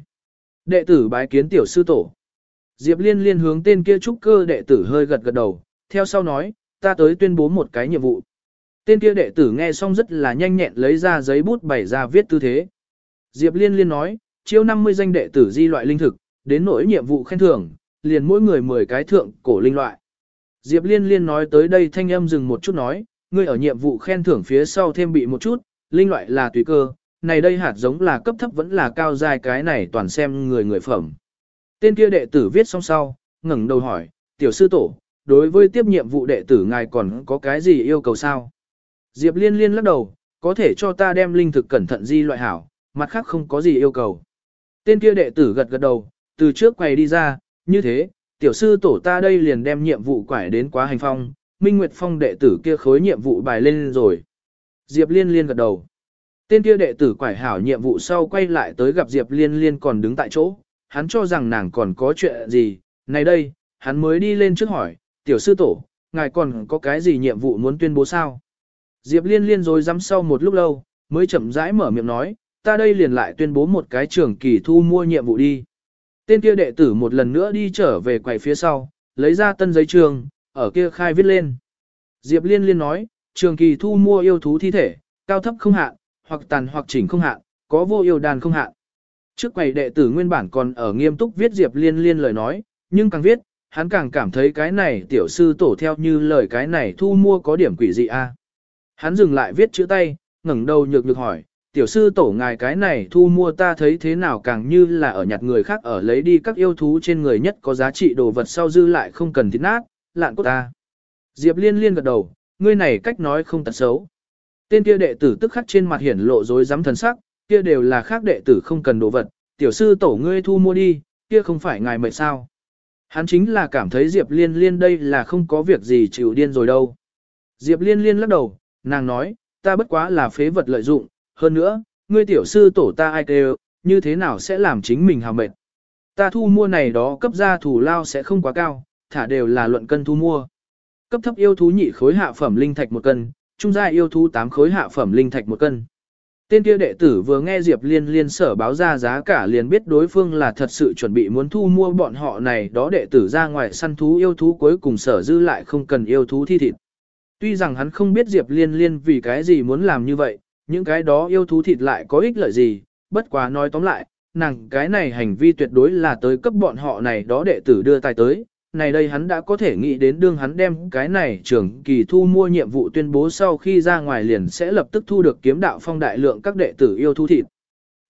Đệ tử bái kiến tiểu sư tổ. Diệp liên liên hướng tên kia trúc cơ đệ tử hơi gật gật đầu, theo sau nói, ta tới tuyên bố một cái nhiệm vụ. Tên kia đệ tử nghe xong rất là nhanh nhẹn lấy ra giấy bút bày ra viết tư thế. Diệp Liên Liên nói, chiêu 50 danh đệ tử di loại linh thực, đến nỗi nhiệm vụ khen thưởng, liền mỗi người 10 cái thượng cổ linh loại. Diệp Liên Liên nói tới đây thanh âm dừng một chút nói, ngươi ở nhiệm vụ khen thưởng phía sau thêm bị một chút, linh loại là tùy cơ, này đây hạt giống là cấp thấp vẫn là cao dài cái này toàn xem người người phẩm. Tên kia đệ tử viết xong sau, ngẩng đầu hỏi, tiểu sư tổ, đối với tiếp nhiệm vụ đệ tử ngài còn có cái gì yêu cầu sao? Diệp liên liên lắc đầu, có thể cho ta đem linh thực cẩn thận di loại hảo, mặt khác không có gì yêu cầu. Tên kia đệ tử gật gật đầu, từ trước quầy đi ra, như thế, tiểu sư tổ ta đây liền đem nhiệm vụ quải đến quá hành phong, Minh Nguyệt Phong đệ tử kia khối nhiệm vụ bài lên rồi. Diệp liên liên gật đầu. Tên kia đệ tử quải hảo nhiệm vụ sau quay lại tới gặp Diệp Liên Liên còn đứng tại chỗ, hắn cho rằng nàng còn có chuyện gì, này đây, hắn mới đi lên trước hỏi, tiểu sư tổ, ngài còn có cái gì nhiệm vụ muốn tuyên bố sao? Diệp Liên Liên rồi dám sau một lúc lâu, mới chậm rãi mở miệng nói, ta đây liền lại tuyên bố một cái trường kỳ thu mua nhiệm vụ đi. Tên kia đệ tử một lần nữa đi trở về quầy phía sau, lấy ra tân giấy trường, ở kia khai viết lên. Diệp Liên Liên nói, trường kỳ thu mua yêu thú thi thể, cao thấp không hạn, hoặc tàn hoặc chỉnh không hạn, có vô yêu đàn không hạn. Trước quầy đệ tử nguyên bản còn ở nghiêm túc viết Diệp Liên Liên lời nói, nhưng càng viết, hắn càng cảm thấy cái này tiểu sư tổ theo như lời cái này thu mua có điểm quỷ dị a. Hắn dừng lại viết chữ tay, ngẩng đầu nhược nhược hỏi, tiểu sư tổ ngài cái này thu mua ta thấy thế nào càng như là ở nhặt người khác ở lấy đi các yêu thú trên người nhất có giá trị đồ vật sau dư lại không cần thịt nát, lạn cốt ta. Diệp liên liên gật đầu, ngươi này cách nói không tật xấu. Tên kia đệ tử tức khắc trên mặt hiển lộ dối dám thần sắc, kia đều là khác đệ tử không cần đồ vật, tiểu sư tổ ngươi thu mua đi, kia không phải ngài mệt sao. Hắn chính là cảm thấy Diệp liên liên đây là không có việc gì chịu điên rồi đâu. Diệp liên liên lắc đầu, nàng nói, ta bất quá là phế vật lợi dụng, hơn nữa, ngươi tiểu sư tổ ta ai kêu, như thế nào sẽ làm chính mình hào mệt. Ta thu mua này đó cấp ra thủ lao sẽ không quá cao, thả đều là luận cân thu mua. Cấp thấp yêu thú nhị khối hạ phẩm linh thạch một cân, trung gia yêu thú tám khối hạ phẩm linh thạch một cân. Tên kia đệ tử vừa nghe Diệp Liên liên sở báo ra giá cả liền biết đối phương là thật sự chuẩn bị muốn thu mua bọn họ này đó đệ tử ra ngoài săn thú yêu thú cuối cùng sở dư lại không cần yêu thú thi thịt. Tuy rằng hắn không biết Diệp Liên liên vì cái gì muốn làm như vậy, những cái đó yêu thú thịt lại có ích lợi gì, bất quá nói tóm lại, nàng cái này hành vi tuyệt đối là tới cấp bọn họ này đó đệ tử đưa tài tới. Này đây hắn đã có thể nghĩ đến đương hắn đem cái này trưởng kỳ thu mua nhiệm vụ tuyên bố sau khi ra ngoài liền sẽ lập tức thu được kiếm đạo phong đại lượng các đệ tử yêu thu thịt.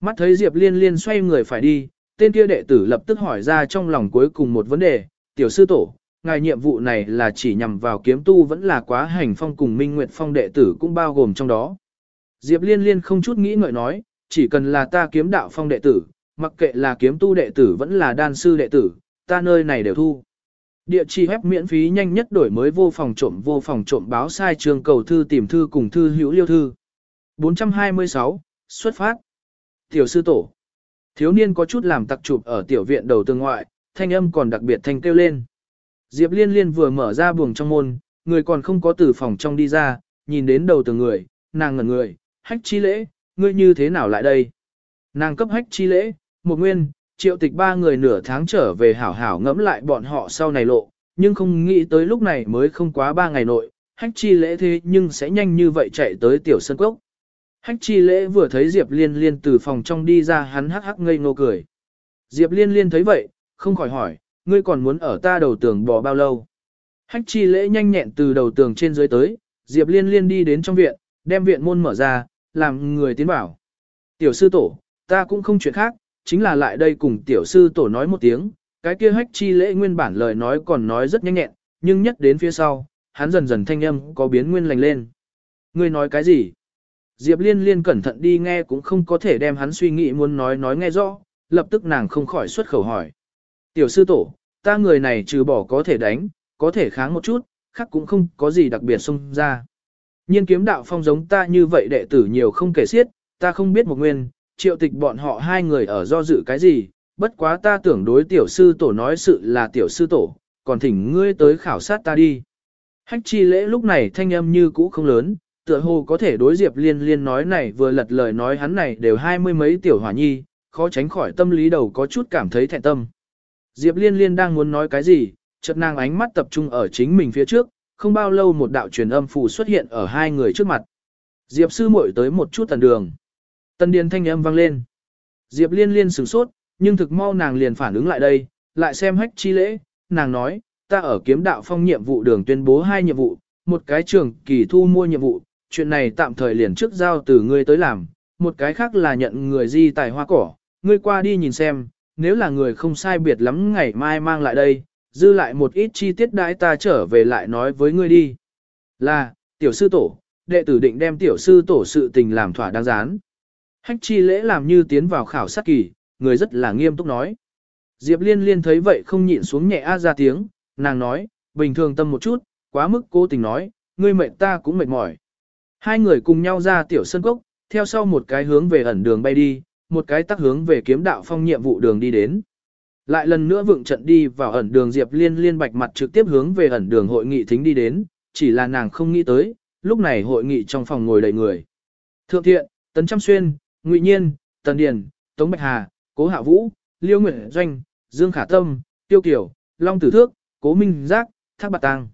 Mắt thấy Diệp Liên Liên xoay người phải đi, tên kia đệ tử lập tức hỏi ra trong lòng cuối cùng một vấn đề, tiểu sư tổ, ngài nhiệm vụ này là chỉ nhằm vào kiếm tu vẫn là quá hành phong cùng minh nguyệt phong đệ tử cũng bao gồm trong đó. Diệp liên liên không chút nghĩ ngợi nói, chỉ cần là ta kiếm đạo phong đệ tử, mặc kệ là kiếm tu đệ tử vẫn là đan sư đệ tử, ta nơi này đều thu. Địa chỉ web miễn phí nhanh nhất đổi mới vô phòng trộm vô phòng trộm báo sai trường cầu thư tìm thư cùng thư hữu liêu thư. 426, xuất phát. Tiểu sư tổ. Thiếu niên có chút làm tặc chụp ở tiểu viện đầu tường ngoại, thanh âm còn đặc biệt thanh kêu lên. Diệp liên liên vừa mở ra buồng trong môn, người còn không có từ phòng trong đi ra, nhìn đến đầu tường người, nàng ngẩn người, hách chi lễ, ngươi như thế nào lại đây? Nàng cấp hách chi lễ, một nguyên, triệu tịch ba người nửa tháng trở về hảo hảo ngẫm lại bọn họ sau này lộ, nhưng không nghĩ tới lúc này mới không quá ba ngày nội, hách chi lễ thế nhưng sẽ nhanh như vậy chạy tới tiểu sân cốc. Hách chi lễ vừa thấy Diệp Liên Liên từ phòng trong đi ra hắn hắc hắc ngây ngô cười. Diệp Liên Liên thấy vậy, không khỏi hỏi, ngươi còn muốn ở ta đầu tường bò bao lâu? Hách chi lễ nhanh nhẹn từ đầu tường trên dưới tới, Diệp Liên Liên đi đến trong viện, đem viện môn mở ra, làm người tiến bảo. Tiểu sư tổ, ta cũng không chuyện khác, chính là lại đây cùng tiểu sư tổ nói một tiếng, cái kia hách chi lễ nguyên bản lời nói còn nói rất nhanh nhẹn, nhưng nhất đến phía sau, hắn dần dần thanh âm có biến nguyên lành lên. Ngươi nói cái gì? Diệp liên liên cẩn thận đi nghe cũng không có thể đem hắn suy nghĩ muốn nói nói nghe rõ, lập tức nàng không khỏi xuất khẩu hỏi. Tiểu sư tổ, ta người này trừ bỏ có thể đánh, có thể kháng một chút, khác cũng không có gì đặc biệt xông ra. Nhiên kiếm đạo phong giống ta như vậy đệ tử nhiều không kể xiết, ta không biết một nguyên, triệu tịch bọn họ hai người ở do dự cái gì, bất quá ta tưởng đối tiểu sư tổ nói sự là tiểu sư tổ, còn thỉnh ngươi tới khảo sát ta đi. Hách chi lễ lúc này thanh âm như cũ không lớn, tựa hồ có thể đối diệp liên liên nói này vừa lật lời nói hắn này đều hai mươi mấy tiểu hỏa nhi, khó tránh khỏi tâm lý đầu có chút cảm thấy thẹn tâm. Diệp liên liên đang muốn nói cái gì, chợt nàng ánh mắt tập trung ở chính mình phía trước, không bao lâu một đạo truyền âm phù xuất hiện ở hai người trước mặt. Diệp sư muội tới một chút tần đường. Tân điền thanh âm vang lên. Diệp liên liên sửng sốt, nhưng thực mau nàng liền phản ứng lại đây, lại xem hách chi lễ, nàng nói, ta ở kiếm đạo phong nhiệm vụ đường tuyên bố hai nhiệm vụ, một cái trường kỳ thu mua nhiệm vụ, chuyện này tạm thời liền trước giao từ ngươi tới làm, một cái khác là nhận người di tài hoa cỏ, ngươi qua đi nhìn xem, nếu là người không sai biệt lắm ngày mai mang lại đây, dư lại một ít chi tiết đãi ta trở về lại nói với ngươi đi. Là, tiểu sư tổ, đệ tử định đem tiểu sư tổ sự tình làm thỏa đáng gián. Hách chi lễ làm như tiến vào khảo sát kỳ, người rất là nghiêm túc nói. Diệp liên liên thấy vậy không nhịn xuống nhẹ a ra tiếng, nàng nói, bình thường tâm một chút, quá mức cố tình nói, ngươi mệt ta cũng mệt mỏi. Hai người cùng nhau ra tiểu sân cốc, theo sau một cái hướng về ẩn đường bay đi, một cái tắc hướng về kiếm đạo phong nhiệm vụ đường đi đến. Lại lần nữa vượng trận đi vào ẩn đường Diệp Liên liên bạch mặt trực tiếp hướng về ẩn đường hội nghị thính đi đến, chỉ là nàng không nghĩ tới, lúc này hội nghị trong phòng ngồi đầy người. Thượng Thiện, Tấn Trăm Xuyên, Ngụy Nhiên, Tần Điền, Tống Bạch Hà, Cố Hạ Vũ, Liêu Nguyễn Doanh, Dương Khả Tâm, Tiêu Kiều, Long Tử Thước, Cố Minh Giác, Thác Bạc Tăng.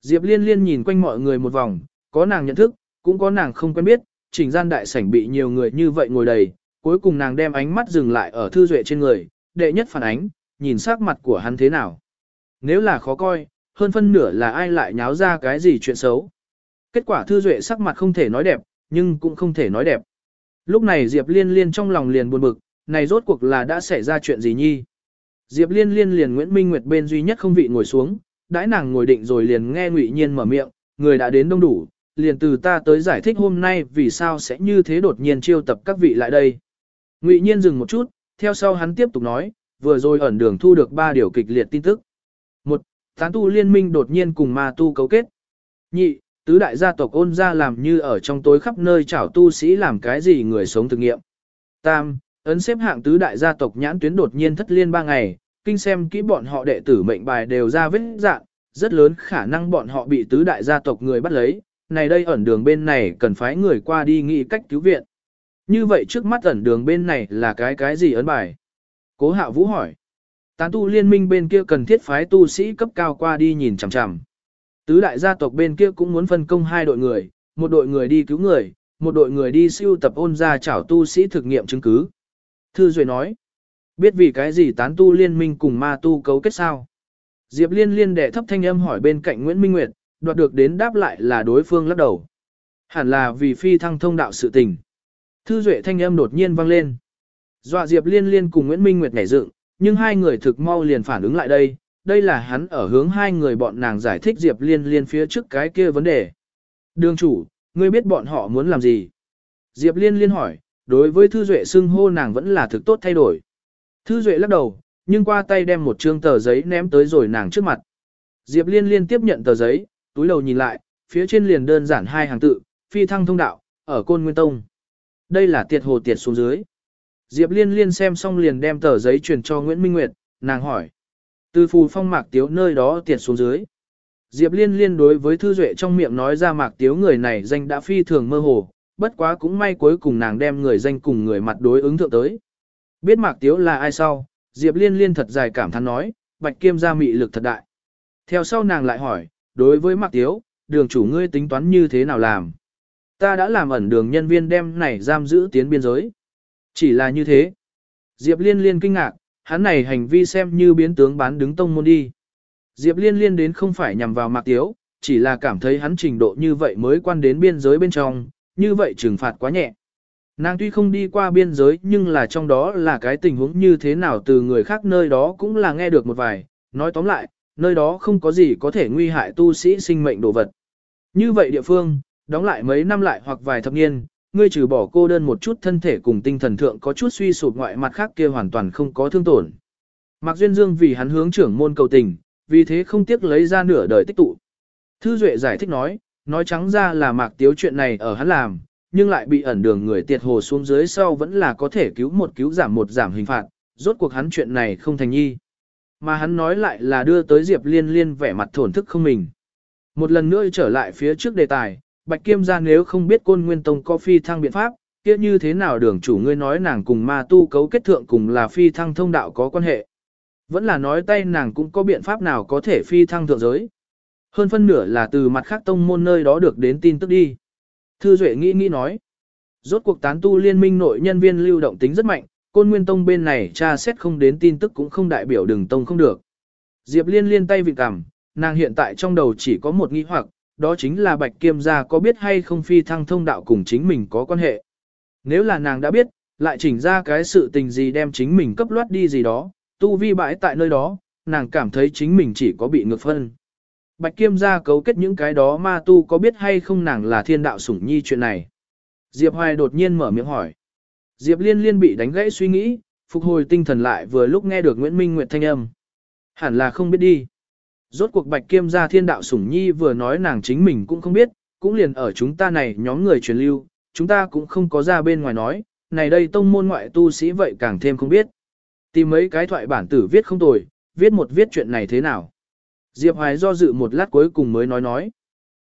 Diệp Liên Liên nhìn quanh mọi người một vòng, có nàng nhận thức, cũng có nàng không quen biết, trình gian đại sảnh bị nhiều người như vậy ngồi đầy, cuối cùng nàng đem ánh mắt dừng lại ở Thư Duệ trên người, đệ nhất phản ánh, nhìn sắc mặt của hắn thế nào. Nếu là khó coi, hơn phân nửa là ai lại nháo ra cái gì chuyện xấu. Kết quả Thư Duệ sắc mặt không thể nói đẹp, nhưng cũng không thể nói đẹp. Lúc này Diệp Liên Liên trong lòng liền buồn bực, này rốt cuộc là đã xảy ra chuyện gì nhi. Diệp Liên Liên liền Nguyễn Minh Nguyệt bên duy nhất không vị ngồi xuống, đãi nàng ngồi định rồi liền nghe Ngụy Nhiên mở miệng, người đã đến đông đủ, liền từ ta tới giải thích hôm nay vì sao sẽ như thế đột nhiên chiêu tập các vị lại đây. Ngụy Nhiên dừng một chút, theo sau hắn tiếp tục nói, vừa rồi ẩn đường thu được ba điều kịch liệt tin tức. Một, tán tu liên minh đột nhiên cùng ma tu cấu kết. Nhị, tứ đại gia tộc ôn ra làm như ở trong tối khắp nơi chảo tu sĩ làm cái gì người sống thực nghiệm. Tam, ấn xếp hạng tứ đại gia tộc nhãn tuyến đột nhiên thất liên ba ngày, kinh xem kỹ bọn họ đệ tử mệnh bài đều ra vết dạng, rất lớn khả năng bọn họ bị tứ đại gia tộc người bắt lấy, này đây ẩn đường bên này cần phái người qua đi nghĩ cách cứu viện. Như vậy trước mắt ẩn đường bên này là cái cái gì ấn bài? Cố hạ vũ hỏi. Tán tu liên minh bên kia cần thiết phái tu sĩ cấp cao qua đi nhìn chằm chằm. Tứ đại gia tộc bên kia cũng muốn phân công hai đội người, một đội người đi cứu người, một đội người đi siêu tập ôn ra chảo tu sĩ thực nghiệm chứng cứ. Thư Duệ nói, biết vì cái gì tán tu liên minh cùng ma tu cấu kết sao? Diệp liên liên đệ thấp thanh âm hỏi bên cạnh Nguyễn Minh Nguyệt, đoạt được đến đáp lại là đối phương lắc đầu. Hẳn là vì phi thăng thông đạo sự tình. Thư Duệ thanh âm đột nhiên vang lên. Dọa Diệp liên liên cùng Nguyễn Minh Nguyệt nhảy dựng, nhưng hai người thực mau liền phản ứng lại đây, đây là hắn ở hướng hai người bọn nàng giải thích Diệp Liên Liên phía trước cái kia vấn đề. Đường chủ, ngươi biết bọn họ muốn làm gì? Diệp Liên Liên hỏi, đối với Thư Duệ xưng hô nàng vẫn là thực tốt thay đổi. Thư Duệ lắc đầu, nhưng qua tay đem một trương tờ giấy ném tới rồi nàng trước mặt. Diệp Liên Liên tiếp nhận tờ giấy, túi đầu nhìn lại, phía trên liền đơn giản hai hàng tự, phi thăng thông đạo, ở Côn Nguyên Tông. Đây là tiệt hồ tiệt xuống dưới. Diệp Liên Liên xem xong liền đem tờ giấy truyền cho Nguyễn Minh Nguyệt, nàng hỏi. Từ phù phong mạc tiếu nơi đó tiệt xuống dưới. Diệp liên liên đối với Thư Duệ trong miệng nói ra mạc tiếu người này danh đã phi thường mơ hồ, bất quá cũng may cuối cùng nàng đem người danh cùng người mặt đối ứng thượng tới. Biết mạc tiếu là ai sau, Diệp liên liên thật dài cảm thán nói, bạch kiêm gia mị lực thật đại. Theo sau nàng lại hỏi, đối với mạc tiếu, đường chủ ngươi tính toán như thế nào làm? Ta đã làm ẩn đường nhân viên đem này giam giữ tiến biên giới. Chỉ là như thế. Diệp liên liên kinh ngạc, hắn này hành vi xem như biến tướng bán đứng tông môn đi. Diệp liên liên đến không phải nhằm vào mạc tiếu, chỉ là cảm thấy hắn trình độ như vậy mới quan đến biên giới bên trong, như vậy trừng phạt quá nhẹ. Nàng tuy không đi qua biên giới nhưng là trong đó là cái tình huống như thế nào từ người khác nơi đó cũng là nghe được một vài, nói tóm lại, nơi đó không có gì có thể nguy hại tu sĩ sinh mệnh đồ vật. Như vậy địa phương, đóng lại mấy năm lại hoặc vài thập niên, ngươi trừ bỏ cô đơn một chút thân thể cùng tinh thần thượng có chút suy sụp ngoại mặt khác kia hoàn toàn không có thương tổn. Mạc Duyên Dương vì hắn hướng trưởng môn cầu tình, vì thế không tiếc lấy ra nửa đời tích tụ. Thư Duệ giải thích nói, nói trắng ra là Mạc Tiếu chuyện này ở hắn làm, nhưng lại bị ẩn đường người tiệt hồ xuống dưới sau vẫn là có thể cứu một cứu giảm một giảm hình phạt, rốt cuộc hắn chuyện này không thành nhi. Mà hắn nói lại là đưa tới Diệp Liên Liên vẻ mặt thổn thức không mình. Một lần nữa trở lại phía trước đề tài, Bạch Kiêm gia nếu không biết côn nguyên tông có phi thăng biện pháp, kia như thế nào đường chủ ngươi nói nàng cùng ma tu cấu kết thượng cùng là phi thăng thông đạo có quan hệ. Vẫn là nói tay nàng cũng có biện pháp nào có thể phi thăng thượng giới. Hơn phân nửa là từ mặt khác tông môn nơi đó được đến tin tức đi. Thư Duệ nghĩ nghĩ nói. Rốt cuộc tán tu liên minh nội nhân viên lưu động tính rất mạnh, côn nguyên tông bên này tra xét không đến tin tức cũng không đại biểu đường tông không được. Diệp liên liên tay vị cảm, nàng hiện tại trong đầu chỉ có một nghi hoặc, đó chính là Bạch Kiêm gia có biết hay không phi thăng thông đạo cùng chính mình có quan hệ. Nếu là nàng đã biết, lại chỉnh ra cái sự tình gì đem chính mình cấp loát đi gì đó, tu vi bãi tại nơi đó, nàng cảm thấy chính mình chỉ có bị ngược phân. Bạch Kiêm gia cấu kết những cái đó ma tu có biết hay không nàng là thiên đạo sủng nhi chuyện này. Diệp Hoài đột nhiên mở miệng hỏi. Diệp Liên Liên bị đánh gãy suy nghĩ, phục hồi tinh thần lại vừa lúc nghe được Nguyễn Minh Nguyệt thanh âm. Hẳn là không biết đi. Rốt cuộc bạch kiêm gia thiên đạo sủng nhi vừa nói nàng chính mình cũng không biết, cũng liền ở chúng ta này nhóm người truyền lưu, chúng ta cũng không có ra bên ngoài nói, này đây tông môn ngoại tu sĩ vậy càng thêm không biết. Tìm mấy cái thoại bản tử viết không tồi, viết một viết chuyện này thế nào. Diệp Hoài do dự một lát cuối cùng mới nói nói.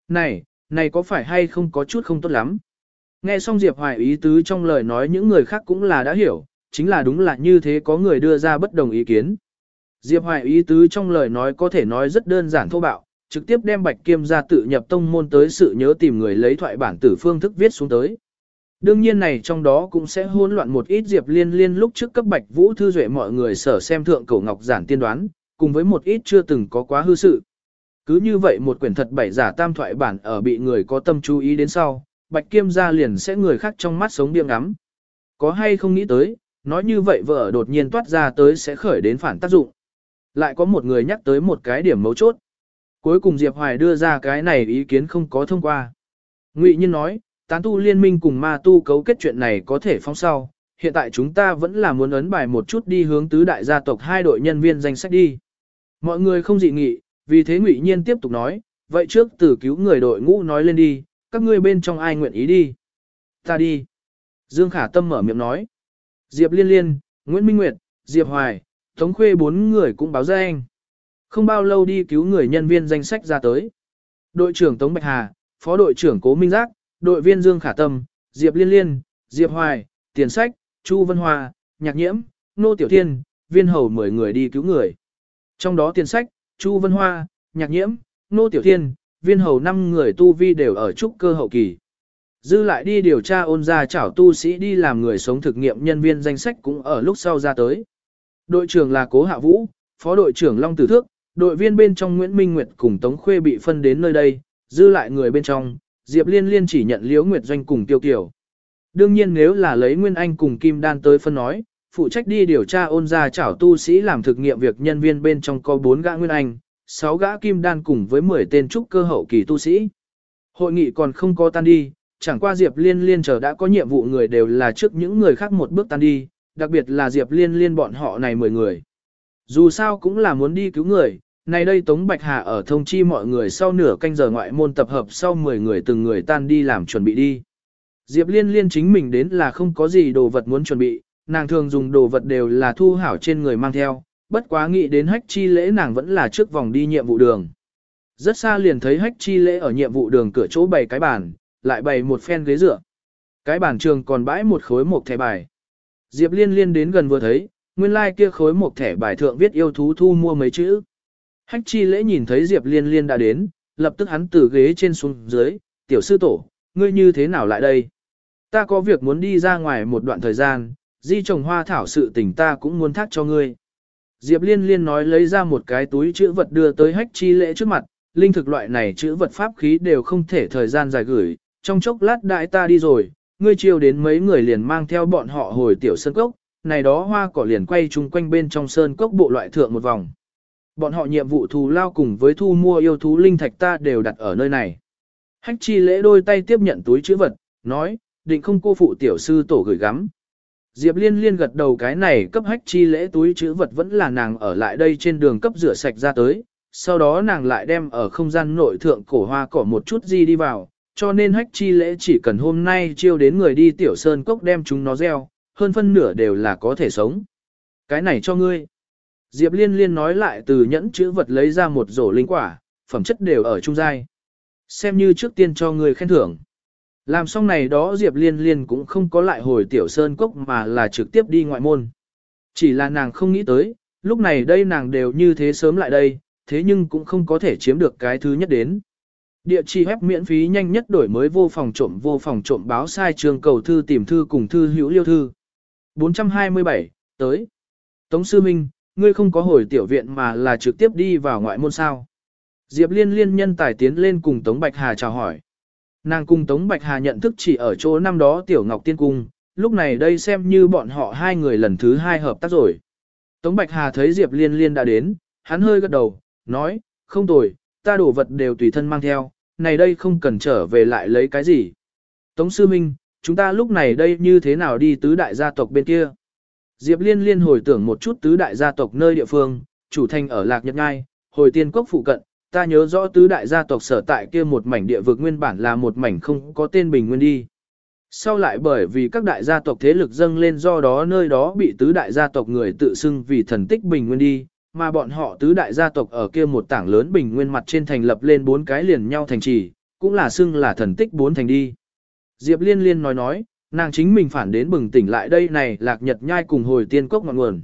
Này, này có phải hay không có chút không tốt lắm. Nghe xong Diệp Hoài ý tứ trong lời nói những người khác cũng là đã hiểu, chính là đúng là như thế có người đưa ra bất đồng ý kiến. Diệp Hoài ý tứ trong lời nói có thể nói rất đơn giản thô bạo, trực tiếp đem Bạch Kiêm ra tự nhập tông môn tới sự nhớ tìm người lấy thoại bản tử phương thức viết xuống tới. Đương nhiên này trong đó cũng sẽ hỗn loạn một ít Diệp Liên Liên lúc trước cấp Bạch Vũ Thư Duệ mọi người sở xem thượng cổ ngọc giản tiên đoán, cùng với một ít chưa từng có quá hư sự. Cứ như vậy một quyển thật bảy giả tam thoại bản ở bị người có tâm chú ý đến sau, Bạch Kiêm gia liền sẽ người khác trong mắt sống điềm ngắm. Có hay không nghĩ tới, nói như vậy vợ đột nhiên toát ra tới sẽ khởi đến phản tác dụng. Lại có một người nhắc tới một cái điểm mấu chốt. Cuối cùng Diệp Hoài đưa ra cái này ý kiến không có thông qua. Ngụy Nhiên nói, tán tu liên minh cùng ma tu cấu kết chuyện này có thể phong sau. Hiện tại chúng ta vẫn là muốn ấn bài một chút đi hướng tứ đại gia tộc hai đội nhân viên danh sách đi. Mọi người không dị nghị, vì thế Ngụy Nhiên tiếp tục nói, vậy trước từ cứu người đội ngũ nói lên đi, các ngươi bên trong ai nguyện ý đi. Ta đi. Dương Khả Tâm mở miệng nói. Diệp Liên Liên, Nguyễn Minh Nguyệt, Diệp Hoài, Tống Khuê bốn người cũng báo ra anh. Không bao lâu đi cứu người nhân viên danh sách ra tới. Đội trưởng Tống Bạch Hà, Phó đội trưởng Cố Minh Giác, đội viên Dương Khả Tâm, Diệp Liên Liên, Diệp Hoài, Tiền Sách, Chu Vân Hoa, Nhạc Nhiễm, Nô Tiểu Thiên, viên hầu 10 người đi cứu người. Trong đó Tiền Sách, Chu Vân Hoa, Nhạc Nhiễm, Nô Tiểu Thiên, viên hầu 5 người tu vi đều ở trúc cơ hậu kỳ. Dư lại đi điều tra ôn ra chảo tu sĩ đi làm người sống thực nghiệm nhân viên danh sách cũng ở lúc sau ra tới. Đội trưởng là Cố Hạ Vũ, phó đội trưởng Long Tử Thước, đội viên bên trong Nguyễn Minh Nguyệt cùng Tống Khuê bị phân đến nơi đây, dư lại người bên trong, Diệp Liên Liên chỉ nhận Liễu Nguyệt Doanh cùng Tiêu Kiều. Đương nhiên nếu là lấy Nguyên Anh cùng Kim Đan tới phân nói, phụ trách đi điều tra ôn gia chảo tu sĩ làm thực nghiệm việc nhân viên bên trong có 4 gã Nguyên Anh, 6 gã Kim Đan cùng với 10 tên trúc cơ hậu kỳ tu sĩ. Hội nghị còn không có tan đi, chẳng qua Diệp Liên Liên chờ đã có nhiệm vụ người đều là trước những người khác một bước tan đi, đặc biệt là Diệp Liên Liên bọn họ này 10 người. Dù sao cũng là muốn đi cứu người, này đây Tống Bạch Hà ở thông chi mọi người sau nửa canh giờ ngoại môn tập hợp sau 10 người từng người tan đi làm chuẩn bị đi. Diệp Liên Liên chính mình đến là không có gì đồ vật muốn chuẩn bị, nàng thường dùng đồ vật đều là thu hảo trên người mang theo, bất quá nghĩ đến hách chi lễ nàng vẫn là trước vòng đi nhiệm vụ đường. Rất xa liền thấy hách chi lễ ở nhiệm vụ đường cửa chỗ bày cái bàn, lại bày một phen ghế dựa. Cái bàn trường còn bãi một khối một thẻ bài. Diệp liên liên đến gần vừa thấy, nguyên lai like kia khối một thẻ bài thượng viết yêu thú thu mua mấy chữ. Hách chi lễ nhìn thấy Diệp liên liên đã đến, lập tức hắn từ ghế trên xuống dưới, tiểu sư tổ, ngươi như thế nào lại đây? Ta có việc muốn đi ra ngoài một đoạn thời gian, di trồng hoa thảo sự tình ta cũng muốn thác cho ngươi. Diệp liên liên nói lấy ra một cái túi chữ vật đưa tới hách chi lễ trước mặt, linh thực loại này chữ vật pháp khí đều không thể thời gian dài gửi, trong chốc lát đại ta đi rồi, ngươi chiêu đến mấy người liền mang theo bọn họ hồi tiểu sơn cốc, này đó hoa cỏ liền quay chung quanh bên trong sơn cốc bộ loại thượng một vòng. Bọn họ nhiệm vụ thù lao cùng với thu mua yêu thú linh thạch ta đều đặt ở nơi này. Hách chi lễ đôi tay tiếp nhận túi chữ vật, nói, định không cô phụ tiểu sư tổ gửi gắm. Diệp liên liên gật đầu cái này cấp hách chi lễ túi chữ vật vẫn là nàng ở lại đây trên đường cấp rửa sạch ra tới, sau đó nàng lại đem ở không gian nội thượng cổ hoa cỏ một chút gì đi vào, cho nên hách chi lễ chỉ cần hôm nay chiêu đến người đi tiểu sơn cốc đem chúng nó gieo, hơn phân nửa đều là có thể sống. Cái này cho ngươi. Diệp liên liên nói lại từ nhẫn chữ vật lấy ra một rổ linh quả, phẩm chất đều ở trung giai. Xem như trước tiên cho ngươi khen thưởng. Làm xong này đó Diệp liên liên cũng không có lại hồi tiểu sơn cốc mà là trực tiếp đi ngoại môn. Chỉ là nàng không nghĩ tới, lúc này đây nàng đều như thế sớm lại đây, thế nhưng cũng không có thể chiếm được cái thứ nhất đến. Địa chỉ web miễn phí nhanh nhất đổi mới vô phòng trộm vô phòng trộm báo sai trường cầu thư tìm thư cùng thư hữu liêu thư. 427, tới. Tống Sư Minh, ngươi không có hồi tiểu viện mà là trực tiếp đi vào ngoại môn sao. Diệp liên liên nhân tài tiến lên cùng Tống Bạch Hà chào hỏi. Nàng cùng Tống Bạch Hà nhận thức chỉ ở chỗ năm đó Tiểu Ngọc Tiên Cung, lúc này đây xem như bọn họ hai người lần thứ hai hợp tác rồi. Tống Bạch Hà thấy Diệp liên liên đã đến, hắn hơi gật đầu, nói, không tồi, ta đổ vật đều tùy thân mang theo, này đây không cần trở về lại lấy cái gì. Tống Sư Minh, chúng ta lúc này đây như thế nào đi tứ đại gia tộc bên kia? Diệp Liên liên hồi tưởng một chút tứ đại gia tộc nơi địa phương, chủ thành ở Lạc Nhật Ngai, hồi tiên quốc phụ cận, ta nhớ rõ tứ đại gia tộc sở tại kia một mảnh địa vực nguyên bản là một mảnh không có tên bình nguyên đi. sau lại bởi vì các đại gia tộc thế lực dâng lên do đó nơi đó bị tứ đại gia tộc người tự xưng vì thần tích bình nguyên đi, mà bọn họ tứ đại gia tộc ở kia một tảng lớn bình nguyên mặt trên thành lập lên bốn cái liền nhau thành trì, cũng là xưng là thần tích bốn thành đi. Diệp Liên Liên nói nói, nàng chính mình phản đến bừng tỉnh lại đây này lạc nhật nhai cùng hồi tiên cốc ngọn nguồn.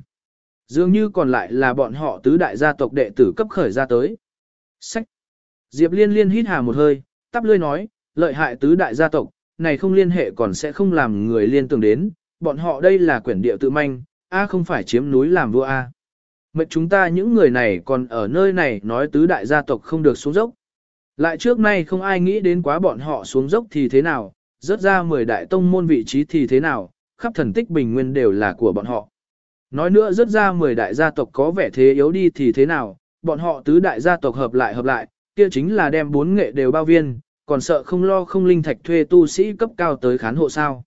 Dường như còn lại là bọn họ tứ đại gia tộc đệ tử cấp khởi ra tới. Sách. Diệp Liên Liên hít hà một hơi, tắp lươi nói, lợi hại tứ đại gia tộc, này không liên hệ còn sẽ không làm người liên tưởng đến, bọn họ đây là quyển địa tự manh, A không phải chiếm núi làm vua A. Mệnh chúng ta những người này còn ở nơi này nói tứ đại gia tộc không được xuống dốc. Lại trước nay không ai nghĩ đến quá bọn họ xuống dốc thì thế nào, rớt ra 10 đại tông môn vị trí thì thế nào, khắp thần tích bình nguyên đều là của bọn họ. Nói nữa rớt ra 10 đại gia tộc có vẻ thế yếu đi thì thế nào, bọn họ tứ đại gia tộc hợp lại hợp lại, kia chính là đem bốn nghệ đều bao viên, còn sợ không lo không linh thạch thuê tu sĩ cấp cao tới khán hộ sao.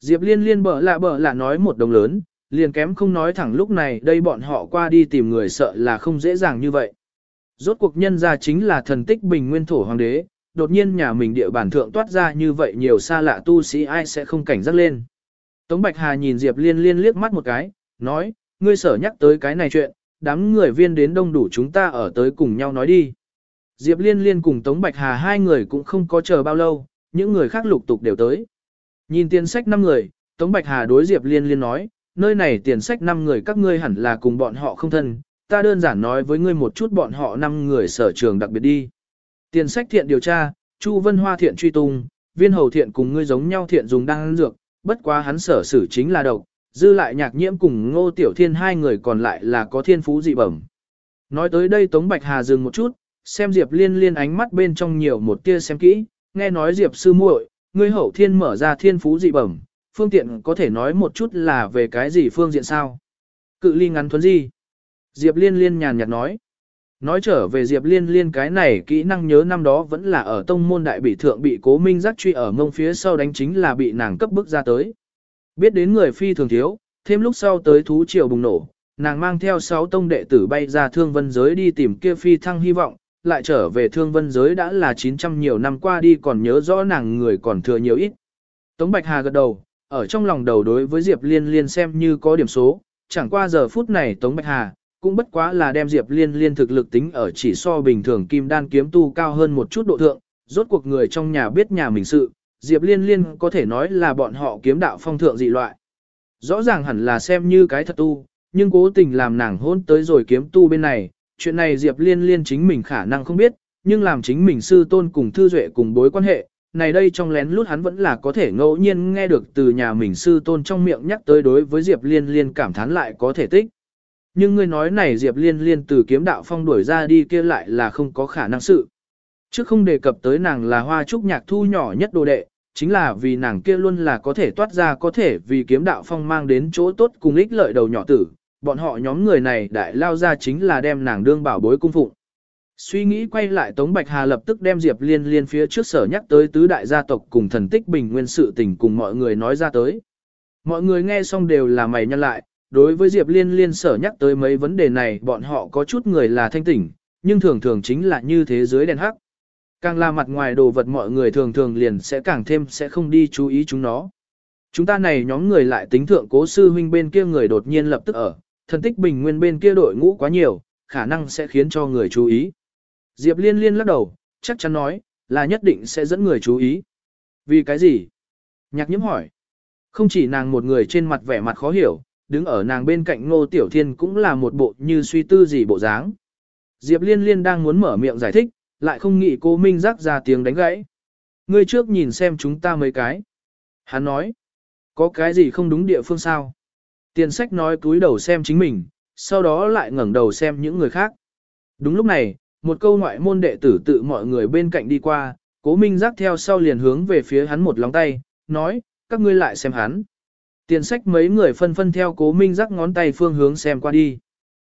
Diệp liên liên bở lạ bở lạ nói một đồng lớn, liền kém không nói thẳng lúc này đây bọn họ qua đi tìm người sợ là không dễ dàng như vậy. Rốt cuộc nhân ra chính là thần tích bình nguyên thổ hoàng đế, đột nhiên nhà mình địa bản thượng toát ra như vậy nhiều xa lạ tu sĩ ai sẽ không cảnh giác lên. Tống Bạch Hà nhìn Diệp Liên Liên liếc mắt một cái, nói, ngươi sở nhắc tới cái này chuyện, đám người viên đến đông đủ chúng ta ở tới cùng nhau nói đi. Diệp Liên Liên cùng Tống Bạch Hà hai người cũng không có chờ bao lâu, những người khác lục tục đều tới. Nhìn tiền sách năm người, Tống Bạch Hà đối Diệp Liên Liên nói, nơi này tiền sách năm người các ngươi hẳn là cùng bọn họ không thân, ta đơn giản nói với ngươi một chút bọn họ năm người sở trường đặc biệt đi. Tiền sách thiện điều tra, Chu Vân Hoa thiện truy tung, viên hầu thiện cùng ngươi giống nhau thiện dùng đăng dược, bất quá hắn sở xử chính là độc, dư lại nhạc nhiễm cùng ngô tiểu thiên hai người còn lại là có thiên phú dị bẩm. Nói tới đây Tống Bạch Hà dừng một chút, xem Diệp liên liên ánh mắt bên trong nhiều một tia xem kỹ, nghe nói Diệp sư muội, ngươi hậu thiên mở ra thiên phú dị bẩm, phương tiện có thể nói một chút là về cái gì phương diện sao? Cự ly ngắn thuấn gì? Diệp liên liên nhàn nhạt nói. Nói trở về Diệp Liên Liên cái này kỹ năng nhớ năm đó vẫn là ở tông môn đại bị thượng bị cố minh giác truy ở mông phía sau đánh chính là bị nàng cấp bức ra tới. Biết đến người phi thường thiếu, thêm lúc sau tới thú triều bùng nổ, nàng mang theo 6 tông đệ tử bay ra thương vân giới đi tìm kia phi thăng hy vọng, lại trở về thương vân giới đã là 900 nhiều năm qua đi còn nhớ rõ nàng người còn thừa nhiều ít. Tống Bạch Hà gật đầu, ở trong lòng đầu đối với Diệp Liên Liên xem như có điểm số, chẳng qua giờ phút này Tống Bạch Hà, cũng bất quá là đem Diệp Liên Liên thực lực tính ở chỉ so bình thường kim đan kiếm tu cao hơn một chút độ thượng, rốt cuộc người trong nhà biết nhà mình sự, Diệp Liên Liên có thể nói là bọn họ kiếm đạo phong thượng dị loại. Rõ ràng hẳn là xem như cái thật tu, nhưng cố tình làm nàng hôn tới rồi kiếm tu bên này, chuyện này Diệp Liên Liên chính mình khả năng không biết, nhưng làm chính mình sư tôn cùng thư duệ cùng bối quan hệ, này đây trong lén lút hắn vẫn là có thể ngẫu nhiên nghe được từ nhà mình sư tôn trong miệng nhắc tới đối với Diệp Liên Liên cảm thán lại có thể tích. Nhưng ngươi nói này Diệp Liên Liên từ kiếm đạo phong đuổi ra đi kia lại là không có khả năng sự. Chứ không đề cập tới nàng là hoa trúc nhạc thu nhỏ nhất đồ đệ, chính là vì nàng kia luôn là có thể toát ra có thể vì kiếm đạo phong mang đến chỗ tốt cùng ích lợi đầu nhỏ tử, bọn họ nhóm người này đại lao ra chính là đem nàng đương bảo bối cung phụng. Suy nghĩ quay lại Tống Bạch Hà lập tức đem Diệp Liên Liên phía trước sở nhắc tới tứ đại gia tộc cùng thần tích bình nguyên sự tình cùng mọi người nói ra tới. Mọi người nghe xong đều là mày nhăn lại, đối với Diệp Liên Liên sở nhắc tới mấy vấn đề này bọn họ có chút người là thanh tỉnh, nhưng thường thường chính là như thế giới đèn hắc. Càng là mặt ngoài đồ vật mọi người thường thường liền sẽ càng thêm sẽ không đi chú ý chúng nó. Chúng ta này nhóm người lại tính thượng cố sư huynh bên kia người đột nhiên lập tức ở, thần tích bình nguyên bên kia đội ngũ quá nhiều, khả năng sẽ khiến cho người chú ý. Diệp liên liên lắc đầu, chắc chắn nói, là nhất định sẽ dẫn người chú ý. Vì cái gì? Nhạc nhiễm hỏi. Không chỉ nàng một người trên mặt vẻ mặt khó hiểu, đứng ở nàng bên cạnh ngô tiểu thiên cũng là một bộ như suy tư gì bộ dáng. Diệp liên liên đang muốn mở miệng giải thích, lại không nghĩ cô Minh rắc ra tiếng đánh gãy. Ngươi trước nhìn xem chúng ta mấy cái. Hắn nói, có cái gì không đúng địa phương sao? Tiền sách nói cúi đầu xem chính mình, sau đó lại ngẩng đầu xem những người khác. Đúng lúc này, một câu ngoại môn đệ tử tự mọi người bên cạnh đi qua, cố minh giác theo sau liền hướng về phía hắn một lòng tay, nói, các ngươi lại xem hắn. Tiền sách mấy người phân phân theo cố minh giác ngón tay phương hướng xem qua đi.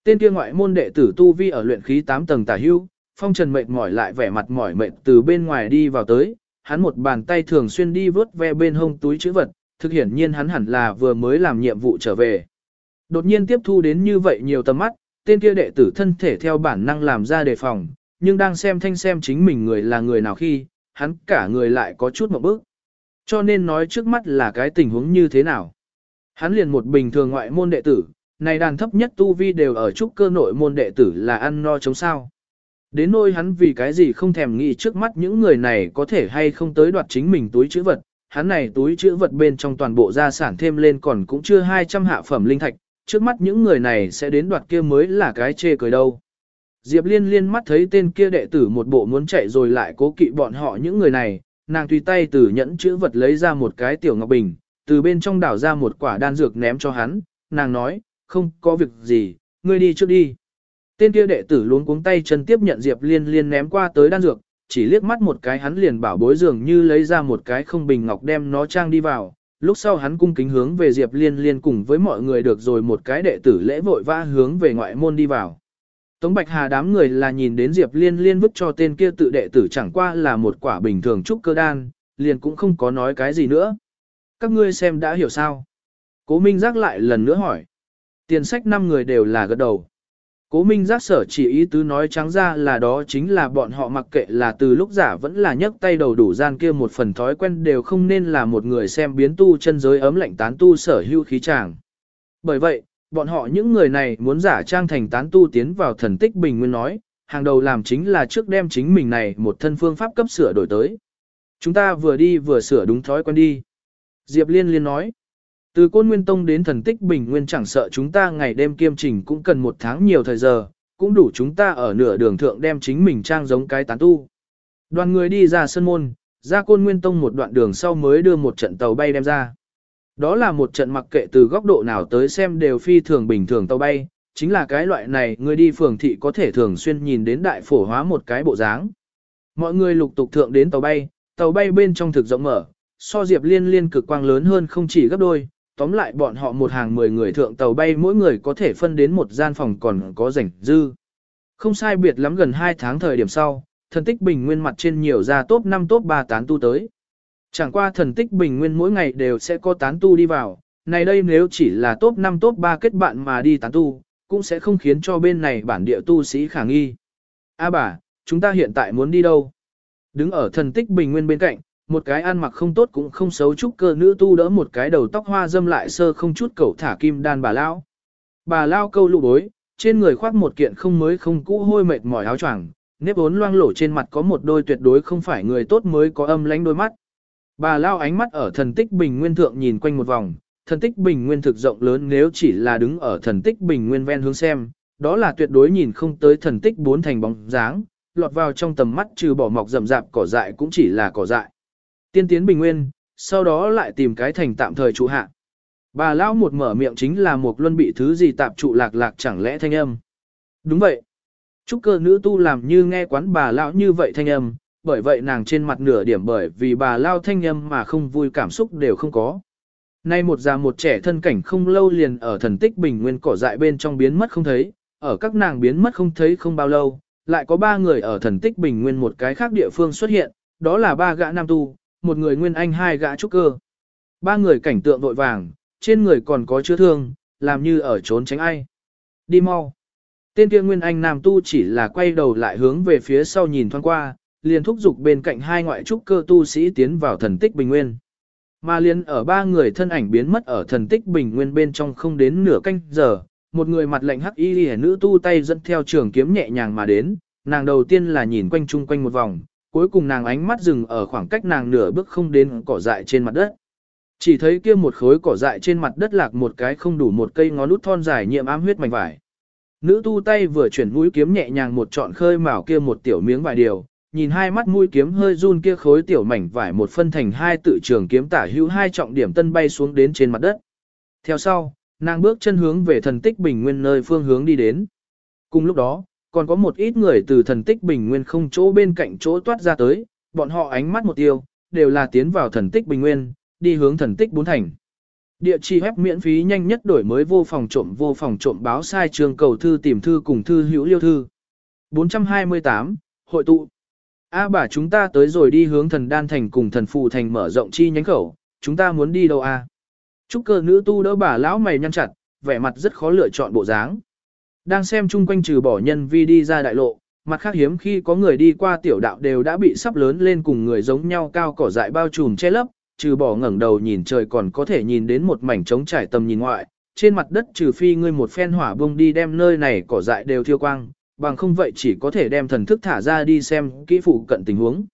Tên kia ngoại môn đệ tử tu vi ở luyện khí 8 tầng tả hưu, phong trần mệt mỏi lại vẻ mặt mỏi mệt từ bên ngoài đi vào tới, hắn một bàn tay thường xuyên đi vớt ve bên hông túi chữ vật, thực hiển nhiên hắn hẳn là vừa mới làm nhiệm vụ trở về. Đột nhiên tiếp thu đến như vậy nhiều tầm mắt, tên kia đệ tử thân thể theo bản năng làm ra đề phòng, nhưng đang xem thanh xem chính mình người là người nào khi, hắn cả người lại có chút một bước. Cho nên nói trước mắt là cái tình huống như thế nào. Hắn liền một bình thường ngoại môn đệ tử, này đàn thấp nhất tu vi đều ở trúc cơ nội môn đệ tử là ăn no chống sao. Đến nôi hắn vì cái gì không thèm nghĩ trước mắt những người này có thể hay không tới đoạt chính mình túi chữ vật, hắn này túi chữ vật bên trong toàn bộ gia sản thêm lên còn cũng chưa 200 hạ phẩm linh thạch, trước mắt những người này sẽ đến đoạt kia mới là cái chê cười đâu. Diệp liên liên mắt thấy tên kia đệ tử một bộ muốn chạy rồi lại cố kỵ bọn họ những người này, nàng tùy tay từ nhẫn chữ vật lấy ra một cái tiểu ngọc bình, từ bên trong đảo ra một quả đan dược ném cho hắn, nàng nói, không có việc gì, ngươi đi trước đi. Tên kia đệ tử luống cuống tay chân tiếp nhận Diệp Liên Liên ném qua tới đan dược, chỉ liếc mắt một cái hắn liền bảo bối dường như lấy ra một cái không bình ngọc đem nó trang đi vào. Lúc sau hắn cung kính hướng về Diệp Liên Liên cùng với mọi người được rồi một cái đệ tử lễ vội vã hướng về ngoại môn đi vào. Tống Bạch Hà đám người là nhìn đến Diệp Liên Liên vứt cho tên kia tự đệ tử chẳng qua là một quả bình thường trúc cơ đan, liền cũng không có nói cái gì nữa. Các ngươi xem đã hiểu sao? Cố Minh giác lại lần nữa hỏi. Tiền sách năm người đều là gật đầu. Cố Minh giác sở chỉ ý tứ nói trắng ra là đó chính là bọn họ mặc kệ là từ lúc giả vẫn là nhấc tay đầu đủ gian kia một phần thói quen đều không nên là một người xem biến tu chân giới ấm lạnh tán tu sở hữu khí tràng. Bởi vậy, bọn họ những người này muốn giả trang thành tán tu tiến vào thần tích bình nguyên nói, hàng đầu làm chính là trước đem chính mình này một thân phương pháp cấp sửa đổi tới. Chúng ta vừa đi vừa sửa đúng thói quen đi. Diệp Liên Liên nói, từ Côn Nguyên Tông đến thần tích bình nguyên chẳng sợ chúng ta ngày đêm kiêm trình cũng cần một tháng nhiều thời giờ, cũng đủ chúng ta ở nửa đường thượng đem chính mình trang giống cái tán tu. Đoàn người đi ra sân môn, ra Côn Nguyên Tông một đoạn đường sau mới đưa một trận tàu bay đem ra. Đó là một trận mặc kệ từ góc độ nào tới xem đều phi thường bình thường tàu bay, chính là cái loại này người đi phường thị có thể thường xuyên nhìn đến đại phổ hóa một cái bộ dáng. Mọi người lục tục thượng đến tàu bay, tàu bay bên trong thực rộng mở, so diệp liên liên cực quang lớn hơn không chỉ gấp đôi, tóm lại bọn họ một hàng 10 người thượng tàu bay mỗi người có thể phân đến một gian phòng còn có rảnh dư. Không sai biệt lắm gần 2 tháng thời điểm sau, thần tích bình nguyên mặt trên nhiều ra top 5 top 3 tán tu tới. Chẳng qua thần tích bình nguyên mỗi ngày đều sẽ có tán tu đi vào, này đây nếu chỉ là top 5 top 3 kết bạn mà đi tán tu, cũng sẽ không khiến cho bên này bản địa tu sĩ khả nghi. A bà, chúng ta hiện tại muốn đi đâu? Đứng ở thần tích bình nguyên bên cạnh, một cái ăn mặc không tốt cũng không xấu chút cơ nữ tu đỡ một cái đầu tóc hoa dâm lại sơ không chút cẩu thả kim đan bà lao. Bà lao câu lụ bối, trên người khoác một kiện không mới không cũ hôi mệt mỏi áo choàng, nếp ốn loang lổ trên mặt có một đôi tuyệt đối không phải người tốt mới có âm lánh đôi mắt. Bà lao ánh mắt ở thần tích bình nguyên thượng nhìn quanh một vòng, thần tích bình nguyên thực rộng lớn nếu chỉ là đứng ở thần tích bình nguyên ven hướng xem, đó là tuyệt đối nhìn không tới thần tích bốn thành bóng dáng, lọt vào trong tầm mắt trừ bỏ mọc rậm rạp cỏ dại cũng chỉ là cỏ dại. Tiên tiến bình nguyên, sau đó lại tìm cái thành tạm thời trụ hạ. Bà lão một mở miệng chính là một luân bị thứ gì tạp trụ lạc lạc chẳng lẽ thanh âm. Đúng vậy. Trúc cơ nữ tu làm như nghe quán bà lão như vậy thanh âm, bởi vậy nàng trên mặt nửa điểm bởi vì bà lao thanh âm mà không vui cảm xúc đều không có. Nay một già một trẻ thân cảnh không lâu liền ở thần tích bình nguyên cỏ dại bên trong biến mất không thấy, ở các nàng biến mất không thấy không bao lâu, lại có ba người ở thần tích bình nguyên một cái khác địa phương xuất hiện, đó là ba gã nam tu, một người nguyên anh hai gã trúc cơ. Ba người cảnh tượng vội vàng, trên người còn có chữa thương, làm như ở trốn tránh ai. Đi mau. Tên kia nguyên anh nam tu chỉ là quay đầu lại hướng về phía sau nhìn thoáng qua, liền thúc giục bên cạnh hai ngoại trúc cơ tu sĩ tiến vào thần tích bình nguyên. Mà liền ở ba người thân ảnh biến mất ở thần tích bình nguyên bên trong không đến nửa canh giờ, một người mặt lạnh hắc y nữ tu tay dẫn theo trường kiếm nhẹ nhàng mà đến, nàng đầu tiên là nhìn quanh chung quanh một vòng, cuối cùng nàng ánh mắt dừng ở khoảng cách nàng nửa bước không đến cỏ dại trên mặt đất. Chỉ thấy kia một khối cỏ dại trên mặt đất lạc một cái không đủ một cây ngón út thon dài nhiệm ám huyết mảnh vải. Nữ tu tay vừa chuyển mũi kiếm nhẹ nhàng một trọn khơi mào kia một tiểu miếng vài điều, nhìn hai mắt mũi kiếm hơi run kia khối tiểu mảnh vải một phân thành hai tự trường kiếm tả hữu hai trọng điểm tân bay xuống đến trên mặt đất. Theo sau, nàng bước chân hướng về thần tích bình nguyên nơi phương hướng đi đến. Cùng lúc đó, còn có một ít người từ thần tích bình nguyên không chỗ bên cạnh chỗ toát ra tới, bọn họ ánh mắt một tiêu, đều là tiến vào thần tích bình nguyên, đi hướng thần tích bốn thành. Địa chỉ web miễn phí nhanh nhất đổi mới vô phòng trộm vô phòng trộm báo sai trường cầu thư tìm thư cùng thư hữu liêu thư. 428, hội tụ. A bà chúng ta tới rồi đi hướng thần đan thành cùng thần phù thành mở rộng chi nhánh khẩu, chúng ta muốn đi đâu a? À? Trúc cơ nữ tu đỡ bà lão mày nhăn chặt, vẻ mặt rất khó lựa chọn bộ dáng. Đang xem chung quanh trừ bỏ nhân vi đi ra đại lộ, mặt khác hiếm khi có người đi qua tiểu đạo đều đã bị sắp lớn lên cùng người giống nhau cao cỏ dại bao trùm che lấp, trừ bỏ ngẩng đầu nhìn trời còn có thể nhìn đến một mảnh trống trải tầm nhìn ngoại, trên mặt đất trừ phi ngươi một phen hỏa bông đi đem nơi này cỏ dại đều thiêu quang, bằng không vậy chỉ có thể đem thần thức thả ra đi xem kỹ phụ cận tình huống.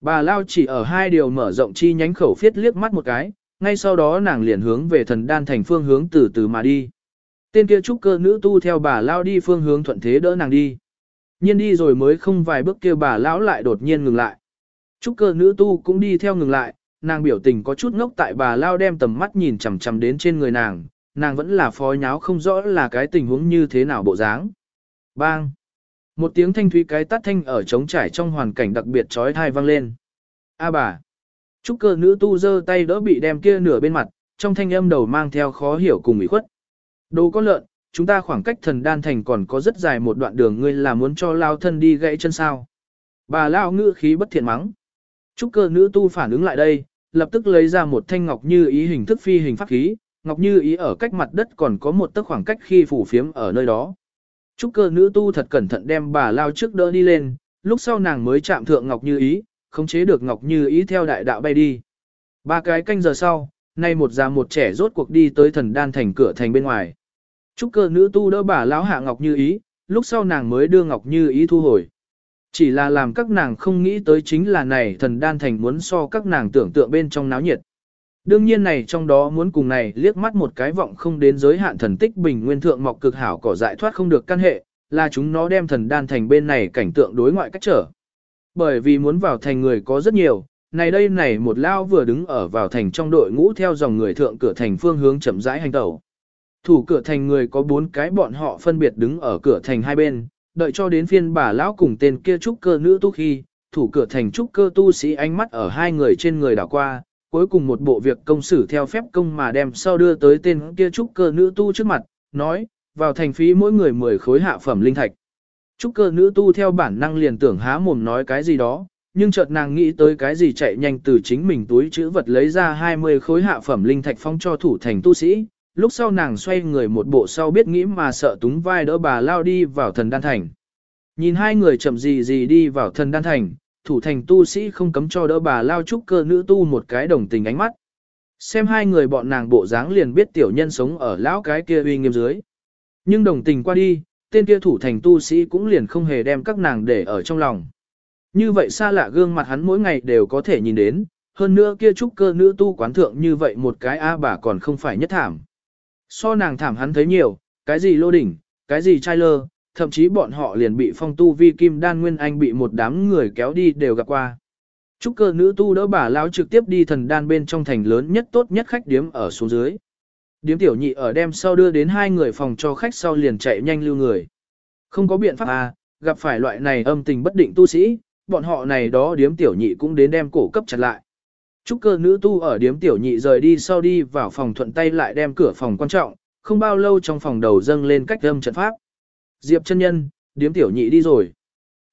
Bà Lao chỉ ở hai điều mở rộng chi nhánh khẩu phiết liếc mắt một cái, ngay sau đó nàng liền hướng về thần đan thành phương hướng từ từ mà đi. Tên kia trúc cơ nữ tu theo bà Lao đi phương hướng thuận thế đỡ nàng đi. Nhiên đi rồi mới không vài bước kia bà lão lại đột nhiên ngừng lại. Trúc cơ nữ tu cũng đi theo ngừng lại, nàng biểu tình có chút ngốc tại bà Lao đem tầm mắt nhìn chằm chằm đến trên người nàng, nàng vẫn là phó nháo không rõ là cái tình huống như thế nào bộ dáng. Bang! Một tiếng thanh thúy cái tắt thanh ở trống trải trong hoàn cảnh đặc biệt trói thai vang lên. A bà! Trúc cơ nữ tu giơ tay đỡ bị đem kia nửa bên mặt, trong thanh âm đầu mang theo khó hiểu cùng ủy khuất. Đồ con lợn, chúng ta khoảng cách thần đan thành còn có rất dài một đoạn đường ngươi là muốn cho lao thân đi gãy chân sao. Bà lao ngữ khí bất thiện mắng. Trúc cơ nữ tu phản ứng lại đây, lập tức lấy ra một thanh ngọc như ý hình thức phi hình pháp khí, ngọc như ý ở cách mặt đất còn có một tấc khoảng cách khi phủ phiếm ở nơi đó. Trúc cơ nữ tu thật cẩn thận đem bà lao trước đỡ đi lên, lúc sau nàng mới chạm thượng ngọc như ý, khống chế được ngọc như ý theo đại đạo bay đi. Ba cái canh giờ sau, nay một già một trẻ rốt cuộc đi tới thần đan thành cửa thành bên ngoài. Trúc cơ nữ tu đỡ bà lão hạ ngọc như ý, lúc sau nàng mới đưa ngọc như ý thu hồi. Chỉ là làm các nàng không nghĩ tới chính là này thần đan thành muốn so các nàng tưởng tượng bên trong náo nhiệt. Đương nhiên này trong đó muốn cùng này liếc mắt một cái vọng không đến giới hạn thần tích bình nguyên thượng mọc cực hảo cỏ dại thoát không được căn hệ, là chúng nó đem thần đan thành bên này cảnh tượng đối ngoại cách trở. Bởi vì muốn vào thành người có rất nhiều, này đây này một lao vừa đứng ở vào thành trong đội ngũ theo dòng người thượng cửa thành phương hướng chậm rãi hành tẩu. Thủ cửa thành người có bốn cái bọn họ phân biệt đứng ở cửa thành hai bên, đợi cho đến phiên bà lão cùng tên kia trúc cơ nữ tu khi, thủ cửa thành trúc cơ tu sĩ ánh mắt ở hai người trên người đảo qua, cuối cùng một bộ việc công xử theo phép công mà đem sau đưa tới tên kia trúc cơ nữ tu trước mặt, nói, vào thành phí mỗi người 10 khối hạ phẩm linh thạch. Trúc cơ nữ tu theo bản năng liền tưởng há mồm nói cái gì đó, nhưng chợt nàng nghĩ tới cái gì chạy nhanh từ chính mình túi chữ vật lấy ra 20 khối hạ phẩm linh thạch phong cho thủ thành tu sĩ, lúc sau nàng xoay người một bộ sau biết nghĩ mà sợ túng vai đỡ bà lao đi vào thần đan thành. Nhìn hai người chậm gì gì đi vào thần đan thành, thủ thành tu sĩ không cấm cho đỡ bà lao trúc cơ nữ tu một cái đồng tình ánh mắt. Xem hai người bọn nàng bộ dáng liền biết tiểu nhân sống ở lão cái kia uy nghiêm dưới. Nhưng đồng tình qua đi, tên kia thủ thành tu sĩ cũng liền không hề đem các nàng để ở trong lòng. Như vậy xa lạ gương mặt hắn mỗi ngày đều có thể nhìn đến, hơn nữa kia trúc cơ nữ tu quán thượng như vậy một cái A bà còn không phải nhất thảm. So nàng thảm hắn thấy nhiều, cái gì lô đỉnh, cái gì trai lơ, thậm chí bọn họ liền bị phong tu vi kim đan nguyên anh bị một đám người kéo đi đều gặp qua. Trúc cơ nữ tu đỡ bà lão trực tiếp đi thần đan bên trong thành lớn nhất tốt nhất khách điếm ở xuống dưới. Điếm tiểu nhị ở đem sau đưa đến hai người phòng cho khách sau liền chạy nhanh lưu người. Không có biện pháp à, gặp phải loại này âm tình bất định tu sĩ, bọn họ này đó điếm tiểu nhị cũng đến đem cổ cấp chặt lại. Trúc cơ nữ tu ở điếm tiểu nhị rời đi sau đi vào phòng thuận tay lại đem cửa phòng quan trọng, không bao lâu trong phòng đầu dâng lên cách âm trận pháp. Diệp chân nhân, điếm tiểu nhị đi rồi.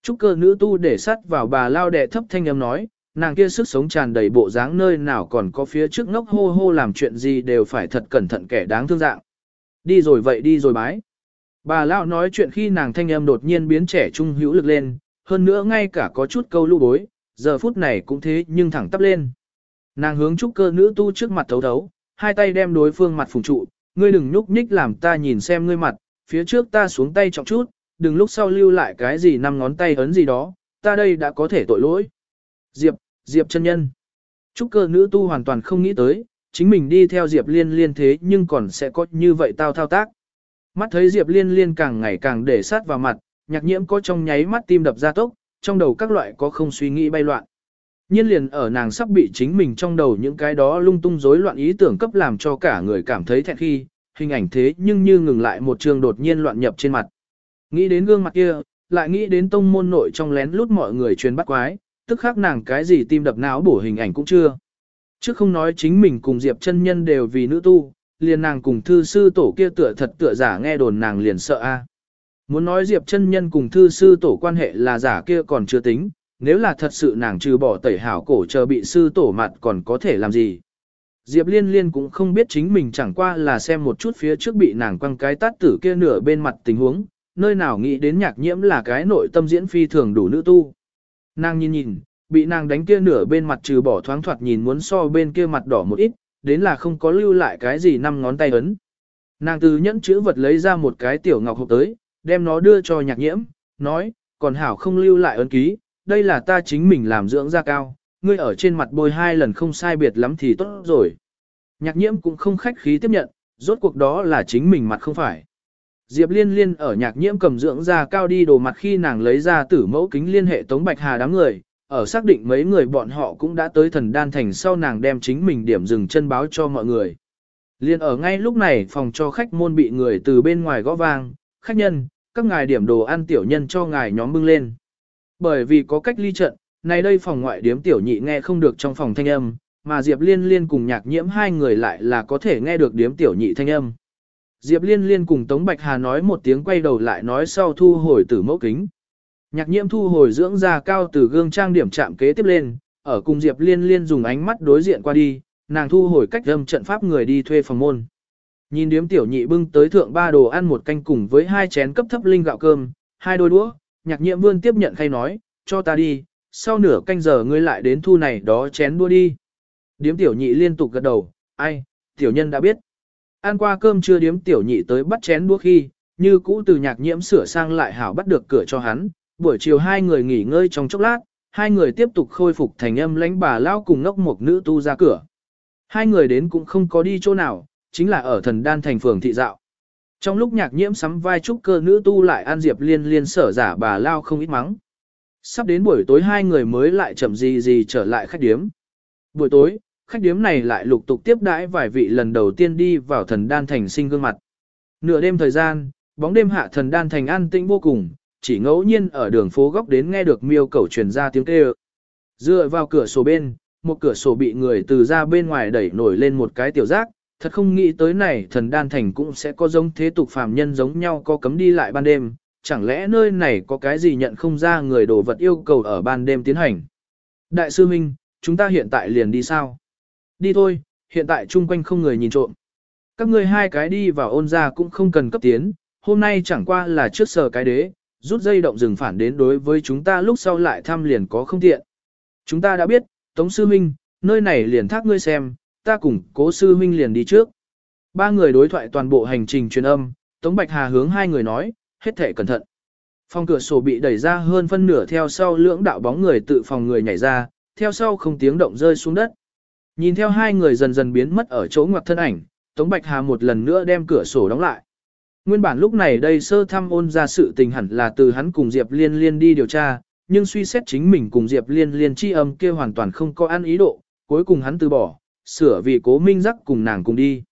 Trúc cơ nữ tu để sắt vào bà lao đệ thấp thanh âm nói, nàng kia sức sống tràn đầy bộ dáng nơi nào còn có phía trước ngốc hô hô làm chuyện gì đều phải thật cẩn thận kẻ đáng thương dạng. Đi rồi vậy đi rồi bái. Bà lao nói chuyện khi nàng thanh âm đột nhiên biến trẻ trung hữu lực lên, hơn nữa ngay cả có chút câu lũ bối, giờ phút này cũng thế nhưng thẳng tắp lên. Nàng hướng trúc cơ nữ tu trước mặt thấu thấu, hai tay đem đối phương mặt phùng trụ, ngươi đừng nhúc nhích làm ta nhìn xem ngươi mặt, phía trước ta xuống tay trọng chút, đừng lúc sau lưu lại cái gì năm ngón tay ấn gì đó, ta đây đã có thể tội lỗi. Diệp, Diệp chân nhân. Trúc cơ nữ tu hoàn toàn không nghĩ tới, chính mình đi theo Diệp liên liên thế nhưng còn sẽ có như vậy tao thao tác. Mắt thấy Diệp liên liên càng ngày càng để sát vào mặt, nhạc nhiễm có trong nháy mắt tim đập ra tốc, trong đầu các loại có không suy nghĩ bay loạn. Nhiên liền ở nàng sắp bị chính mình trong đầu những cái đó lung tung rối loạn ý tưởng cấp làm cho cả người cảm thấy thẹn khi, hình ảnh thế nhưng như ngừng lại một trường đột nhiên loạn nhập trên mặt. Nghĩ đến gương mặt kia, lại nghĩ đến tông môn nội trong lén lút mọi người truyền bắt quái, tức khác nàng cái gì tim đập não bổ hình ảnh cũng chưa. Chứ không nói chính mình cùng Diệp chân nhân đều vì nữ tu, liền nàng cùng thư sư tổ kia tựa thật tựa giả nghe đồn nàng liền sợ a. Muốn nói Diệp chân nhân cùng thư sư tổ quan hệ là giả kia còn chưa tính, nếu là thật sự nàng trừ bỏ tẩy hảo cổ chờ bị sư tổ mặt còn có thể làm gì. Diệp liên liên cũng không biết chính mình chẳng qua là xem một chút phía trước bị nàng quăng cái tát tử kia nửa bên mặt tình huống, nơi nào nghĩ đến nhạc nhiễm là cái nội tâm diễn phi thường đủ nữ tu. Nàng nhìn nhìn, bị nàng đánh kia nửa bên mặt trừ bỏ thoáng thoạt nhìn muốn so bên kia mặt đỏ một ít, đến là không có lưu lại cái gì năm ngón tay ấn. Nàng từ nhẫn chữ vật lấy ra một cái tiểu ngọc hộp tới, đem nó đưa cho nhạc nhiễm, nói, còn hảo không lưu lại ấn ký, đây là ta chính mình làm dưỡng da cao, ngươi ở trên mặt bôi hai lần không sai biệt lắm thì tốt rồi. Nhạc nhiễm cũng không khách khí tiếp nhận, rốt cuộc đó là chính mình mặt không phải. Diệp liên liên ở nhạc nhiễm cầm dưỡng da cao đi đồ mặt khi nàng lấy ra tử mẫu kính liên hệ Tống Bạch Hà đám người, ở xác định mấy người bọn họ cũng đã tới thần đan thành sau nàng đem chính mình điểm dừng chân báo cho mọi người. Liên ở ngay lúc này phòng cho khách môn bị người từ bên ngoài gõ vang, khách nhân, các ngài điểm đồ ăn tiểu nhân cho ngài nhóm bưng lên. Bởi vì có cách ly trận, này đây phòng ngoại điếm tiểu nhị nghe không được trong phòng thanh âm, mà Diệp Liên Liên cùng nhạc nhiễm hai người lại là có thể nghe được điếm tiểu nhị thanh âm. Diệp Liên Liên cùng Tống Bạch Hà nói một tiếng quay đầu lại nói sau thu hồi tử mẫu kính. Nhạc nhiễm thu hồi dưỡng da cao từ gương trang điểm chạm kế tiếp lên, ở cùng Diệp Liên Liên dùng ánh mắt đối diện qua đi, nàng thu hồi cách âm trận pháp người đi thuê phòng môn. Nhìn điếm tiểu nhị bưng tới thượng ba đồ ăn một canh cùng với hai chén cấp thấp linh gạo cơm, hai đôi đũa, nhạc nhiệm vươn tiếp nhận khay nói, cho ta đi, sau nửa canh giờ ngươi lại đến thu này đó chén đua đi. Điếm tiểu nhị liên tục gật đầu, ai, tiểu nhân đã biết. Ăn qua cơm chưa điếm tiểu nhị tới bắt chén đua khi, như cũ từ nhạc nhiễm sửa sang lại hảo bắt được cửa cho hắn, buổi chiều hai người nghỉ ngơi trong chốc lát, hai người tiếp tục khôi phục thành âm lãnh bà lao cùng ngốc một nữ tu ra cửa. Hai người đến cũng không có đi chỗ nào, chính là ở thần đan thành phường thị dạo. Trong lúc nhạc nhiễm sắm vai trúc cơ nữ tu lại an diệp liên liên sở giả bà lao không ít mắng. Sắp đến buổi tối hai người mới lại chậm gì gì trở lại khách điếm. Buổi tối, khách điếm này lại lục tục tiếp đãi vài vị lần đầu tiên đi vào thần đan thành sinh gương mặt. Nửa đêm thời gian, bóng đêm hạ thần đan thành an tĩnh vô cùng, chỉ ngẫu nhiên ở đường phố góc đến nghe được miêu cầu truyền ra tiếng kêu. Dựa vào cửa sổ bên, một cửa sổ bị người từ ra bên ngoài đẩy nổi lên một cái tiểu giác, thật không nghĩ tới này thần đan thành cũng sẽ có giống thế tục phàm nhân giống nhau có cấm đi lại ban đêm, chẳng lẽ nơi này có cái gì nhận không ra người đồ vật yêu cầu ở ban đêm tiến hành. Đại sư Minh, chúng ta hiện tại liền đi sao? Đi thôi, hiện tại chung quanh không người nhìn trộm. Các ngươi hai cái đi vào ôn ra cũng không cần cấp tiến, hôm nay chẳng qua là trước sở cái đế, rút dây động rừng phản đến đối với chúng ta lúc sau lại thăm liền có không tiện. Chúng ta đã biết, Tống Sư Minh, nơi này liền thác ngươi xem, ta cùng cố Sư Minh liền đi trước. Ba người đối thoại toàn bộ hành trình truyền âm, Tống Bạch Hà hướng hai người nói, hết thể cẩn thận. Phòng cửa sổ bị đẩy ra hơn phân nửa theo sau lưỡng đạo bóng người tự phòng người nhảy ra, theo sau không tiếng động rơi xuống đất. Nhìn theo hai người dần dần biến mất ở chỗ ngoặc thân ảnh, Tống Bạch Hà một lần nữa đem cửa sổ đóng lại. Nguyên bản lúc này đây sơ thăm ôn ra sự tình hẳn là từ hắn cùng Diệp Liên Liên đi điều tra, nhưng suy xét chính mình cùng Diệp Liên Liên chi âm kia hoàn toàn không có ăn ý độ, cuối cùng hắn từ bỏ, sửa vì cố minh giác cùng nàng cùng đi.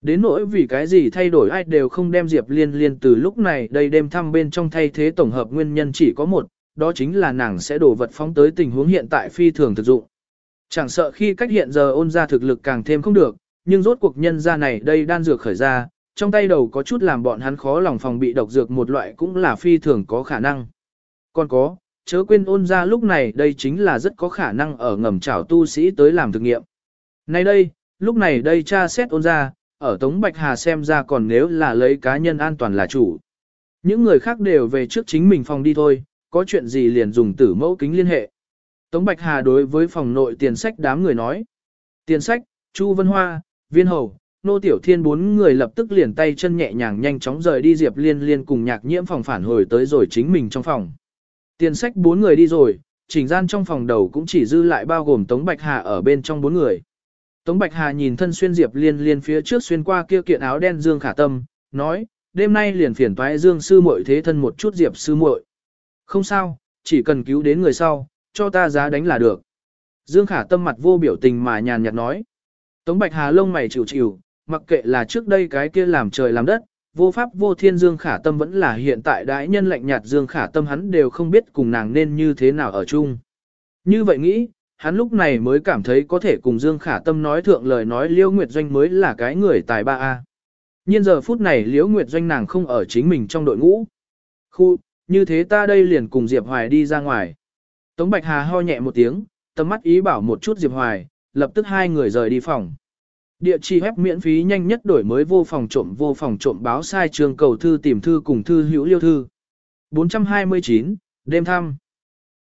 Đến nỗi vì cái gì thay đổi ai đều không đem Diệp Liên Liên từ lúc này đây đêm thăm bên trong thay thế tổng hợp nguyên nhân chỉ có một, đó chính là nàng sẽ đổ vật phóng tới tình huống hiện tại phi thường thực dụng. Chẳng sợ khi cách hiện giờ ôn ra thực lực càng thêm không được, nhưng rốt cuộc nhân ra này đây đan dược khởi ra, trong tay đầu có chút làm bọn hắn khó lòng phòng bị độc dược một loại cũng là phi thường có khả năng. Còn có, chớ quên ôn ra lúc này đây chính là rất có khả năng ở ngầm chảo tu sĩ tới làm thực nghiệm. Nay đây, lúc này đây cha xét ôn ra, ở Tống Bạch Hà xem ra còn nếu là lấy cá nhân an toàn là chủ. Những người khác đều về trước chính mình phòng đi thôi, có chuyện gì liền dùng tử mẫu kính liên hệ. Tống Bạch Hà đối với phòng nội tiền sách đám người nói. Tiền sách, Chu Vân Hoa, Viên Hầu, Nô Tiểu Thiên bốn người lập tức liền tay chân nhẹ nhàng nhanh chóng rời đi Diệp Liên Liên cùng nhạc nhiễm phòng phản hồi tới rồi chính mình trong phòng. Tiền sách bốn người đi rồi, chỉnh gian trong phòng đầu cũng chỉ dư lại bao gồm Tống Bạch Hà ở bên trong bốn người. Tống Bạch Hà nhìn thân xuyên Diệp Liên Liên phía trước xuyên qua kia kiện áo đen Dương Khả Tâm, nói, đêm nay liền phiền toái Dương sư muội thế thân một chút Diệp sư muội. Không sao, chỉ cần cứu đến người sau, cho ta giá đánh là được. Dương Khả Tâm mặt vô biểu tình mà nhàn nhạt nói. Tống Bạch Hà lông mày chịu chịu, mặc kệ là trước đây cái kia làm trời làm đất, vô pháp vô thiên Dương Khả Tâm vẫn là hiện tại đại nhân lạnh nhạt Dương Khả Tâm hắn đều không biết cùng nàng nên như thế nào ở chung. Như vậy nghĩ, hắn lúc này mới cảm thấy có thể cùng Dương Khả Tâm nói thượng lời nói Liễu Nguyệt Doanh mới là cái người tài ba a. Nhiên giờ phút này Liễu Nguyệt Doanh nàng không ở chính mình trong đội ngũ. Khu, như thế ta đây liền cùng Diệp Hoài đi ra ngoài. Tống Bạch Hà ho nhẹ một tiếng, tầm mắt ý bảo một chút Diệp Hoài, lập tức hai người rời đi phòng. Địa chỉ web miễn phí nhanh nhất đổi mới vô phòng trộm vô phòng trộm báo sai trường cầu thư tìm thư cùng thư hữu liêu thư. 429, đêm thăm.